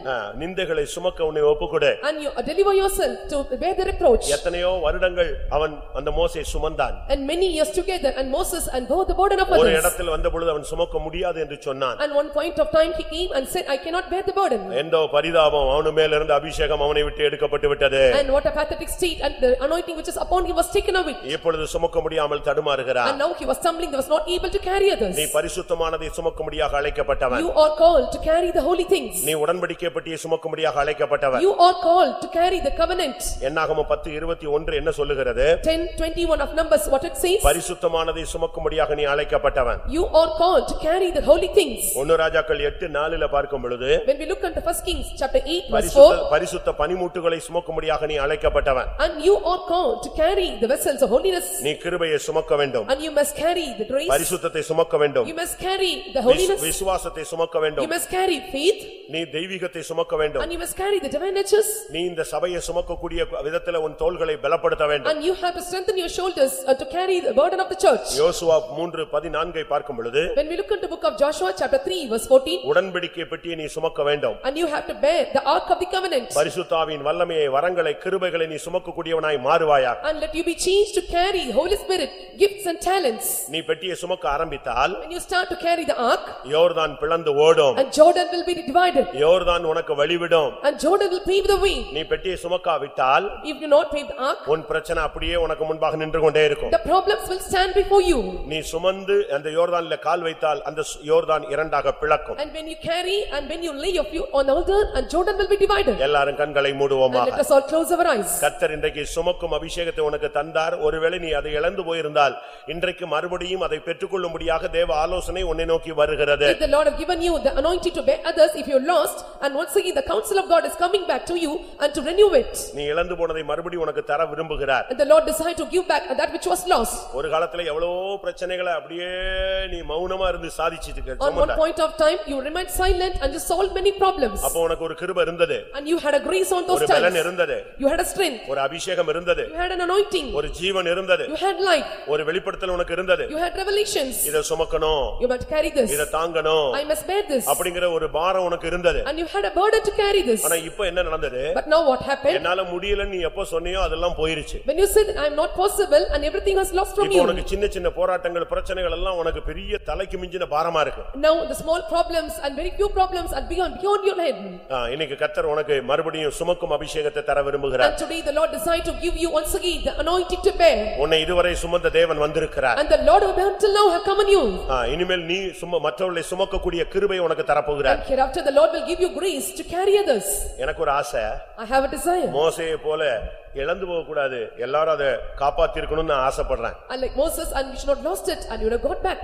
நிந்தைகளை சுமக்க உன்னை ஒப்புக்கொடு and you deliver yourself to bear the reproach. எத்தனையோ வருடங்கள் அவன் அந்த மோசை சுமந்தான் And many years together, and Moses and bore the burden of ஒரு others. இடத்தில் வந்த பொழுது அவன் சுமக்க முடியாது என்று சொன்னான் And one point of time, he came and said, "I cannot bear the burden." எந்த பரிதாபம் அவனு மேல இருந்த அபிஷேகம் அவனை விட்டு எடுக்கப்பட்டு விட்டது And what a pathetic state, and the anointing which is upon him was taken away. இப்பொழுது சுமக்க முடியாமல் தடுமாறுகிறார் And now he was stumbling, he was not able to carry others. நீ பரிசுத்தமானதை சுமக்கும்படியாக அழைக்கப்பட்டவன் You are called to carry the holy things. நீ உடன்படிக்கை பெட்டியை சுமக்கும்படியாக அழைக்கப்பட்டவன் You are called to carry the covenant. என்னாகம பத்து இருபத்தி ஒன்று என்ன சொல்லுகிறது Ten twenty-one of Numbers, what it says? பரிசுத்தமானதை சுமக்கும்படியாக நீ அழைக்கப்பட்டவன் You are called to carry the holy things. ஒன்னு ராஜாக்கள் எட்டு நாலுல பார்க்கும் பொழுது When we look into first Kings, chapter eight, verse பரிசுத்த four, பரிசுத்த பனிமூட்டுகளை சுமக்கும்படியாக நீ அழைக்கப்பட்டவன் and you are called to carry the vessels of holiness, நீ கிருபையை சுமக்க வேண்டும் and you must carry the grace, பரிசுத்தத்தை சுமக்க வேண்டும் you must carry the holiness, விசுவாசத்தை சுமக்க you வேண்டும் must carry faith, நீ தெய்வீகத்தை சுமக்க வேண்டும் and you must carry the divine natures, நீ இந்த சபையை சுமக்கக்கூடிய விதத்துல உன் தோள்களை பலப்படுத்த வேண்டும் and you have to strengthen your shoulders uh, to carry the burden of the church. யோசுவா மூன்று பதினான்கை பார்க்கும் பொழுது When we look into book of Joshua, chapter three, verse fourteen, உடன்படிக்கை பெட்டியை நீ சுமக்க வேண்டும் and you have to bear the ark of the covenant, பரிசுத்தாவின் வல்லமையை வரங்களை கிருபைகளை நீ சுமக்கக்கூடியவனாய் மாறுவாயா and let you be changed to carry Holy Spirit, gifts and talents. நீ பெட்டியை சுமக்க ஆரம்பித்தால் When you start to carry the ark, யோர்தான் பிளந்து ஓடும் and Jordan will be divided, யோர்தான் உனக்கு வழிவிடும் and Jordan will pave the way. நீ பெட்டியை சுமக்காவிட்டால் If you not pave the ark, உன் பிரச்சனை அப்படியே உனக்கு முன்பாக நின்று கொண்டே இருக்கும் The problems will stand before you. நீ சுமந்து அந்த யோர்தானில கால் வைத்தால் அந்த யோர்தான் இரண்டாக பிளக்கும் And when you carry and when you lay your feet on the altar and Jordan will be divided. எல்லாரும் கண்களை மூடுவோமாக let us all close our eyes. கர்த்தர் இன்றைக்கு சுமக்கும் அபிஷேகத்தை உனக்கு தந்தார் ஒருவேளை நீ அதை இழந்து போயிருந்தால் இன்றைக்கு மறுபடியும் அதை பெற்றுக்கொள்ளும்படியாக தேவ ஆலோசனை உன்னை நோக்கி வருகிறது If the Lord have given you the anointing to bear others, if you're lost, and once again the counsel of God is coming back to you and to renew it. நீ இழந்து போனதை மறுபடியும் உனக்கு தர விரும்புகிறார் And the Lord decided to give back that which was lost. ஒரு காலத்துல எவ்வளவோ பிரச்சனைகளை அப்படியே நீ மௌனமா இருந்து சாதிச்சிட்டு இருக்க, On one சுமந்தாய். point of time, you remained silent and you solved many problems. அப்போ உனக்கு ஒரு கிருபை இருந்தது And you had a grace on those ஒரு பலன் times. இருந்தது You had a strength, ஒரு அபிஷேகம் இருந்தது you had an anointing, ஒரு ஜீவன் இருந்தது you had life, ஒரு வெளிப்படுத்தல் உனக்கு இருந்தது you had revelations. இத சுமக்கணும் You must carry this. இத தாங்கணும் I must bear this. அப்படிங்கிற ஒரு பாரம் உனக்கு இருந்தது And you had a burden to carry this. ஆனா இப்ப என்ன நடந்தது But now what happened? என்னால முடியலன்னு நீ எப்போ சொன்னியோ அதெல்லாம் போயிருச்சு When you said, "I am not possible," and everything was lost from இப்போ you. உனக்கு சின்ன சின்ன போராட்டங்கள் பிரச்சனைகள் எல்லாம் உனக்கு பெரிய தலைக்கு மிஞ்சின பாரமா இருக்கு Now the small problems and very few problems are beyond, beyond your head. ஆ, இன்னைக்கு கத்தர் உனக்கு மறுபடியும் சுமக்கும் அபிஷேகத்தை தர விரும்புகிறார் And today the Lord decided to give you once again the anointing to bear. உன்னை இதுவரை சுமந்த தேவன் வந்திருக்கிறார் And the Lord who until now have come on you. ஆ, இனிமேல் நீ சும மற்றவர்களை சுமக்கக்கூடிய கிருபை உனக்கு தரப்போகிறார் And hereafter the Lord will give you grace to carry others. எனக்கு ஒரு ஆசை I have a desire. மோசையை போல இழந்து போக கூடாது எல்லாரும் அதை காப்பாத்திருக்கணும்னு நான் ஆசைப்படுறேன் And like Moses, and we should not lost it, and you would have got back.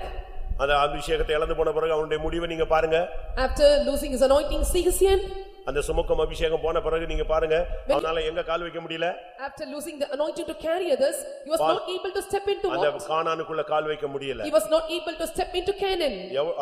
அந்த அபிஷேகத்தை இழந்து போன பிறகு அவனுடைய முடிவை நீங்க பாருங்க After losing his anointing, see his end. அந்த சுமக்கும் அபிஷேகம் போன பிறகு நீங்க பாருங்க அவனால எங்க கால் வைக்க முடியல After losing the anointing to carry others, he was not able to step into அந்த? கானானுக்குள்ள கால் வைக்க முடியல He was not able to step into Canaan.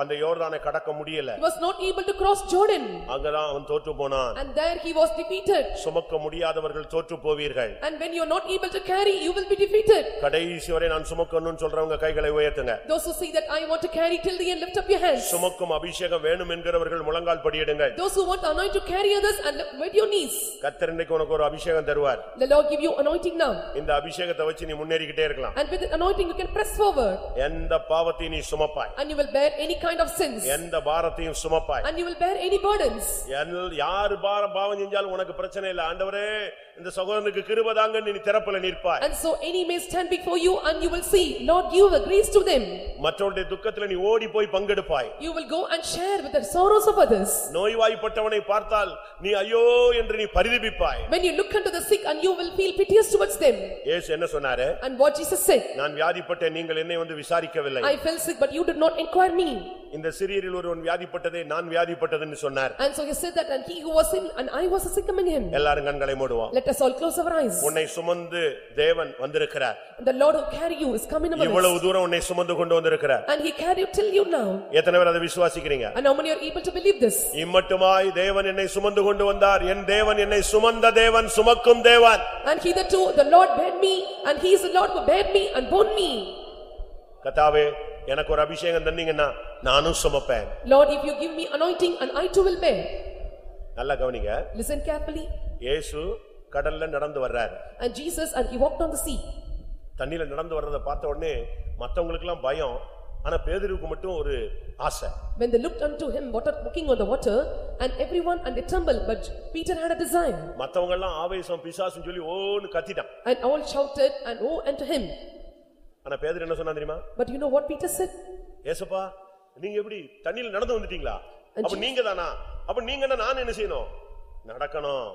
அந்த யோர்தானை கடக்க முடியல He was not able to cross Jordan. அங்கதான் அவன் தோற்று போனான் And there he was defeated. சுமக்க முடியாதவர்கள் தோற்று போவீர்கள் And when you are not able to carry, you will be defeated. கடைசி வரை நான் சுமக்கணும்னு சொல்றவங்க கைகளை உயர்த்துங்க Those who say that I want to carry till the end, lift up your hands. சுமக்கும் அபிஷேகம் வேணும் என்கிறவர்கள் முழங்கால் படியிடுங்கள் Those who want anointing to carry others and wet your knees. கத்தர் இன்னைக்கு உனக்கு ஒரு அபிஷேகம் தருவார் The Lord give you anointing now. இந்த அபிஷேகத்தை வச்சு நீ முன்னேறிக்கிட்டே இருக்கலாம் And with the anointing, you can press forward. எந்த பாவத்தையும் நீ சுமப்பாய் And you will bear any kind of sins. எந்த பாரத்தையும் சுமப்பாய் And you will bear any burdens. L- யாரு பாரம் பாவம் செஞ்சாலும் உனக்கு பிரச்சனை இல்ல ஆண்டவரே இந்த சகோதரனுக்கு கிருபதாங்க நீ திறப்புல நிற்பாய் And so any may stand before you and you will see, Lord, give a grace to them. மற்றவருடைய துக்கத்துல நீ ஓடி போய் பங்கெடுப்பாய் You will go and share with the sorrows of others. நோய்வாய்ப்பட்டவனை பார்த்தால் நீ ஐயோ என்று நீ பரிதபிப்பாய் When you look unto the sick and you will feel piteous towards them. இயேசு என்ன சொன்னாரு And what Jesus said, நான் வியாதிப்பட்டேன் நீங்கள் என்னை வந்து விசாரிக்கவில்லை I fell sick but you did not inquire me. இந்த சிறியரில் ஒருவன் வியாதிப்பட்டதே நான் வியாதிப்பட்டதுன்னு சொன்னார் And so he said that and he who was in and I was sick among him. எல்லாரும் கண்களை மூடுவோம் Let us all close our eyes. உன்னை சுமந்து தேவன் வந்திருக்கிறார் The Lord who carry you is coming among us. இவ்வளவு தூரம் உன்னை சுமந்து கொண்டு வந்திருக்கிறார் And he carry you till you now. எத்தனை பேர் அதை விசுவாசிக்கிறீங்க And how many are able to believe this? இம்மட்டுமாய் தேவன் என்னை சுமந்து கொண்டு வந்தார் என் தேவன் என்னை சுமந்த தேவன் சுமக்கும் தேவன் And hitherto the Lord bare me and he is the Lord who bare me and borne me. கத்தாவே எனக்கு ஒரு அபிஷேகம் தந்தீங்கன்னா நானும் சுமப்பேன் Lord, if you give me anointing and I too will bear. நல்லா கவனிங்க Listen carefully. இயேசு கடல்ல நடந்து வர்றாரு And Jesus and he walked on the sea. தண்ணியில நடந்து வர்றதை பார்த்த உடனே மத்தவங்களுக்கு எல்லாம் பயம் ஆனா பேதுருவுக்கு மட்டும் ஒரு ஆசை When they looked unto him water walking on the water and everyone and they trembled but Peter had a desire. மத்தவங்க எல்லாம் ஆவேசம் பிசாசுன்னு சொல்லி ஓன்னு கத்திட்டான் And all shouted and woe unto him. ஆனா பேதுரு என்ன சொன்னா தெரியுமா But you know what Peter said? ஏசப்பா நீங்க எப்படி தண்ணியில நடந்து வந்துட்டீங்களா அப்ப நீங்க தானா அப்ப நீங்க என்ன நான் என்ன செய்யணும் நடக்கணும்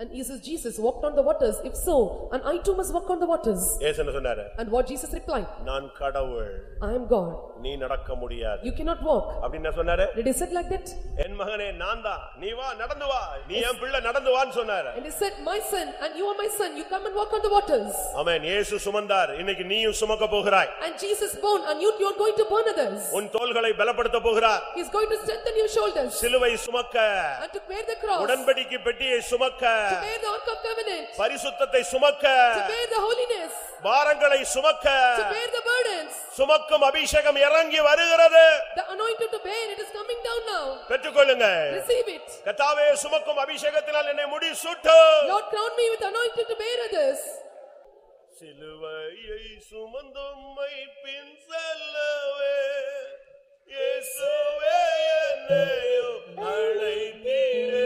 And he says, Jesus walked on the waters, if so, and I too must walk on the waters. ஏசு என்ன சொன்னாரு And what Jesus replied, நான் கடவுள் I am God, நீ நடக்க முடியாது you cannot walk. அப்படின்னு என்ன சொன்னாரு Did he said like that? என் மகனே நான் தான் நீ வா நடந்து வா நீ என் பிள்ளை நடந்து வான்னு சொன்னாரு And he said, my son, and you are my son, you come and walk on the waters. ஆமென் இயேசு சுமந்தார் இன்னைக்கு நீயும் சுமக்க போகிறாய் And Jesus born, and you, you are going to burn others. உன் தோள்களை பலப்படுத்த போகிறார் He is going to strengthen your shoulders, சிலுவை சுமக்க and to bear the cross, to உடன்படிக்கை பெட்டியை சுமக்க பரிசுத்தத்தை சுமக்க பாரங்களை சுமக்க. சுமக்கும் அபிஷேகம் இறங்கி வருகிறது. பெற்றுக்கொள்ளுங்க. கத்தாவே சுமக்கும் அபிஷேகத்தினால் என்னை முடி சுட்டு Lord, crown me with anointing to bear others. சிலுவையை சுமந்தும்மை பின் செல்லவே இயேசுவே என்னையும் அழைத்தீரே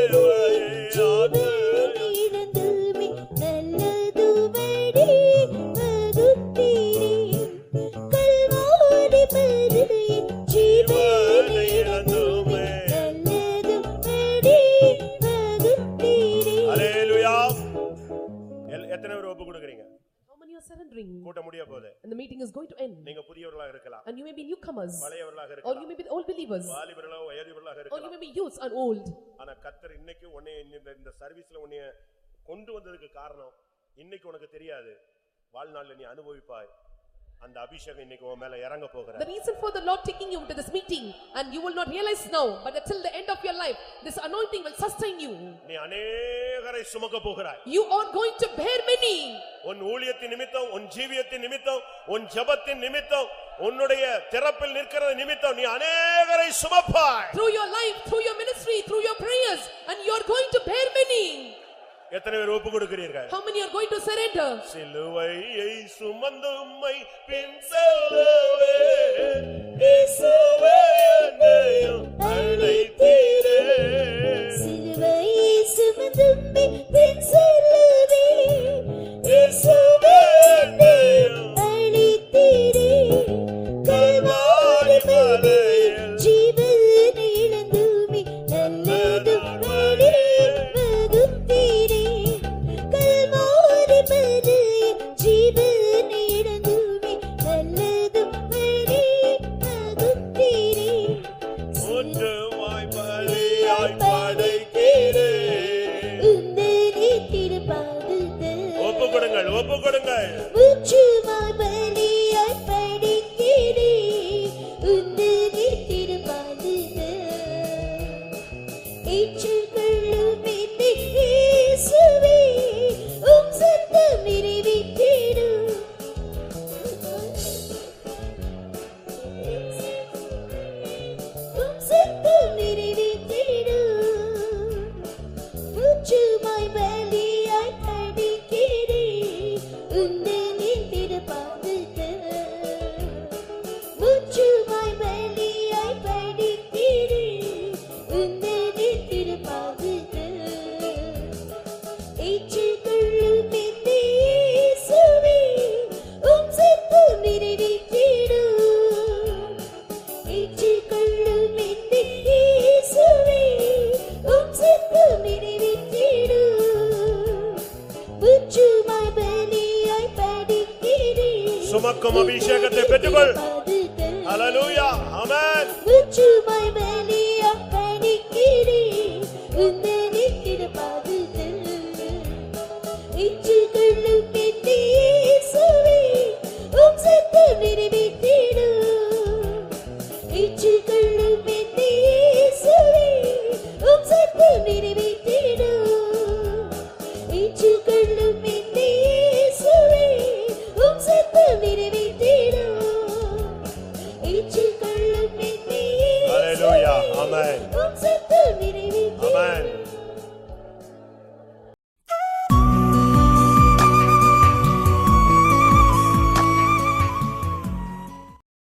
many are surrendering? கூட்ட முடிய போகுது And the meeting is going to end. நீங்க புதியவர்களாக இருக்கலாம் And you may be newcomers. பழையவர்களாக Or you இருக்கலாம் may be old believers. வாலிபர்களோ வயதிபர்களாக Or you இருக்கலாம் may be youths and old. ஆனா கத்தர் இன்னைக்கு உன்னை இந்த இந்த சர்வீஸ்ல உன்னைய கொண்டு வந்ததுக்கு காரணம் இன்னைக்கு உனக்கு தெரியாது வாழ்நாள்ல நீ அனுபவிப்பாய் அந்த அபிஷேகம் இன்னைக்கு உன் மேல இறங்க போகிற The reason for the Lord taking you to this meeting and you will not realize now, but until the end of your life, this anointing will sustain you. நீ அநேகரை சுமக்க போகிறாய் You are going to bear many. உன் ஊழியத்தின் நிமித்தம் உன் ஜீவியத்தின் நிமித்தம் உன் ஜெபத்தின் நிமித்தம் உன்னுடைய திறப்பில் நிற்கிற நிமித்தம் நீ அநேகரை சுமப்பாய் Through your life, through your ministry, through your prayers, and you are going to bear many. எத்தனை பேர் ஒப்பு கொடுக்கிறீர்கள்? How many are going to surrender? சிலுவையை சுமந்து உம்மை பின் செல்லவே இயேசுவே